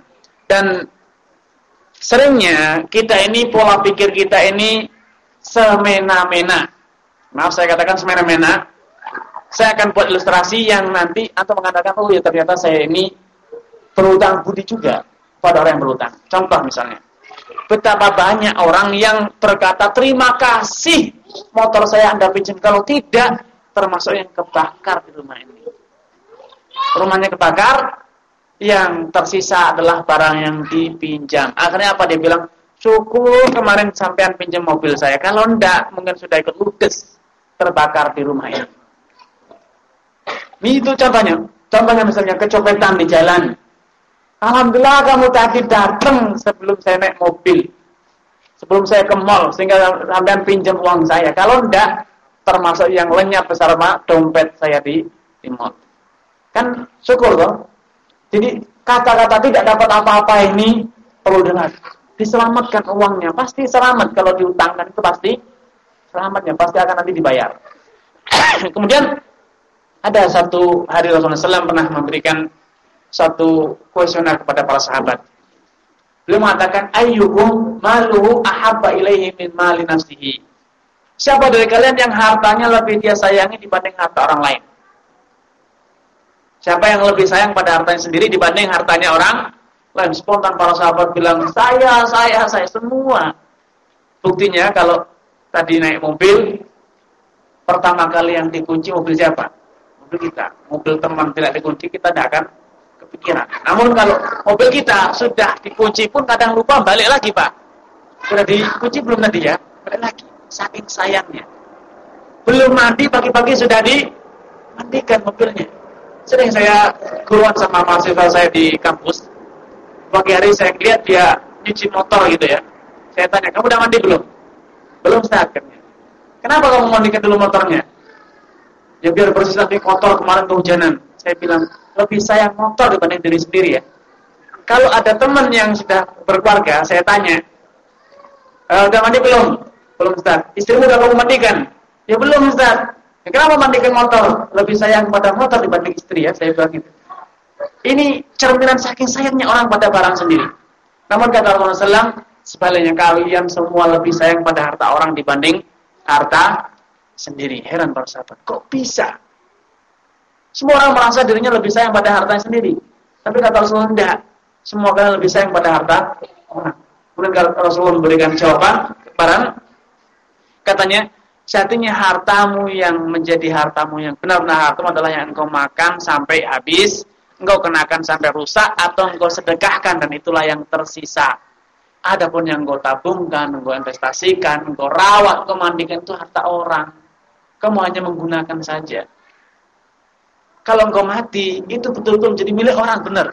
Dan seringnya kita ini pola pikir kita ini semena-mena. Maaf saya katakan semena-mena saya akan buat ilustrasi yang nanti atau mengatakan oh ya ternyata saya ini berutang budi juga pada orang yang berutang. Contoh misalnya, betapa banyak orang yang berkata terima kasih motor saya anda pinjam kalau tidak termasuk yang kebakar di rumah ini. Rumahnya kebakar, yang tersisa adalah barang yang dipinjam. Akhirnya apa dia bilang? Syukur kemarin sampean pinjam mobil saya. Kalau enggak, mungkin sudah ikut ludes terbakar di rumah ini. Itu contohnya. Contohnya misalnya kecopetan di jalan. Alhamdulillah kamu tadi datang sebelum saya naik mobil. sebelum saya ke mall sehingga sampean pinjam uang saya. Kalau enggak termasuk yang lenyap besar mak dompet saya di di mall. Kan syukur toh. Jadi kata-kata tidak dapat apa-apa ini perlu dengar. Diselamatkan uangnya, pasti selamat kalau diutangkan itu pasti selamatnya pasti akan nanti dibayar. Kemudian ada satu hari Rasulullah SAW pernah memberikan satu kuesioner kepada para sahabat. Beliau mengatakan ayyukum maluhu ahabba ilaihi min mali nafsihi. Siapa dari kalian yang hartanya lebih dia sayangi dibanding harta orang lain? Siapa yang lebih sayang pada hartanya sendiri dibanding hartanya orang lain? Spontan para sahabat bilang, "Saya, saya, saya semua." Buktinya kalau tadi naik mobil, pertama kali yang dikunci mobil siapa? Mobil kita. Mobil teman tidak dikunci, kita tidak akan kepikiran. Namun kalau mobil kita sudah dikunci pun kadang lupa balik lagi Pak. Sudah dikunci belum tadi ya? Balik lagi. Saking sayangnya. Belum mandi pagi-pagi sudah dimandikan mobilnya. Sering saya keluar sama mahasiswa saya di kampus. Pagi hari saya lihat dia nyuci motor gitu ya. Saya tanya, kamu udah mandi belum? Belum Ustaz Kenapa kamu mandikan dulu motornya? Ya biar bersih tapi kotor kemarin kehujanan. Saya bilang, lebih sayang motor dibanding diri sendiri ya. Kalau ada teman yang sudah berkeluarga, saya tanya, e, udah mandi belum? Belum Ustaz. Istrimu udah kamu mandikan? Ya belum Ustaz. Ya, kenapa mandikan motor? Lebih sayang pada motor dibanding istri ya, saya bilang gitu. Ini cerminan saking sayangnya orang pada barang sendiri. Namun kata Rasulullah sebaliknya kalian semua lebih sayang pada harta orang dibanding harta sendiri. Heran para sahabat, kok bisa? Semua orang merasa dirinya lebih sayang pada hartanya sendiri. Tapi kata Rasulullah tidak. Semua kalian lebih sayang pada harta orang. Kemudian Rasulullah memberikan jawaban kepada katanya, satunya hartamu yang menjadi hartamu yang benar-benar hartamu adalah yang engkau makan sampai habis, engkau kenakan sampai rusak atau engkau sedekahkan dan itulah yang tersisa. Adapun yang engkau tabungkan, engkau investasikan, engkau rawat, engkau mandikan itu harta orang. Kamu hanya menggunakan saja. Kalau engkau mati, itu betul-betul menjadi milik orang benar.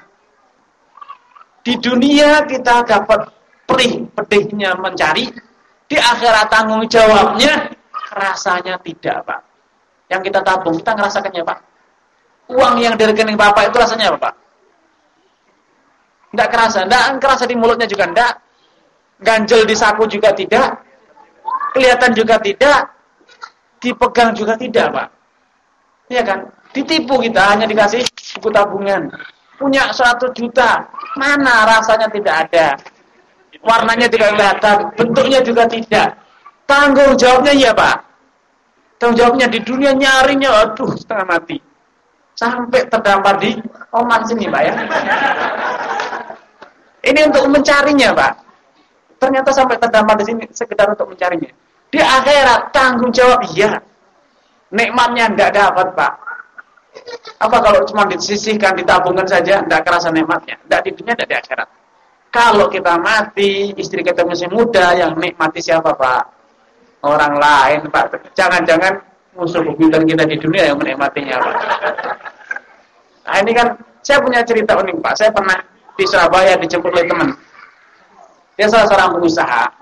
Di dunia kita dapat perih pedihnya mencari, di akhirat tanggung jawabnya rasanya tidak, Pak. Yang kita tabung, kita ngerasakannya, Pak. Uang yang dari rekening Bapak itu rasanya apa, Pak? Tidak kerasa, tidak kerasa di mulutnya juga tidak. Ganjel di saku juga tidak. Kelihatan juga tidak. Dipegang juga tidak, Pak. Iya kan? Ditipu kita hanya dikasih buku tabungan. Punya 100 juta, mana rasanya tidak ada. Warnanya tidak kelihatan, bentuknya juga tidak. Tanggung jawabnya ya Pak. Tanggung jawabnya di dunia nyarinya, aduh setengah mati. Sampai terdampar di Oman sini Pak ya. Ini untuk mencarinya Pak. Ternyata sampai terdampar di sini sekedar untuk mencarinya. Di akhirat tanggung jawab iya. Nikmatnya enggak dapat Pak. Apa kalau cuma disisihkan, ditabungkan saja, tidak kerasa nikmatnya. Tidak di dunia, tidak di akhirat. Kalau kita mati, istri kita masih muda, yang nikmati siapa Pak? Orang lain Pak. Jangan-jangan musuh bebuyutan kita di dunia yang menikmatinya Pak. Nah ini kan, saya punya cerita unik Pak. Saya pernah di Surabaya dijemput oleh teman. Dia salah seorang pengusaha.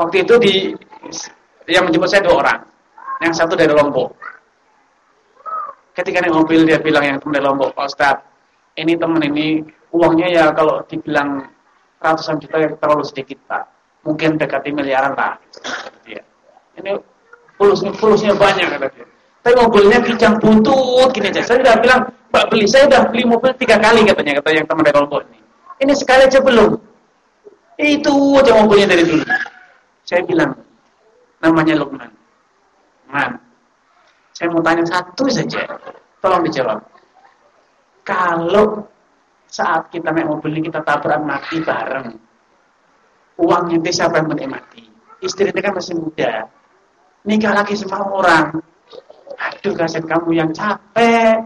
Waktu itu di yang menjemput saya dua orang. Yang satu dari Lombok. Ketika naik mobil dia bilang yang teman dari Lombok, Pak Ustaz, ini teman ini uangnya ya kalau dibilang ratusan juta ya terlalu sedikit Pak. Mungkin dekati miliaran. Dia. Ini pulusnya, pulusnya banyak kata dia. Tapi mobilnya kijang buntut gini aja. Saya udah bilang, Pak beli, saya udah beli mobil tiga kali katanya, kata yang teman dari Lombok ini. Ini sekali aja belum. Itu aja mobilnya dari dulu. Saya bilang, namanya Lukman. Man, saya mau tanya satu saja. Tolong dijawab. Kalau saat kita naik mobil ini kita tabrak mati bareng. Uangnya itu siapa yang menikmati? Istri kan masih muda. Nikah lagi sama orang. Aduh kasih kamu yang capek.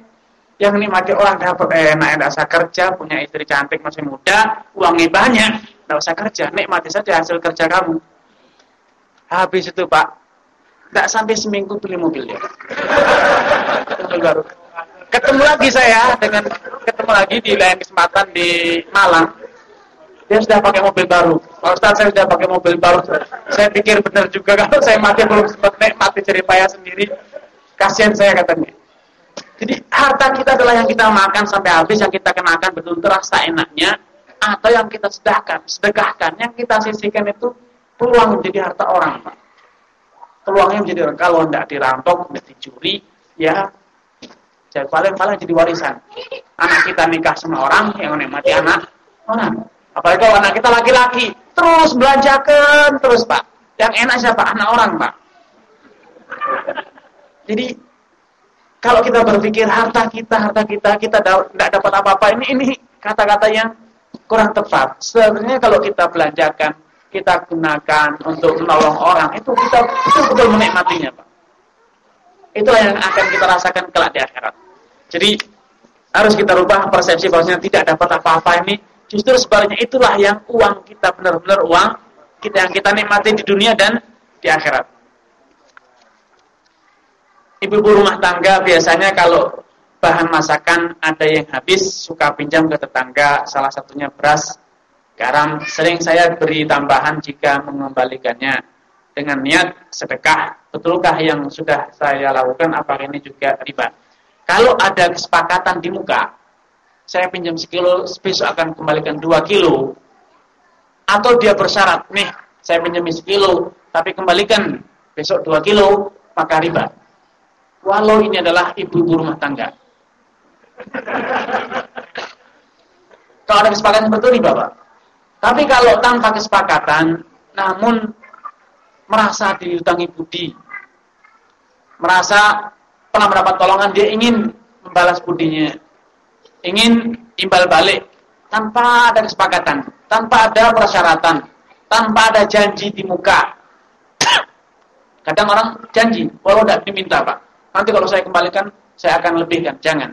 Yang nikmati orang dapat enak, tidak usah kerja, punya istri cantik masih muda, uangnya banyak, tidak usah kerja, nikmati saja hasil kerja kamu. Habis itu Pak, tidak sampai seminggu beli mobil ya. baru. Ketemu lagi saya dengan ketemu lagi di lain kesempatan di Malang. dia sudah pakai mobil baru. Pak Ustaz saya sudah pakai mobil baru. Saya pikir benar juga kalau saya mati belum sempat naik mati cari payah sendiri. Kasihan saya katanya. Jadi harta kita adalah yang kita makan sampai habis, yang kita kenakan betul terasa enaknya, atau yang kita sedekahkan, sedekahkan, yang kita sisihkan itu peluang menjadi harta orang, Pak. Peluangnya menjadi kalau tidak dirampok, tidak dicuri, ya jadi paling-paling jadi warisan. Anak kita nikah sama orang yang menikmati anak orang. Apalagi kalau anak kita laki-laki, terus belanjakan terus Pak. Yang enak siapa? Anak orang Pak. Jadi kalau kita berpikir harta kita, harta kita, kita tidak dapat apa-apa, ini ini kata-kata yang kurang tepat. Sebenarnya kalau kita belanjakan, kita gunakan untuk menolong orang, itu kita betul-betul menikmatinya Pak. Itulah yang akan kita rasakan kelak di akhirat. Jadi harus kita rubah persepsi bahwasanya tidak dapat apa-apa ini Justru sebaliknya itulah yang uang kita benar-benar uang kita yang kita nikmati di dunia dan di akhirat. Ibu-ibu rumah tangga biasanya kalau bahan masakan ada yang habis suka pinjam ke tetangga, salah satunya beras, garam. Sering saya beri tambahan jika mengembalikannya dengan niat sedekah. Betulkah yang sudah saya lakukan apakah ini juga riba? Kalau ada kesepakatan di muka, saya pinjam sekilo, besok akan kembalikan dua kilo. Atau dia bersyarat, nih saya pinjam sekilo, tapi kembalikan besok dua kilo, maka riba. Walau ini adalah ibu-ibu rumah tangga. kalau ada kesepakatan seperti itu riba, Pak. Tapi kalau tanpa kesepakatan, namun merasa diutangi budi, merasa pernah mendapat tolongan, dia ingin membalas budinya, ingin imbal balik tanpa ada kesepakatan, tanpa ada persyaratan, tanpa ada janji di muka. Kadang orang janji, walau tidak diminta Pak. Nanti kalau saya kembalikan, saya akan lebihkan. Jangan.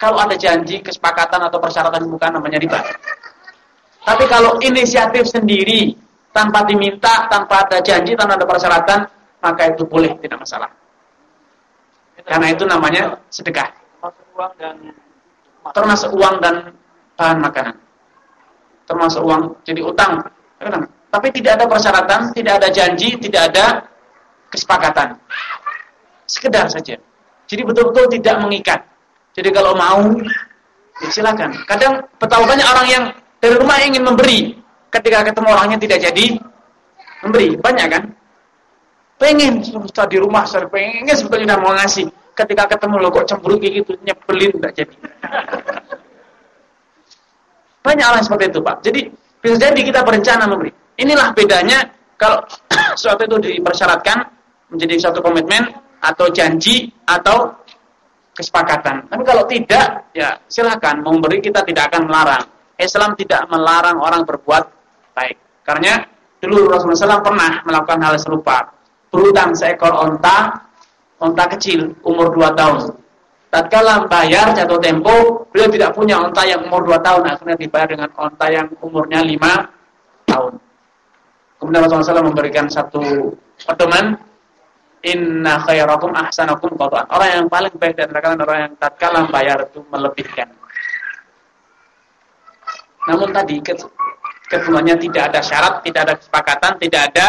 Kalau ada janji, kesepakatan atau persyaratan di muka namanya riba. Tapi kalau inisiatif sendiri, tanpa diminta, tanpa ada janji, tanpa ada persyaratan, maka itu boleh, tidak masalah. Karena itu namanya sedekah. uang dan termasuk uang dan bahan makanan. Termasuk uang, jadi utang. Tapi tidak ada persyaratan, tidak ada janji, tidak ada kesepakatan. Sekedar saja. Jadi betul-betul tidak mengikat. Jadi kalau mau, ya silakan. Kadang betapa banyak orang yang dari rumah ingin memberi, ketika ketemu orangnya tidak jadi memberi. Banyak kan? Pengen sudah di rumah, saya pengen sebetulnya mau ngasih. Ketika ketemu lo kok cemburu kayak gitu? Nyebelin nggak jadi? Banyak orang seperti itu pak. Jadi bisa jadi kita berencana memberi. Inilah bedanya kalau suatu itu dipersyaratkan menjadi suatu komitmen atau janji atau kesepakatan. Tapi kalau tidak ya silahkan memberi kita tidak akan melarang Islam tidak melarang orang berbuat baik karena dulu Rasulullah SAW pernah melakukan hal serupa berutang seekor onta onta kecil umur 2 tahun. Tatkala bayar jatuh tempo, beliau tidak punya onta yang umur 2 tahun, akhirnya dibayar dengan onta yang umurnya 5 tahun. Kemudian Rasulullah SAW memberikan satu pedoman, Inna khairakum ahsanakum qadaan. Orang yang paling baik dan kalian orang yang tatkala bayar itu melebihkan. Namun tadi keduanya tidak ada syarat, tidak ada kesepakatan, tidak ada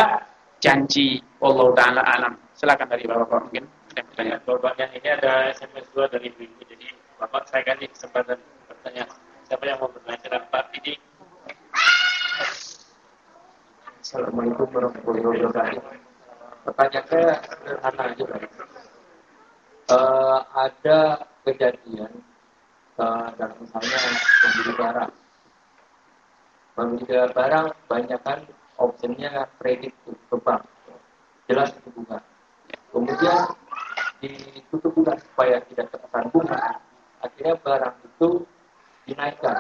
janji. Allah taala alam. Silakan dari Bapak mungkin yang bertanya. Bapak ini ada SMS dua dari Ibu. Jadi Bapak saya kasih kesempatan bertanya. Siapa yang mau bertanya? Silakan Pak Didi. Assalamualaikum warahmatullahi wabarakatuh. Pertanyaan saya sederhana aja Uh, ada kejadian uh, dalam misalnya membeli barang. Membeli barang banyak kan opsinya kredit ke bank. Jelas itu bunga kemudian ditutup bulan supaya tidak terkesan bunga. Akhirnya barang itu dinaikkan.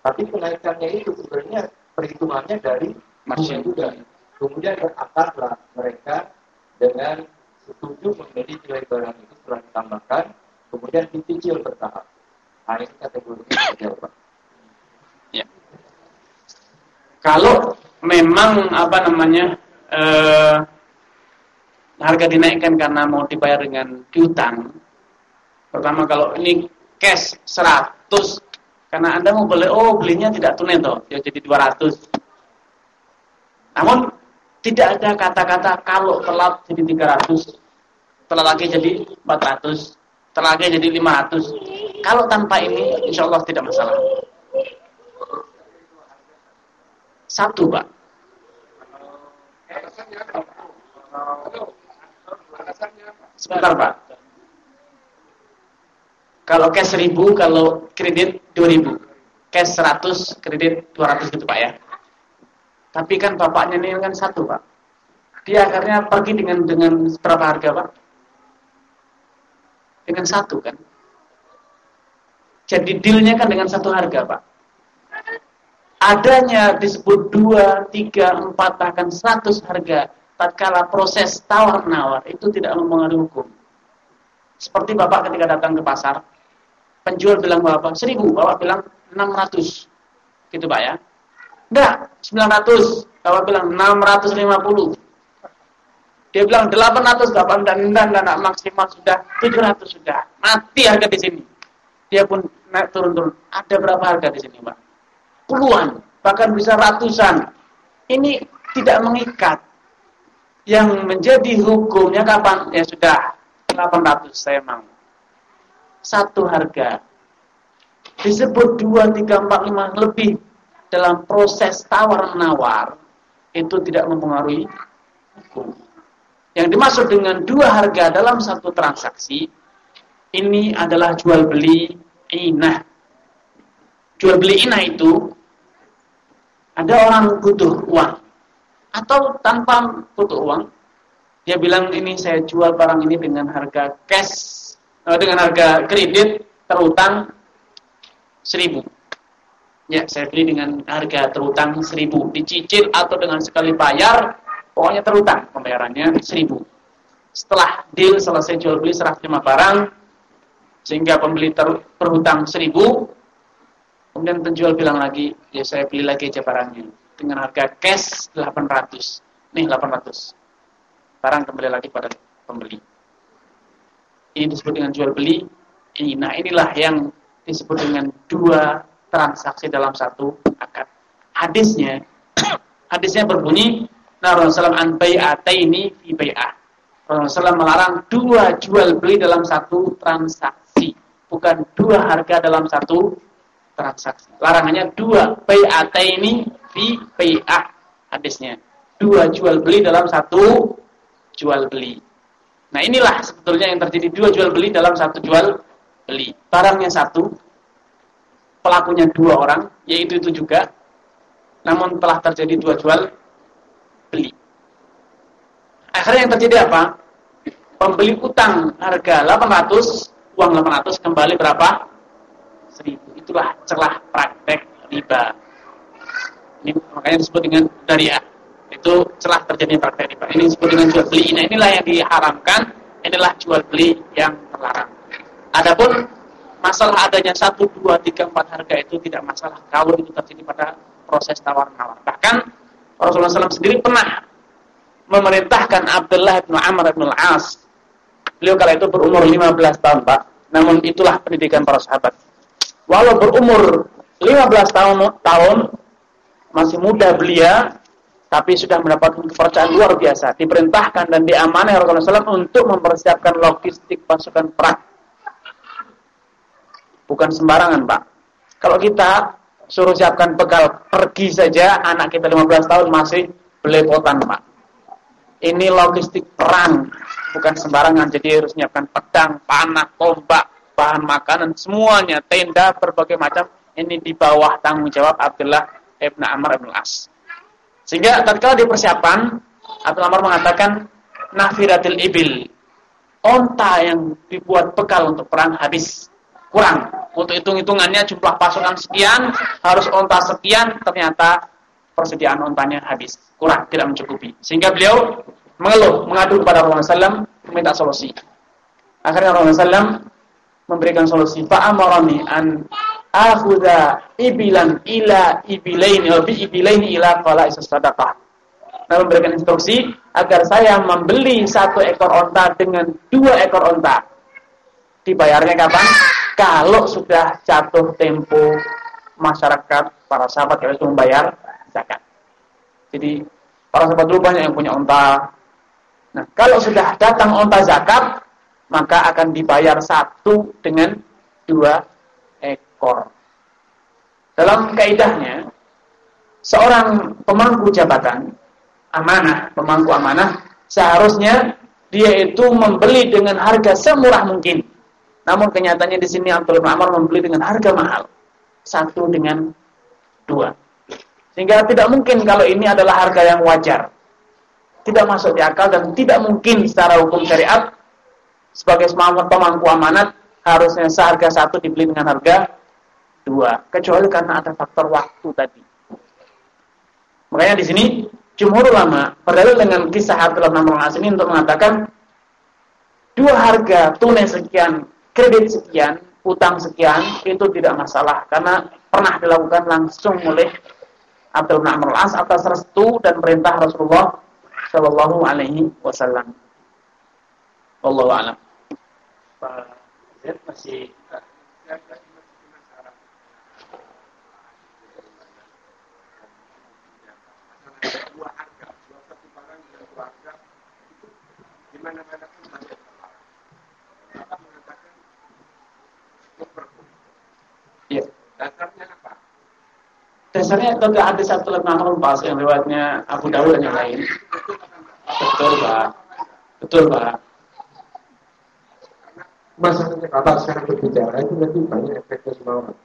Tapi kenaikannya itu sebenarnya perhitungannya dari masih juga. Kemudian berakarlah mereka dengan setuju menjadi nilai barang itu setelah ditambahkan kemudian dicicil bertahap. Nah ini kategori apa ya kalau memang apa namanya eh, harga dinaikkan karena mau dibayar dengan piutang. Pertama kalau ini cash 100 Karena Anda mau beli, oh belinya tidak tunai toh, ya jadi 200. Namun tidak ada kata-kata kalau telat jadi 300, telat lagi jadi 400, telat lagi jadi 500. Kalau tanpa ini insya Allah tidak masalah. Satu, Pak. Sebentar, Pak. Kalau cash 1000, kalau kredit 2000. Cash 100, kredit 200 gitu, Pak ya. Tapi kan bapaknya ini kan satu, Pak. Dia akhirnya pergi dengan dengan berapa harga, Pak? Dengan satu kan. Jadi dealnya kan dengan satu harga, Pak adanya disebut dua, tiga, empat, bahkan seratus harga tatkala proses tawar-menawar itu tidak mempengaruhi hukum. Seperti Bapak ketika datang ke pasar, penjual bilang Bapak seribu, Bapak bilang enam ratus, gitu Pak ya. Enggak, sembilan ratus, Bapak bilang enam ratus lima puluh. Dia bilang delapan ratus, delapan dan dan dan maksimal sudah tujuh ratus sudah. Mati harga di sini. Dia pun naik turun-turun. Ada berapa harga di sini, Pak? Puluhan, bahkan bisa ratusan. Ini tidak mengikat. Yang menjadi hukumnya kapan? Ya sudah, 800 saya mau. Satu harga. Disebut 2, 3, 4, 5 lebih dalam proses tawar-menawar itu tidak mempengaruhi hukum. Yang dimaksud dengan dua harga dalam satu transaksi ini adalah jual beli inah. Jual beli inah itu ada orang butuh uang atau tanpa butuh uang, dia bilang ini saya jual barang ini dengan harga cash, eh, dengan harga kredit terutang seribu. Ya, saya beli dengan harga terutang seribu, dicicil atau dengan sekali bayar, pokoknya terutang pembayarannya seribu. Setelah deal selesai jual beli serah terima barang, sehingga pembeli terhutang seribu, Kemudian penjual bilang lagi, ya saya beli lagi aja barangnya. Dengan harga cash 800. Nih 800. Barang kembali lagi pada pembeli. Ini disebut dengan jual beli. Nah inilah yang disebut dengan dua transaksi dalam satu akad. Hadisnya, hadisnya berbunyi, Nah Rasulullah SAW an ini fi bay'ah. Rasulullah SAW melarang dua jual beli dalam satu transaksi, bukan dua harga dalam satu transaksi. Larangannya dua ini fi bai'ah hadisnya. Dua jual beli dalam satu jual beli. Nah inilah sebetulnya yang terjadi dua jual beli dalam satu jual beli. Barangnya satu, pelakunya dua orang, yaitu itu juga. Namun telah terjadi dua jual beli. Akhirnya yang terjadi apa? Pembeli utang harga 800, uang 800 kembali berapa? Itulah celah praktek riba. Ini makanya disebut dengan dariah. Itu celah terjadinya praktek riba. Ini disebut dengan jual beli. Nah, inilah yang diharamkan. Inilah jual beli yang terlarang. Adapun masalah adanya satu, dua, tiga, empat harga itu tidak masalah. Kalau itu terjadi pada proses tawar-menawar. Bahkan Rasulullah SAW sendiri pernah memerintahkan Abdullah bin Amr bin Al-As. Beliau kala itu berumur 15 tahun, Pak. Namun itulah pendidikan para sahabat walau berumur 15 tahun, tahun masih muda belia tapi sudah mendapatkan kepercayaan luar biasa. Diperintahkan dan diamanai Rasulullah SAW untuk mempersiapkan logistik pasukan perang. Bukan sembarangan Pak. Kalau kita suruh siapkan bekal pergi saja anak kita 15 tahun masih belepotan Pak. Ini logistik perang bukan sembarangan. Jadi harus menyiapkan pedang, panah, tombak bahan makanan, semuanya, tenda, berbagai macam, ini di bawah tanggung jawab Abdullah ibn Amr ibn As. Sehingga tatkala di persiapan, Abdullah Amr mengatakan, nafiratil ibil, onta yang dibuat bekal untuk perang habis, kurang. Untuk hitung-hitungannya jumlah pasukan sekian, harus onta sekian, ternyata persediaan ontanya habis, kurang, tidak mencukupi. Sehingga beliau mengeluh, mengadu kepada Rasulullah SAW, meminta solusi. Akhirnya Rasulullah SAW memberikan solusi fa'amarani an akhudha ibilan ila ibilaini wa bi ibilaini ila qala sadaqah nah memberikan instruksi agar saya membeli satu ekor onta dengan dua ekor onta dibayarnya kapan kalau sudah jatuh tempo masyarakat para sahabat itu membayar zakat. Jadi para sahabat dulu banyak yang punya unta. Nah, kalau sudah datang unta zakat, maka akan dibayar satu dengan dua ekor. Dalam kaidahnya, seorang pemangku jabatan, amanah, pemangku amanah, seharusnya dia itu membeli dengan harga semurah mungkin. Namun kenyataannya di sini Abdul Ma'mar membeli dengan harga mahal. Satu dengan dua. Sehingga tidak mungkin kalau ini adalah harga yang wajar. Tidak masuk di akal dan tidak mungkin secara hukum syariat sebagai pemangku amanat harusnya seharga satu dibeli dengan harga dua, kecuali karena ada faktor waktu tadi. Makanya di sini jumhur ulama berdalil dengan kisah Abdullah bin Amr ini untuk mengatakan dua harga tunai sekian, kredit sekian, utang sekian itu tidak masalah karena pernah dilakukan langsung oleh Abdul bin As atas restu dan perintah Rasulullah Shallallahu Alaihi Wasallam. Wallahu a'lam. Pak Z masih pun banyak terlarang. Mengatakan. Iya. Dasarnya apa? Dasarnya ada satu lemah pas yang lewatnya Abu Dawud dan yang lain. Betul pak, betul pak. Masalahnya Bapak sekarang berbicara itu nanti banyak efeknya semua orang.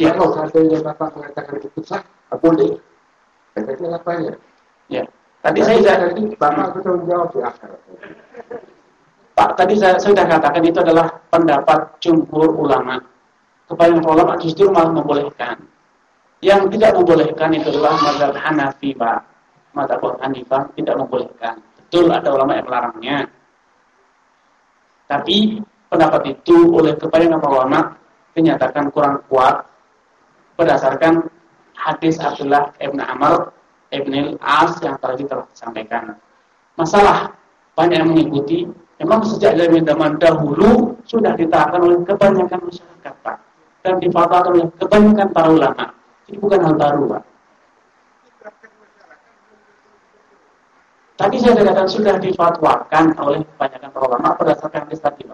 Iya. Kalau seandainya Bapak mengatakan itu sah, boleh. Efeknya apa ya? Ya. Tadi saya sudah nanti Bapak bertanggung jawab di akhir. Pak, tadi saya sudah katakan itu adalah pendapat jumhur ulama. Kebanyakan ulama justru malah membolehkan. Yang tidak membolehkan itu adalah mazhab Hanafi, Pak. Mazhab Hanifah tidak membolehkan. Betul ada ulama yang melarangnya. Tapi pendapat itu oleh kebanyakan ulama dinyatakan kurang kuat berdasarkan hadis Abdullah Ibn Amr Ibn As yang tadi telah disampaikan. Masalah banyak yang mengikuti, memang sejak zaman dahulu sudah diterapkan oleh kebanyakan masyarakat, Pak. Dan difatwakan oleh kebanyakan para ulama. Ini bukan hal baru, Pak. Tadi saya katakan sudah difatwakan oleh kebanyakan para ulama berdasarkan hadis tadi.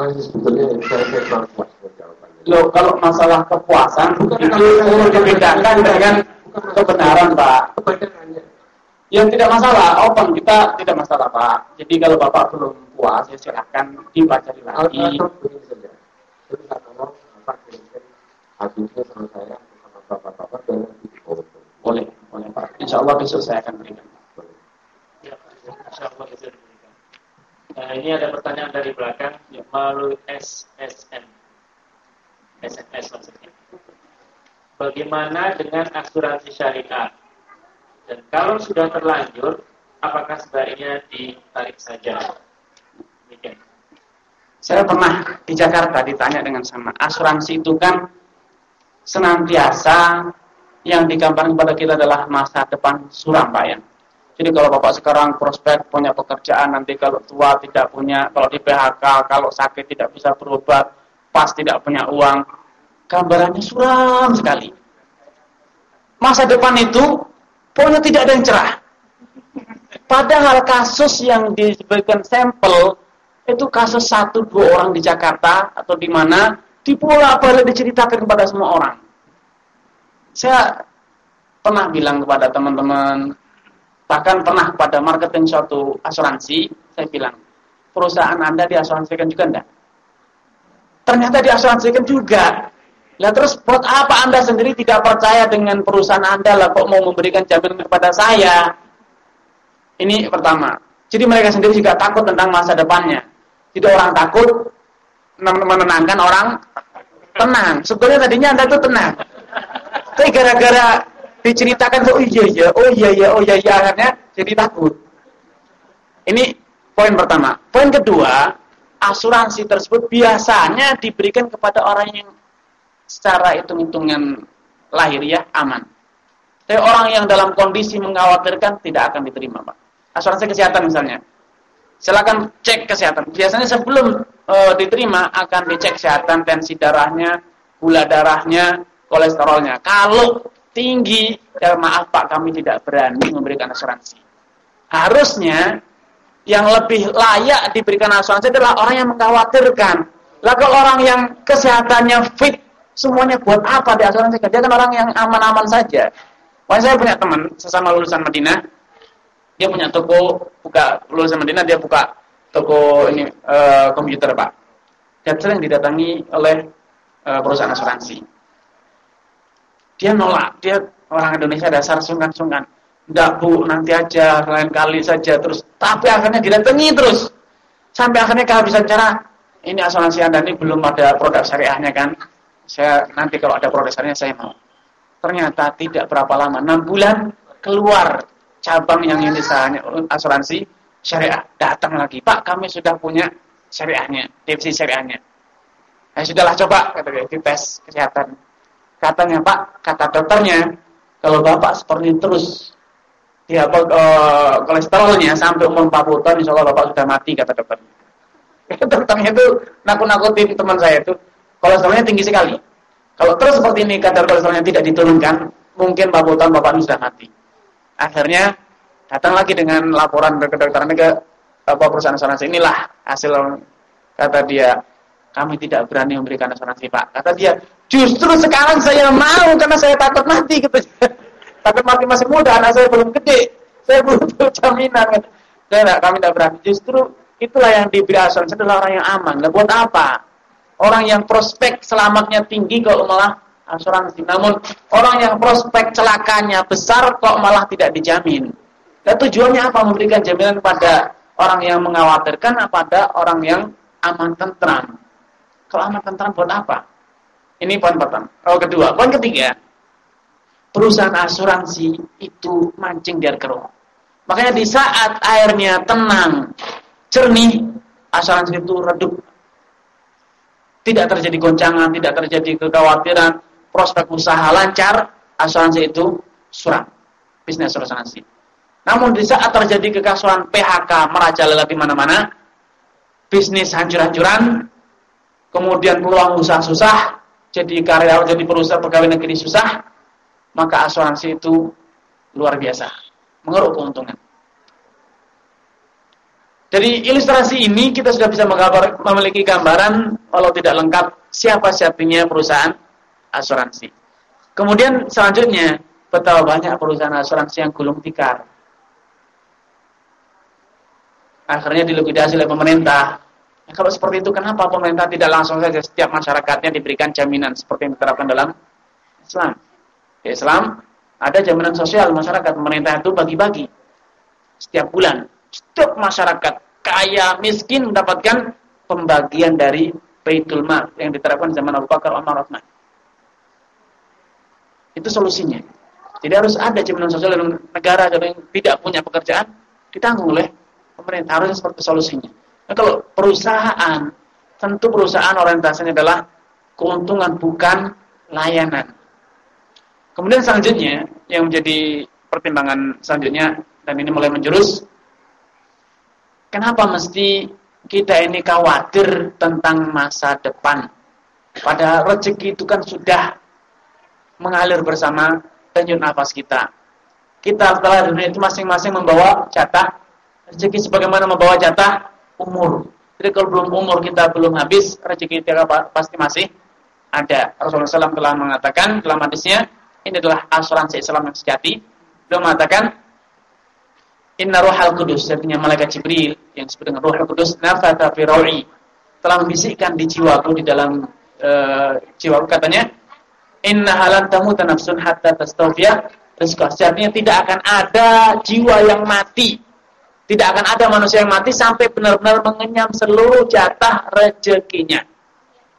Masih sebetulnya saya kurang puas jawabannya. Loh, kalau masalah kepuasan itu dibedakan dengan kebenaran, Pak. Kebenarannya. Yang tidak masalah, open kita tidak masalah, Pak. Jadi kalau Bapak belum puas, ya silahkan dipelajari lagi. Bapak kirimkan sama saya sama Bapak-Bapak foto. Boleh, boleh Pak. Insya Allah besok saya akan berikan. Ya, insya Allah bisa diberikan. Nah, ini ada pertanyaan dari belakang melalui SSN. SMS maksudnya. Bagaimana dengan asuransi syariah? Dan kalau sudah terlanjur, apakah sebaiknya ditarik saja? Demikian. Saya pernah di Jakarta ditanya dengan sama. Asuransi itu kan senantiasa yang digambarkan kepada kita adalah masa depan suram, Pak ya. Jadi kalau Bapak sekarang prospek punya pekerjaan, nanti kalau tua tidak punya, kalau di PHK, kalau sakit tidak bisa berobat, pas tidak punya uang, gambarannya suram sekali. Masa depan itu pokoknya tidak ada yang cerah. Padahal kasus yang diberikan sampel itu kasus satu dua orang di Jakarta atau di mana di pula balik diceritakan kepada semua orang. Saya pernah bilang kepada teman-teman, bahkan pernah pada marketing suatu asuransi, saya bilang, perusahaan Anda diasuransikan juga enggak? Ternyata diasuransikan juga. Lah terus buat apa Anda sendiri tidak percaya dengan perusahaan Anda lah kok mau memberikan jaminan kepada saya? Ini pertama. Jadi mereka sendiri juga takut tentang masa depannya. Jadi orang takut menenangkan orang tenang. Sebetulnya tadinya Anda tuh tenang. Tapi gara-gara diceritakan oh iya iya, oh iya iya, oh iya iya akhirnya jadi takut. Ini poin pertama. Poin kedua, asuransi tersebut biasanya diberikan kepada orang yang secara hitung-hitungan lahiriah aman. Tapi orang yang dalam kondisi mengkhawatirkan tidak akan diterima, Pak. Asuransi kesehatan misalnya. silakan cek kesehatan. Biasanya sebelum e, diterima akan dicek kesehatan tensi darahnya, gula darahnya, kolesterolnya. Kalau tinggi, ya maaf Pak, kami tidak berani memberikan asuransi. Harusnya yang lebih layak diberikan asuransi adalah orang yang mengkhawatirkan. Lah kalau orang yang kesehatannya fit, semuanya buat apa di asuransi? Dia kan orang yang aman-aman saja. Wah, saya punya teman sesama lulusan Madinah, dia punya toko buka lulusan Madinah dia buka toko ini e, komputer pak dan sering didatangi oleh e, perusahaan asuransi dia nolak. Dia orang Indonesia dasar sungkan-sungkan. Enggak bu nanti aja lain kali saja terus. Tapi akhirnya didatangi terus. Sampai akhirnya kehabisan cara ini asuransi anda ini belum ada produk syariahnya kan? Saya nanti kalau ada produk syariahnya saya mau. Ternyata tidak berapa lama enam bulan keluar cabang yang ini asuransi syariah. Datang lagi Pak kami sudah punya syariahnya divisi syariahnya. Ya sudahlah coba kata dia tes kesehatan katanya Pak kata dokternya kalau Bapak seperti terus apa uh, kolesterolnya sampai umur 40 tahun insya Allah Bapak sudah mati kata dokternya. Dokternya itu nakut-nakutin teman saya itu kolesterolnya tinggi sekali. Kalau terus seperti ini kadar kolesterolnya tidak diturunkan mungkin 40 tahun Bapak sudah mati. Akhirnya datang lagi dengan laporan kedokteran ke apa perusahaan asuransi. Inilah hasil kata dia kami tidak berani memberikan asuransi pak kata dia justru sekarang saya mau karena saya takut mati gitu takut mati masih muda anak saya belum gede saya belum jaminan kami tidak berani justru itulah yang diberi asuransi adalah orang yang aman nah, buat apa orang yang prospek selamatnya tinggi kalau malah asuransi. Namun orang yang prospek celakanya besar kok malah tidak dijamin. Dan tujuannya apa? Memberikan jaminan pada orang yang mengkhawatirkan pada orang yang aman tentram. Kalau aman tentram buat apa? Ini poin pertama. Oh kedua, poin ketiga. Perusahaan asuransi itu mancing biar keruh. Makanya di saat airnya tenang, jernih, asuransi itu redup. Tidak terjadi goncangan, tidak terjadi kekhawatiran, prospek usaha lancar, asuransi itu suram. Bisnis asuransi. Namun di saat terjadi kekasuhan PHK merajalela di mana-mana, bisnis hancur-hancuran, kemudian peluang usaha susah, jadi karyawan jadi perusahaan pegawai negeri susah, maka asuransi itu luar biasa, mengeruk keuntungan. Dari ilustrasi ini kita sudah bisa memiliki gambaran walau tidak lengkap siapa siapanya perusahaan asuransi. Kemudian selanjutnya, betapa banyak perusahaan asuransi yang gulung tikar. Akhirnya dilukidasi oleh pemerintah. Ya, kalau seperti itu, kenapa pemerintah tidak langsung saja setiap masyarakatnya diberikan jaminan seperti yang diterapkan dalam Islam? Di Islam ada jaminan sosial masyarakat. Pemerintah itu bagi-bagi setiap bulan. Setiap masyarakat kaya miskin mendapatkan pembagian dari Baitul Mal yang diterapkan zaman Abu Bakar Umar Utsman. Itu solusinya. Jadi harus ada jaminan sosial dalam negara yang tidak punya pekerjaan ditanggung oleh pemerintah. Harusnya seperti solusinya. Nah, kalau perusahaan, tentu perusahaan orientasinya adalah keuntungan bukan layanan. Kemudian selanjutnya yang menjadi pertimbangan selanjutnya dan ini mulai menjurus kenapa mesti kita ini khawatir tentang masa depan? Pada rezeki itu kan sudah mengalir bersama denyut nafas kita. Kita setelah dunia itu masing-masing membawa jatah rezeki sebagaimana membawa jatah umur. Jadi kalau belum umur kita belum habis, rezeki kita pasti masih ada. Rasulullah SAW telah mengatakan dalam hadisnya, ini adalah asuransi Islam yang sejati. Beliau mengatakan, Inna ruhal kudus, artinya malaikat Jibril, yang disebut dengan ruhal kudus, nafata fi telah membisikkan di jiwaku, di dalam uh, jiwaku, katanya, Inna halan tamu nafsun hatta tastawfiya rizqah. Artinya tidak akan ada jiwa yang mati. Tidak akan ada manusia yang mati sampai benar-benar mengenyam seluruh jatah rezekinya.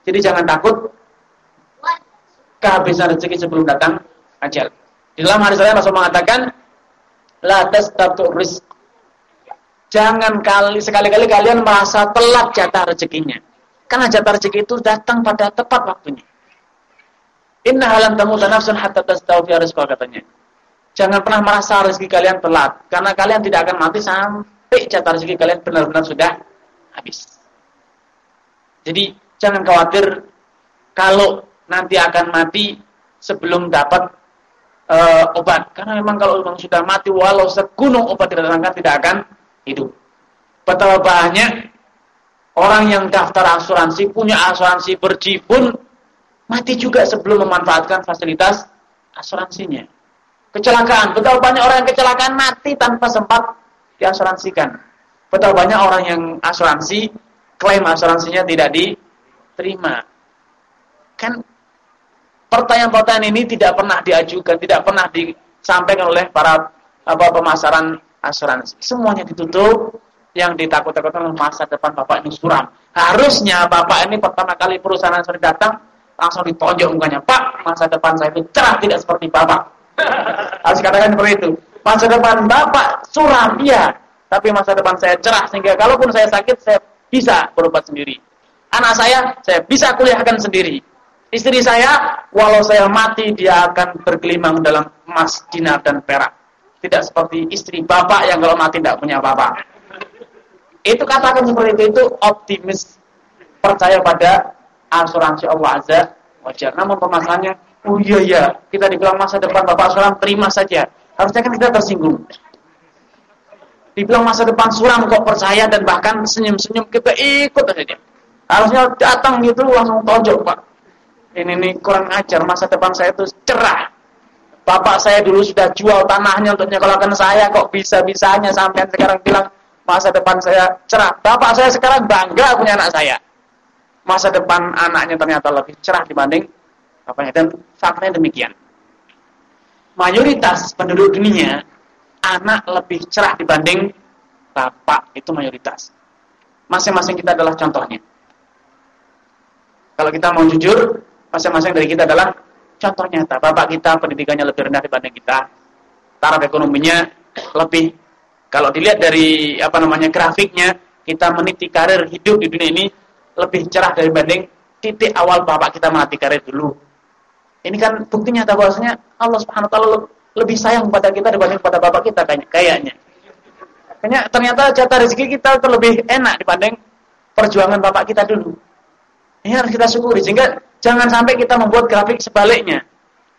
Jadi jangan takut kehabisan rezeki sebelum datang ajal. Di dalam hadis lain Rasul mengatakan la tastatu rizq. Jangan kali sekali-kali kalian merasa telat jatah rezekinya. Karena jatah rezeki itu datang pada tepat waktunya. Inna halam tamuta nafsun hatta tastawfiya rizqah katanya. Jangan pernah merasa rezeki kalian telat karena kalian tidak akan mati sampai jatah rezeki kalian benar-benar sudah habis. Jadi jangan khawatir kalau nanti akan mati sebelum dapat uh, obat. Karena memang kalau memang sudah mati walau segunung obat tidak datangkan tidak akan hidup. Betapa banyak orang yang daftar asuransi punya asuransi berjibun mati juga sebelum memanfaatkan fasilitas asuransinya. Kecelakaan, betapa banyak orang yang kecelakaan mati tanpa sempat diasuransikan. Betapa banyak orang yang asuransi klaim asuransinya tidak diterima. Kan pertanyaan-pertanyaan ini tidak pernah diajukan, tidak pernah disampaikan oleh para apa pemasaran asuransi. Semuanya ditutup, yang ditakut-takutkan masa depan Bapak ini suram. Harusnya Bapak ini pertama kali perusahaan asuransi datang, langsung ditonjok mukanya, Pak, masa depan saya itu cerah tidak seperti Bapak. Harus katakan seperti itu. Masa depan Bapak suram, iya. Tapi masa depan saya cerah, sehingga kalaupun saya sakit, saya bisa berobat sendiri. Anak saya, saya bisa kuliahkan sendiri. Istri saya, walau saya mati, dia akan bergelimang dalam emas, dinar, dan perak. Tidak seperti istri bapak yang kalau mati tidak punya bapak. Itu katakan seperti itu, itu optimis. Percaya pada asuransi Allah Azza wajar. Namun permasalahannya, oh iya iya, kita dibilang masa depan bapak suram, terima saja. Harusnya kan kita tersinggung. Dibilang masa depan suram kok percaya dan bahkan senyum-senyum kita ikut saja. Harusnya datang gitu langsung tonjok Pak. Ini nih kurang ajar masa depan saya itu cerah. Bapak saya dulu sudah jual tanahnya untuk nyekolahkan saya kok bisa-bisanya sampai sekarang bilang masa depan saya cerah. Bapak saya sekarang bangga punya anak saya. Masa depan anaknya ternyata lebih cerah dibanding bapaknya dan faktanya demikian. Mayoritas penduduk dunia anak lebih cerah dibanding bapak itu mayoritas. Masing-masing kita adalah contohnya. Kalau kita mau jujur, masing-masing dari kita adalah contoh nyata. Bapak kita pendidikannya lebih rendah dibanding kita. Taraf ekonominya lebih kalau dilihat dari apa namanya grafiknya, kita meniti karir hidup di dunia ini lebih cerah dibanding titik awal bapak kita meniti karir dulu. Ini kan buktinya nyata bahwasanya Allah Subhanahu wa taala lebih sayang kepada kita dibanding kepada bapak kita kayaknya. Kayaknya ternyata jatah rezeki kita terlebih enak dibanding perjuangan bapak kita dulu. Ini harus kita syukuri sehingga jangan sampai kita membuat grafik sebaliknya.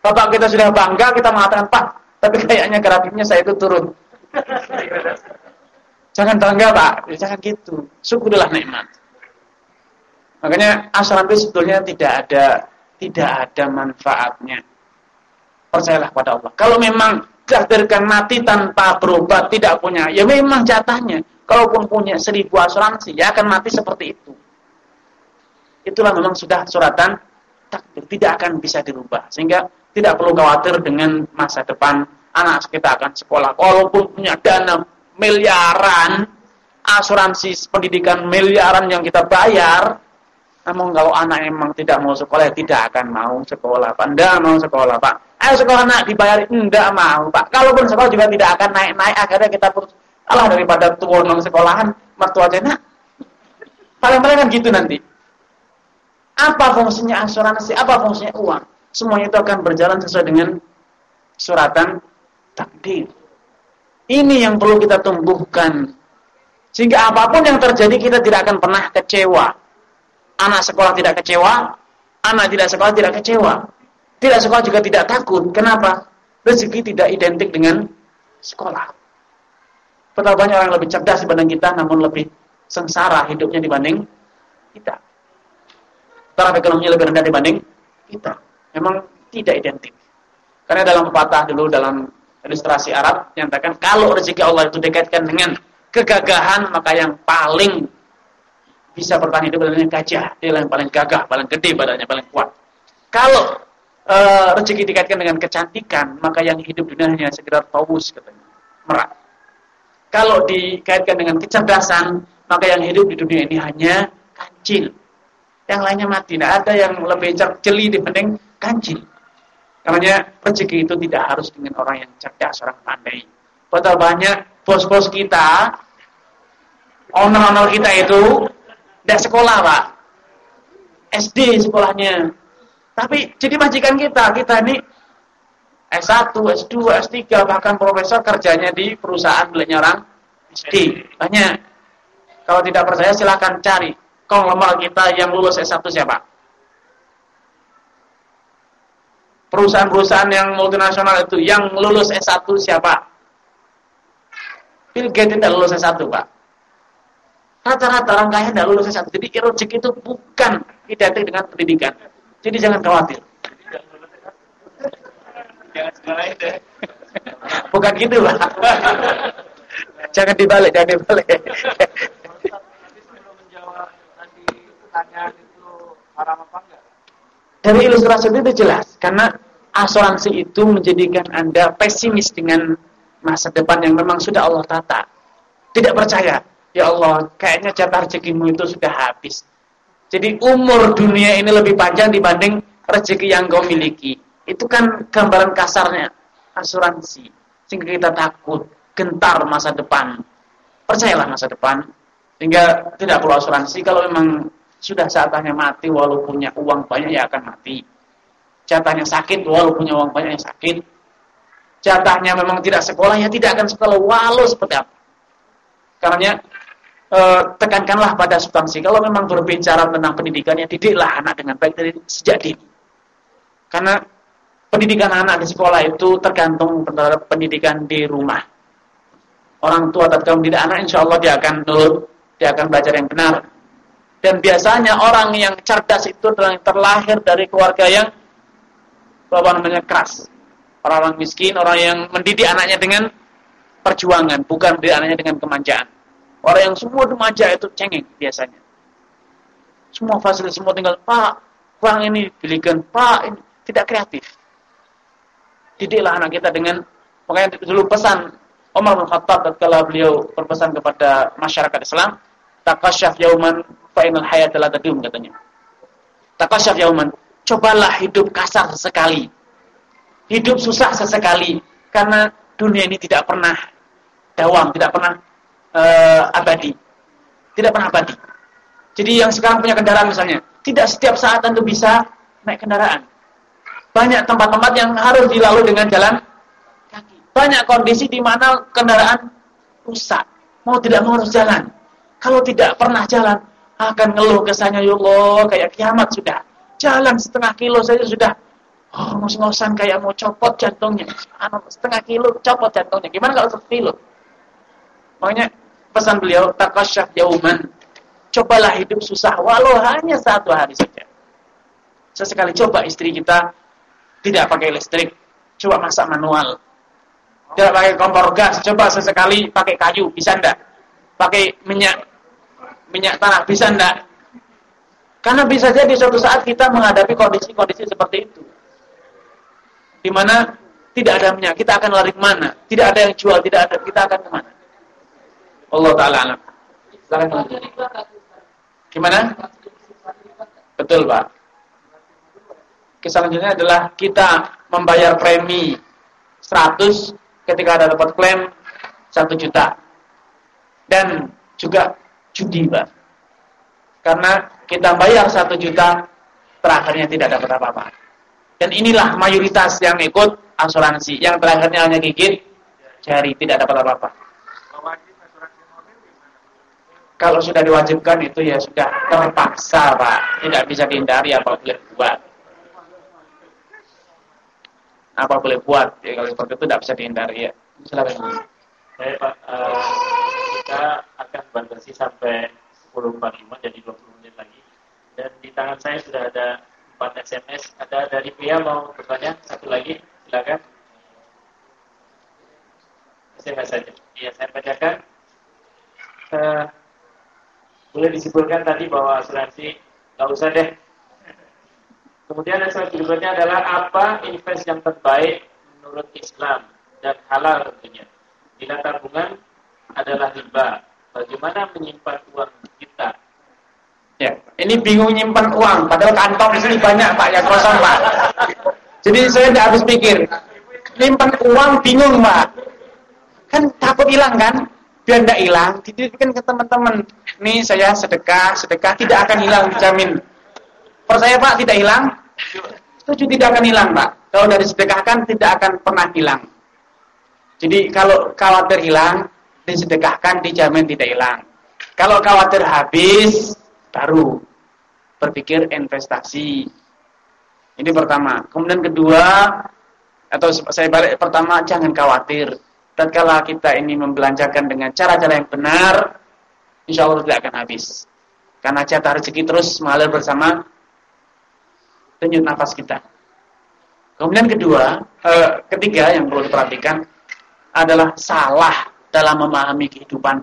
Bapak kita sudah bangga kita mengatakan Pak, tapi kayaknya grafiknya saya itu turun. jangan bangga Pak, jangan gitu. Syukurilah nikmat. Makanya asuransi sebetulnya tidak ada tidak ada manfaatnya percayalah pada Allah. Kalau memang takdirkan mati tanpa berobat, tidak punya, ya memang jatahnya. Kalaupun punya seribu asuransi, ya akan mati seperti itu. Itulah memang sudah suratan takdir, tidak akan bisa dirubah. Sehingga tidak perlu khawatir dengan masa depan anak kita akan sekolah. Walaupun punya dana miliaran, asuransi pendidikan miliaran yang kita bayar, namun kalau anak emang tidak mau sekolah, ya tidak akan mau sekolah. Pak, tidak mau sekolah, Pak. Ayo sekolah nak dibayar, tidak mau, Pak. Kalaupun sekolah juga tidak akan naik-naik, akhirnya kita pun Allah daripada turun sekolahan, mertua aja nak. Paling-paling kan gitu nanti. Apa fungsinya asuransi? Apa fungsinya uang? Semuanya itu akan berjalan sesuai dengan suratan takdir. Ini yang perlu kita tumbuhkan. Sehingga apa pun yang terjadi kita tidak akan pernah kecewa Anak sekolah tidak kecewa, anak tidak sekolah tidak kecewa. Tidak sekolah juga tidak takut. Kenapa? Rezeki tidak identik dengan sekolah. Betapa banyak orang lebih cerdas dibanding kita, namun lebih sengsara hidupnya dibanding kita. Taraf ekonominya lebih rendah dibanding kita. Memang tidak identik. Karena dalam pepatah dulu dalam ilustrasi Arab nyatakan kalau rezeki Allah itu dikaitkan dengan kegagahan maka yang paling bisa bertahan hidup dengan gajah. Dia yang paling gagah, paling gede badannya, paling kuat. Kalau e, rezeki dikaitkan dengan kecantikan, maka yang hidup dunia hanya sekedar paus katanya, merak. Kalau dikaitkan dengan kecerdasan, maka yang hidup di dunia ini hanya kancil. Yang lainnya mati. Tidak ada yang lebih jeli dibanding kancil. Karena rezeki itu tidak harus dengan orang yang cerdas, orang pandai. Betul banyak bos-bos kita, owner-owner kita itu tidak sekolah, Pak. SD sekolahnya. Tapi jadi majikan kita, kita ini S1, S2, S3, bahkan profesor kerjanya di perusahaan miliknya orang SD. Banyak. Kalau tidak percaya silahkan cari konglomerat kita yang lulus S1 siapa? Perusahaan-perusahaan yang multinasional itu yang lulus S1 siapa? Bill Gates tidak lulus S1, Pak. Rata-rata orang kaya tidak lulus S1. Jadi rezeki itu bukan identik dengan pendidikan. Jadi jangan khawatir. Bukan gitu, Pak. jangan dibalik, jangan dibalik. Dari ilustrasi itu jelas, karena asuransi itu menjadikan Anda pesimis dengan masa depan yang memang sudah Allah tata. Tidak percaya, ya Allah, kayaknya jatah rezekimu itu sudah habis. Jadi umur dunia ini lebih panjang dibanding rezeki yang kau miliki. Itu kan gambaran kasarnya asuransi. Sehingga kita takut, gentar masa depan. Percayalah masa depan. Sehingga tidak perlu asuransi kalau memang sudah saatnya mati walau punya uang banyak ya akan mati. Jatahnya sakit walau punya uang banyak yang sakit. Jatahnya memang tidak sekolah ya tidak akan sekolah walau seperti apa. Karena eh, tekankanlah pada substansi. Kalau memang berbicara tentang pendidikan ya didiklah anak dengan baik dari sejak dini. Karena pendidikan anak di sekolah itu tergantung terhadap pendidikan di rumah. Orang tua tatkala mendidik anak insya Allah dia akan nurut, dia akan belajar yang benar. Dan biasanya orang yang cerdas itu terlahir dari keluarga yang apa namanya keras. Orang-orang miskin, orang yang mendidik anaknya dengan perjuangan, bukan mendidik anaknya dengan kemanjaan. Orang yang semua remaja itu cengeng biasanya. Semua fasilitas semua tinggal, Pak, uang ini belikan, Pak, ini tidak kreatif. Didiklah anak kita dengan, makanya dulu pesan Umar bin Khattab ketika beliau berpesan kepada masyarakat Islam, takasyaf yauman fa'inal hayat la tadum katanya. Takasyaf yauman, cobalah hidup kasar sesekali. Hidup susah sesekali karena dunia ini tidak pernah dawam, tidak pernah uh, abadi. Tidak pernah abadi. Jadi yang sekarang punya kendaraan misalnya, tidak setiap saat tentu bisa naik kendaraan. Banyak tempat-tempat yang harus dilalui dengan jalan kaki. Banyak kondisi di mana kendaraan rusak, mau tidak mau harus jalan. Kalau tidak pernah jalan, akan ngeluh kesannya, ya Allah, kayak kiamat sudah. Jalan setengah kilo saja sudah, oh ngos-ngosan kayak mau copot jantungnya. Anu, setengah kilo copot jantungnya. Gimana kalau satu kilo? Makanya pesan beliau, takasyaf yauman. Cobalah hidup susah, walau hanya satu hari saja. Sesekali coba istri kita tidak pakai listrik, coba masak manual. Tidak pakai kompor gas, coba sesekali pakai kayu, bisa enggak? Pakai minyak minyak tanah bisa enggak? Karena bisa jadi suatu saat kita menghadapi kondisi-kondisi seperti itu. Di mana tidak ada minyak, kita akan lari ke mana? Tidak ada yang jual, tidak ada, kita akan ke mana? Allah Ta'ala alam. Gimana? Betul Pak. Selanjutnya adalah kita membayar premi 100 ketika ada dapat klaim 1 juta. Dan juga judi, Pak. Karena kita bayar satu juta, terakhirnya tidak dapat apa-apa. Dan inilah mayoritas yang ikut asuransi. Yang terakhirnya hanya gigit jari, tidak dapat apa-apa. Kalau sudah diwajibkan itu ya sudah terpaksa, Pak. Tidak bisa dihindari apa boleh buat. Apa boleh buat? Ya, kalau seperti itu tidak bisa dihindari ya. Silakan. Baik, Pak. Uh, kita akan batasi sampai 10.45 jadi 20 menit lagi. Dan di tangan saya sudah ada 4 SMS. Ada dari Pia mau bertanya? Satu lagi, silakan. SMS saja. Iya, saya bacakan. Uh, boleh disimpulkan tadi bahwa asuransi nggak usah deh. Kemudian yang berikutnya adalah apa invest yang terbaik menurut Islam dan halal tentunya. Bila tabungan adalah riba, bagaimana menyimpan uang kita? Ya, ini bingung nyimpan uang, padahal kantong di sini banyak Pak ya kosong Pak. Jadi saya tidak habis pikir, nyimpan uang bingung Pak. Kan takut hilang kan? Biar tidak hilang, dititipkan ke teman-teman. Nih saya sedekah, sedekah tidak akan hilang dijamin. Percaya Pak tidak hilang? Setuju tidak akan hilang Pak. Kalau dari sedekahkan tidak akan pernah hilang. Jadi kalau khawatir hilang, disedekahkan dijamin tidak hilang. Kalau khawatir habis, baru berpikir investasi. Ini pertama. Kemudian kedua, atau saya balik pertama, jangan khawatir. Tatkala kita ini membelanjakan dengan cara-cara yang benar, insya Allah tidak akan habis. Karena jatah rezeki terus mengalir bersama denyut nafas kita. Kemudian kedua, eh, ketiga yang perlu diperhatikan adalah salah dalam memahami kehidupan.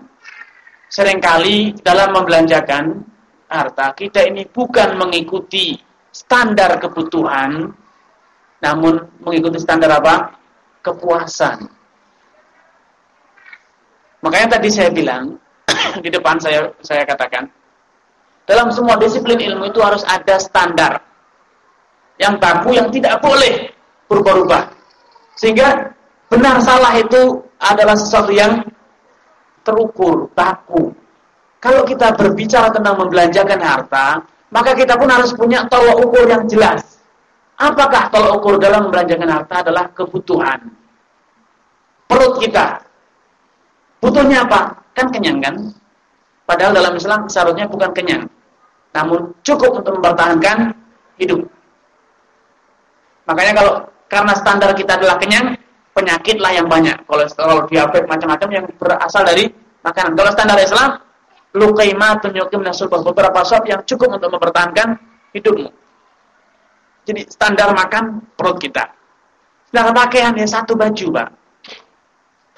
Seringkali dalam membelanjakan harta kita ini bukan mengikuti standar kebutuhan, namun mengikuti standar apa? Kepuasan. Makanya tadi saya bilang di depan saya saya katakan dalam semua disiplin ilmu itu harus ada standar yang baku yang tidak boleh berubah-ubah. Sehingga benar salah itu adalah sesuatu yang terukur, baku. Kalau kita berbicara tentang membelanjakan harta, maka kita pun harus punya tolok ukur yang jelas. Apakah tolok ukur dalam membelanjakan harta adalah kebutuhan? Perut kita. Butuhnya apa? Kan kenyang kan? Padahal dalam Islam seharusnya bukan kenyang. Namun cukup untuk mempertahankan hidup. Makanya kalau karena standar kita adalah kenyang, penyakitlah yang banyak. Kolesterol, diabetes, macam-macam yang berasal dari makanan. Kalau standar Islam, lukaimatun yukim nasulbah. Beberapa sop yang cukup untuk mempertahankan hidupmu. Jadi standar makan perut kita. Standar pakaian ya satu baju, Pak.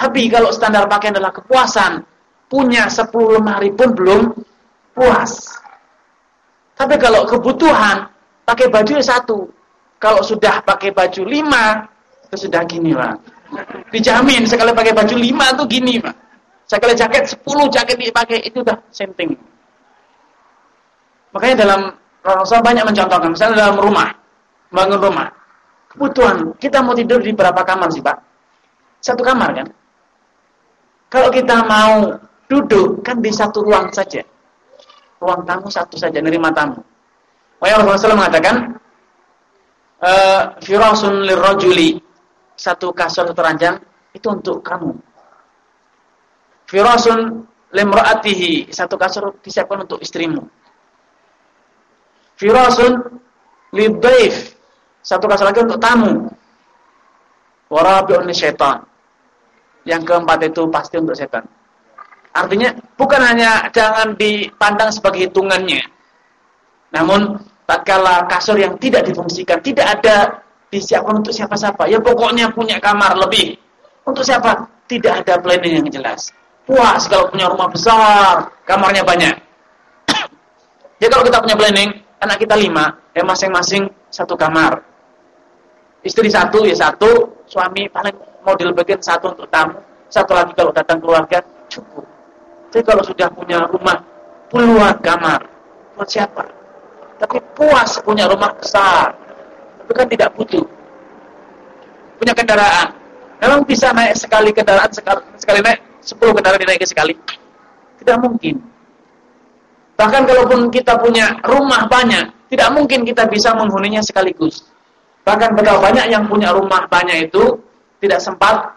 Tapi kalau standar pakaian adalah kepuasan, punya 10 lemari pun belum puas. Tapi kalau kebutuhan, pakai baju ya satu. Kalau sudah pakai baju lima, itu sudah gini, Pak. Dijamin sekali pakai baju lima tuh gini, Pak. Sekali jaket sepuluh jaket dipakai itu udah senting. Makanya dalam Rasul banyak mencontohkan, misalnya dalam rumah, bangun rumah. Kebutuhan, kita mau tidur di berapa kamar sih, Pak? Satu kamar kan? Kalau kita mau duduk kan di satu ruang saja. Ruang tamu satu saja nerima tamu. Makanya Rasulullah SAW mengatakan, uh, firasun lirrajuli satu kasur satu ranjang itu untuk kamu. Firasun limraatihi satu kasur disiapkan untuk istrimu. Firasun lidaif satu kasur lagi untuk tamu. Warabi'un syaitan. Yang keempat itu pasti untuk setan. Artinya bukan hanya jangan dipandang sebagai hitungannya. Namun tatkala kasur yang tidak difungsikan, tidak ada disiapkan untuk siapa-siapa. Ya pokoknya punya kamar lebih. Untuk siapa? Tidak ada planning yang jelas. Puas kalau punya rumah besar, kamarnya banyak. ya kalau kita punya planning, anak kita lima, ya masing-masing satu kamar. Istri satu, ya satu, suami paling model bagian satu untuk tamu, satu lagi kalau datang keluarga, cukup. Jadi kalau sudah punya rumah puluhan kamar, buat siapa? tapi puas punya rumah besar. Tapi kan tidak butuh. Punya kendaraan. Memang bisa naik sekali kendaraan, sekali, sekali naik, sepuluh kendaraan dinaiki sekali. Tidak mungkin. Bahkan kalaupun kita punya rumah banyak, tidak mungkin kita bisa menghuninya sekaligus. Bahkan betapa banyak yang punya rumah banyak itu tidak sempat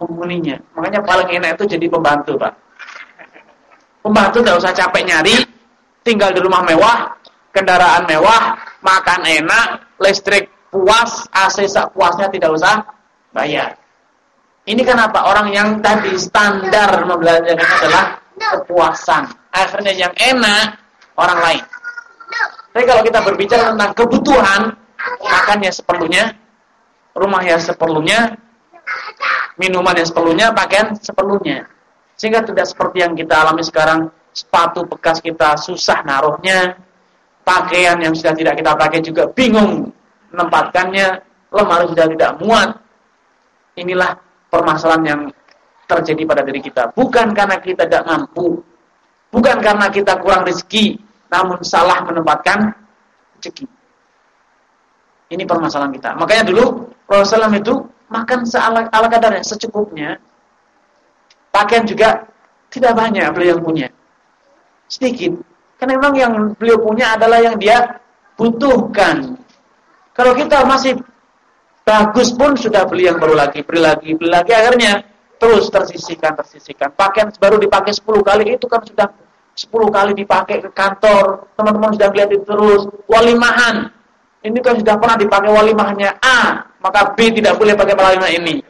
menghuninya. Makanya paling enak itu jadi pembantu, Pak. Pembantu tidak usah capek nyari, tinggal di rumah mewah, kendaraan mewah, makan enak, listrik puas, AC puasnya tidak usah bayar. Ini kenapa orang yang tadi standar membelanjakan adalah kepuasan. Akhirnya yang enak orang lain. Tapi kalau kita berbicara tentang kebutuhan, makannya seperlunya, rumah yang seperlunya, minuman yang seperlunya, pakaian seperlunya. Sehingga tidak seperti yang kita alami sekarang, sepatu bekas kita susah naruhnya, pakaian yang sudah tidak kita pakai juga bingung menempatkannya, lemari sudah tidak muat. Inilah permasalahan yang terjadi pada diri kita. Bukan karena kita tidak mampu, bukan karena kita kurang rezeki, namun salah menempatkan rezeki. Ini permasalahan kita. Makanya dulu Rasulullah itu makan seala ala kadarnya, secukupnya. Pakaian juga tidak banyak beliau punya. Sedikit. Karena memang yang beliau punya adalah yang dia butuhkan. Kalau kita masih bagus pun sudah beli yang baru lagi, beli lagi, beli lagi. Akhirnya terus tersisihkan, tersisihkan. Pakaian baru dipakai 10 kali itu kan sudah 10 kali dipakai ke kantor. Teman-teman sudah lihat itu terus. Walimahan. Ini kan sudah pernah dipakai walimahnya A, maka B tidak boleh pakai walimah ini.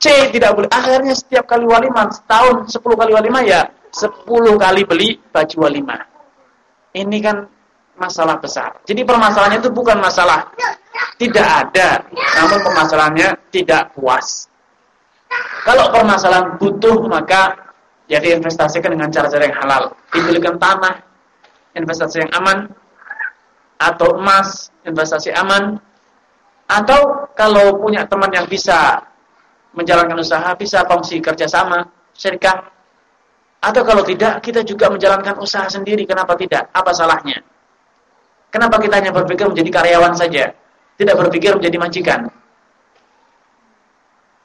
C tidak boleh. Akhirnya setiap kali walimah, setahun 10 kali walimah ya 10 kali beli baju walimah. Ini kan masalah besar. Jadi permasalahannya itu bukan masalah tidak ada, namun permasalahannya tidak puas. Kalau permasalahan butuh maka ya diinvestasikan dengan cara-cara yang halal. Dibelikan tanah, investasi yang aman, atau emas, investasi aman, atau kalau punya teman yang bisa menjalankan usaha, bisa fungsi kerjasama, syarikat, atau kalau tidak, kita juga menjalankan usaha sendiri, kenapa tidak? Apa salahnya? Kenapa kita hanya berpikir menjadi karyawan saja, tidak berpikir menjadi majikan?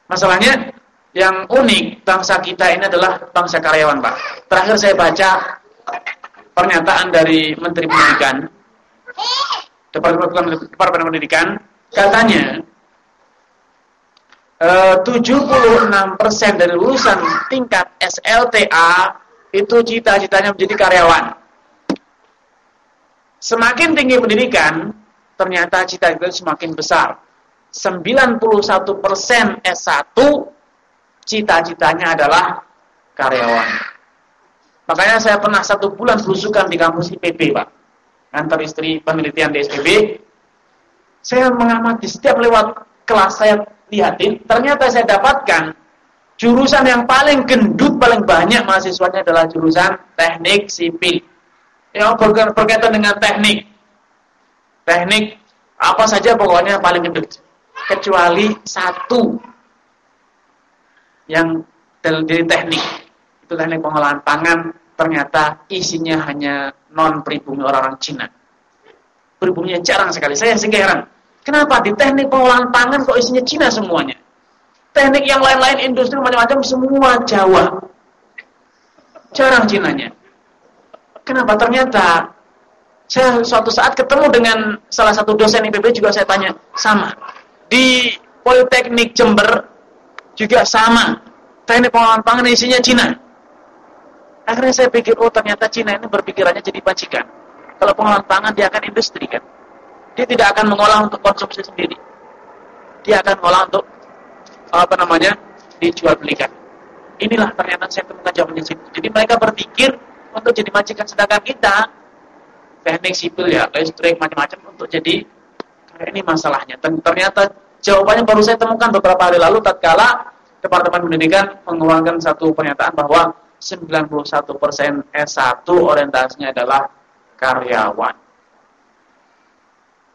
Masalahnya yang unik bangsa kita ini adalah bangsa karyawan, Pak. Terakhir saya baca pernyataan dari Menteri Pendidikan, Departemen Pendidikan, katanya 76% dari lulusan tingkat SLTA itu cita-citanya menjadi karyawan. Semakin tinggi pendidikan, ternyata cita-cita semakin besar. 91% S1 cita-citanya adalah karyawan. Makanya saya pernah satu bulan berusukan di kampus IPB, Pak. Antar istri penelitian di SPB. Saya mengamati setiap lewat kelas saya lihatin, ternyata saya dapatkan jurusan yang paling gendut, paling banyak mahasiswanya adalah jurusan teknik sipil. Yang berkaitan dengan teknik. Teknik apa saja pokoknya paling gendut. Kecuali satu yang dari teknik. Itu teknik pengolahan pangan. Ternyata isinya hanya non pribumi orang-orang Cina. Pribuminya jarang sekali. Saya sehingga heran kenapa di teknik pengolahan pangan kok isinya Cina semuanya teknik yang lain-lain industri macam-macam semua Jawa jarang Cinanya kenapa ternyata saya suatu saat ketemu dengan salah satu dosen IPB juga saya tanya sama di Politeknik Jember juga sama. Teknik pengolahan pangan isinya Cina. Akhirnya saya pikir, oh ternyata Cina ini berpikirannya jadi majikan. Kalau pengolahan pangan dia akan industri kan. Dia tidak akan mengolah untuk konsumsi sendiri. Dia akan mengolah untuk apa namanya dijual belikan. Inilah ternyata saya temukan jawabannya situ. Jadi mereka berpikir untuk jadi majikan sedangkan kita teknik sipil ya, listrik macam-macam untuk jadi ini masalahnya. Ternyata jawabannya baru saya temukan beberapa hari lalu tatkala Departemen Pendidikan mengeluarkan satu pernyataan bahwa 91% S1 orientasinya adalah karyawan.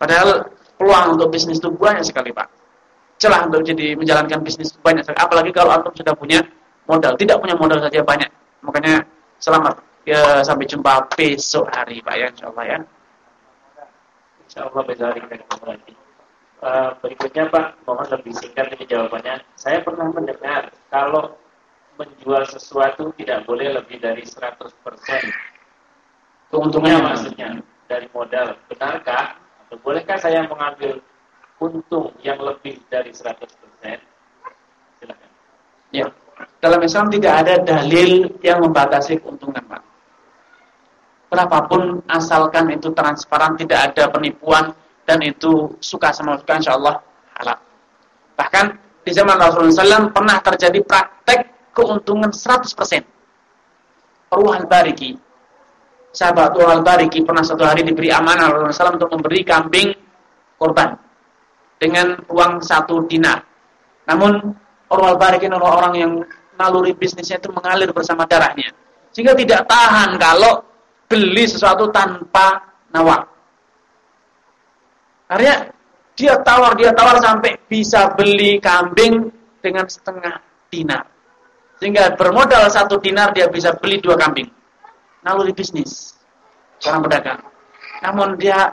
Padahal peluang untuk bisnis itu banyak sekali, Pak. Celah untuk jadi menjalankan bisnis banyak sekali. Apalagi kalau antum sudah punya modal. Tidak punya modal saja banyak. Makanya selamat ya, sampai jumpa besok hari, Pak ya, insyaallah ya. Insyaallah besok hari kita ketemu lagi. Uh, berikutnya Pak, mohon lebih singkat ini jawabannya. Saya pernah mendengar kalau menjual sesuatu tidak boleh lebih dari 100% keuntungannya maksudnya dari modal. Benarkah? Bolehkah saya mengambil untung yang lebih dari 100%? Silakan. Ya. Dalam Islam tidak ada dalil yang membatasi keuntungan, Pak. Berapapun asalkan itu transparan, tidak ada penipuan, dan itu suka sama suka insya Allah halal. Bahkan di zaman Rasulullah SAW pernah terjadi praktek keuntungan 100%. Ruh al-Bariki. Sahabat al-Bariki pernah satu hari diberi amanah Rasulullah SAW untuk memberi kambing korban dengan uang satu dinar. Namun Ruh al-Bariki adalah orang yang naluri bisnisnya itu mengalir bersama darahnya. Sehingga tidak tahan kalau beli sesuatu tanpa nawar. Artinya dia tawar, dia tawar sampai bisa beli kambing dengan setengah dinar. Sehingga bermodal satu dinar dia bisa beli dua kambing. Naluri bisnis. Seorang pedagang. Namun dia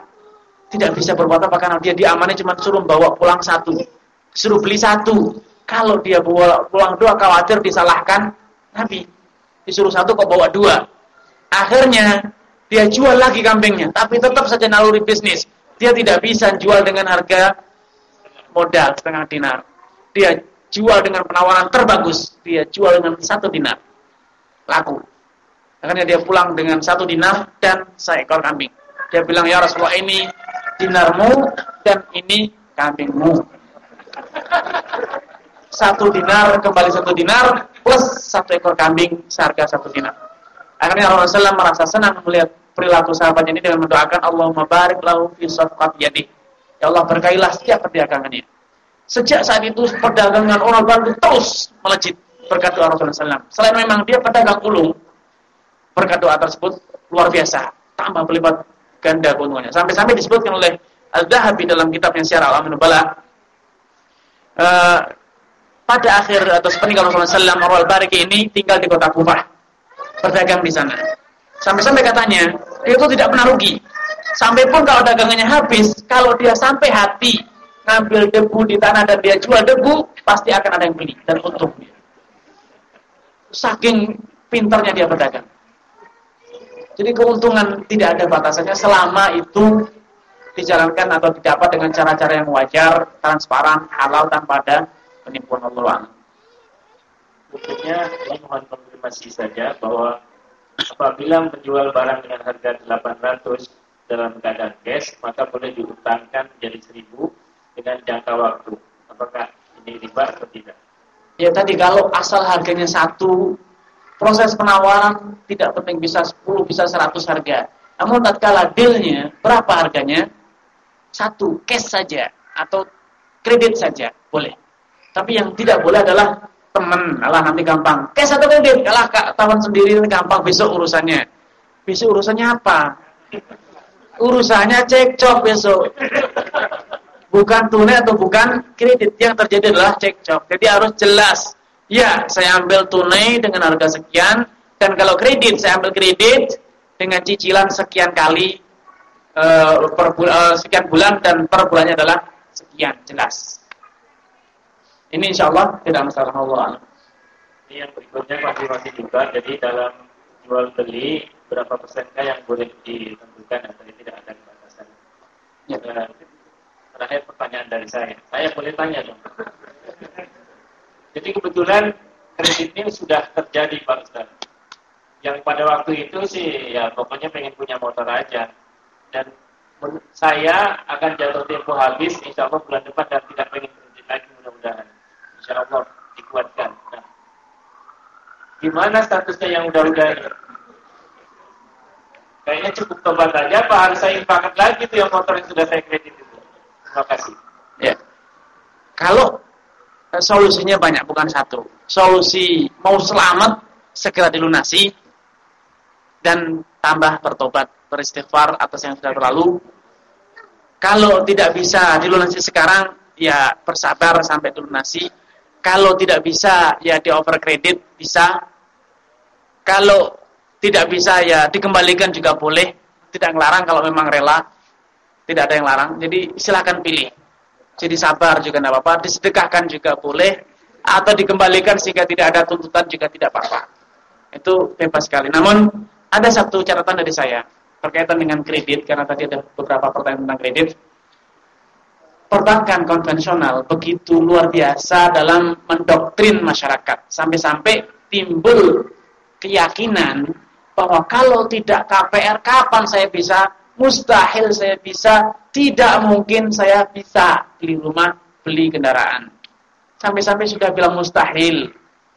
tidak bisa berbuat apa karena dia diamani cuma suruh bawa pulang satu. Suruh beli satu. Kalau dia bawa pulang dua khawatir disalahkan Nabi. Disuruh satu kok bawa dua. Akhirnya dia jual lagi kambingnya. Tapi tetap saja naluri bisnis dia tidak bisa jual dengan harga modal setengah dinar. Dia jual dengan penawaran terbagus. Dia jual dengan satu dinar. Laku. Akhirnya dia pulang dengan satu dinar dan seekor kambing. Dia bilang, ya Rasulullah ini dinarmu dan ini kambingmu. Satu dinar kembali satu dinar plus satu ekor kambing seharga satu dinar. Akhirnya Rasulullah merasa senang melihat perilaku sahabat ini dengan mendoakan Allahumma barik lahu fi safqat yadi. Ya Allah berkailah setiap perdagangannya. Sejak saat itu perdagangan orang baru terus melejit berkat Rasulullah SAW. Selain memang dia pedagang ulung, berkat doa tersebut luar biasa, tambah berlipat ganda keuntungannya. Sampai-sampai disebutkan oleh Al-Dhahabi dalam kitabnya Syiar Al-Nubala uh, pada akhir atau sepeninggal Rasulullah SAW, Al-Bariki ini tinggal di kota Kufah, berdagang di sana. Sampai-sampai katanya, itu tidak pernah rugi. Sampai pun kalau dagangannya habis, kalau dia sampai hati ngambil debu di tanah dan dia jual debu, pasti akan ada yang beli dan untung Saking pintarnya dia berdagang. Jadi keuntungan tidak ada batasannya selama itu dijalankan atau didapat dengan cara-cara yang wajar, transparan, halal tanpa ada penipuan Allah. Berikutnya ini mohon konfirmasi saja bahwa apabila menjual barang dengan harga 800 dalam keadaan cash, maka boleh diutangkan menjadi 1000 dengan jangka waktu. Apakah ini riba atau tidak? Ya tadi kalau asal harganya satu proses penawaran tidak penting bisa 10, bisa 100 harga. Namun tatkala dealnya, berapa harganya? Satu, cash saja atau kredit saja, boleh. Tapi yang tidak boleh adalah teman, alah nanti gampang. Cash atau kredit, alah kawan sendiri gampang besok urusannya. Besok urusannya apa? Urusannya cekcok besok. Bukan tunai atau bukan kredit. Yang terjadi adalah cekcok. Jadi harus jelas Ya, saya ambil tunai dengan harga sekian dan kalau kredit saya ambil kredit dengan cicilan sekian kali uh, per bul uh, sekian bulan dan per bulannya adalah sekian jelas. Ini insya Allah tidak masalah Allah. Ini yang berikutnya konfirmasi juga. Jadi dalam jual beli berapa persenkah yang boleh ditentukan atau tidak ada batasan? Ya. Uh, terakhir pertanyaan dari saya. Saya boleh tanya dong. Jadi kebetulan kredit ini sudah terjadi Pak Ustaz. Yang pada waktu itu sih ya pokoknya pengen punya motor aja. Dan saya akan jatuh tempo habis insya Allah bulan depan dan tidak pengen kredit lagi mudah-mudahan. Insya Allah dikuatkan. Nah, gimana statusnya yang udah-udah ini? Kayaknya cukup tobat aja, Pak harus saya infakkan lagi tuh yang motor yang sudah saya kredit itu. Terima kasih. Ya. Kalau solusinya banyak bukan satu. Solusi mau selamat segera dilunasi dan tambah bertobat, beristighfar atas yang sudah berlalu. Kalau tidak bisa dilunasi sekarang, ya bersabar sampai dilunasi. Kalau tidak bisa, ya di over kredit bisa. Kalau tidak bisa, ya dikembalikan juga boleh. Tidak ngelarang kalau memang rela. Tidak ada yang larang. Jadi silakan pilih. Jadi sabar juga tidak apa-apa, disedekahkan juga boleh, atau dikembalikan sehingga tidak ada tuntutan juga tidak apa-apa. Itu bebas sekali. Namun ada satu catatan dari saya berkaitan dengan kredit, karena tadi ada beberapa pertanyaan tentang kredit. Perbankan konvensional begitu luar biasa dalam mendoktrin masyarakat. Sampai-sampai timbul keyakinan bahwa kalau tidak KPR kapan saya bisa mustahil saya bisa, tidak mungkin saya bisa beli rumah, beli kendaraan. Sampai-sampai sudah bilang mustahil,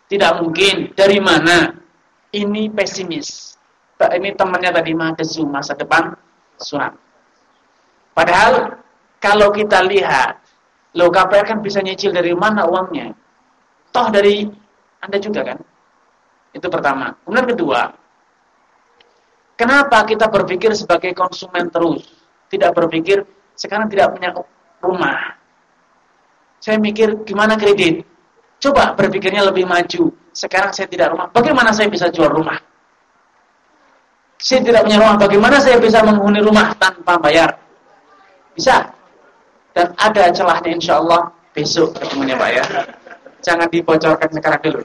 tidak mungkin. Dari mana? Ini pesimis. Ini temannya tadi Madesu, masa depan suram. Padahal kalau kita lihat, lo KPR kan bisa nyicil dari mana uangnya? Toh dari Anda juga kan? Itu pertama. Kemudian kedua, Kenapa kita berpikir sebagai konsumen terus? Tidak berpikir sekarang tidak punya rumah. Saya mikir gimana kredit? Coba berpikirnya lebih maju. Sekarang saya tidak rumah. Bagaimana saya bisa jual rumah? Saya tidak punya rumah. Bagaimana saya bisa menghuni rumah tanpa bayar? Bisa. Dan ada celahnya insya Allah besok ketemunya Pak ya. Jangan dibocorkan sekarang dulu.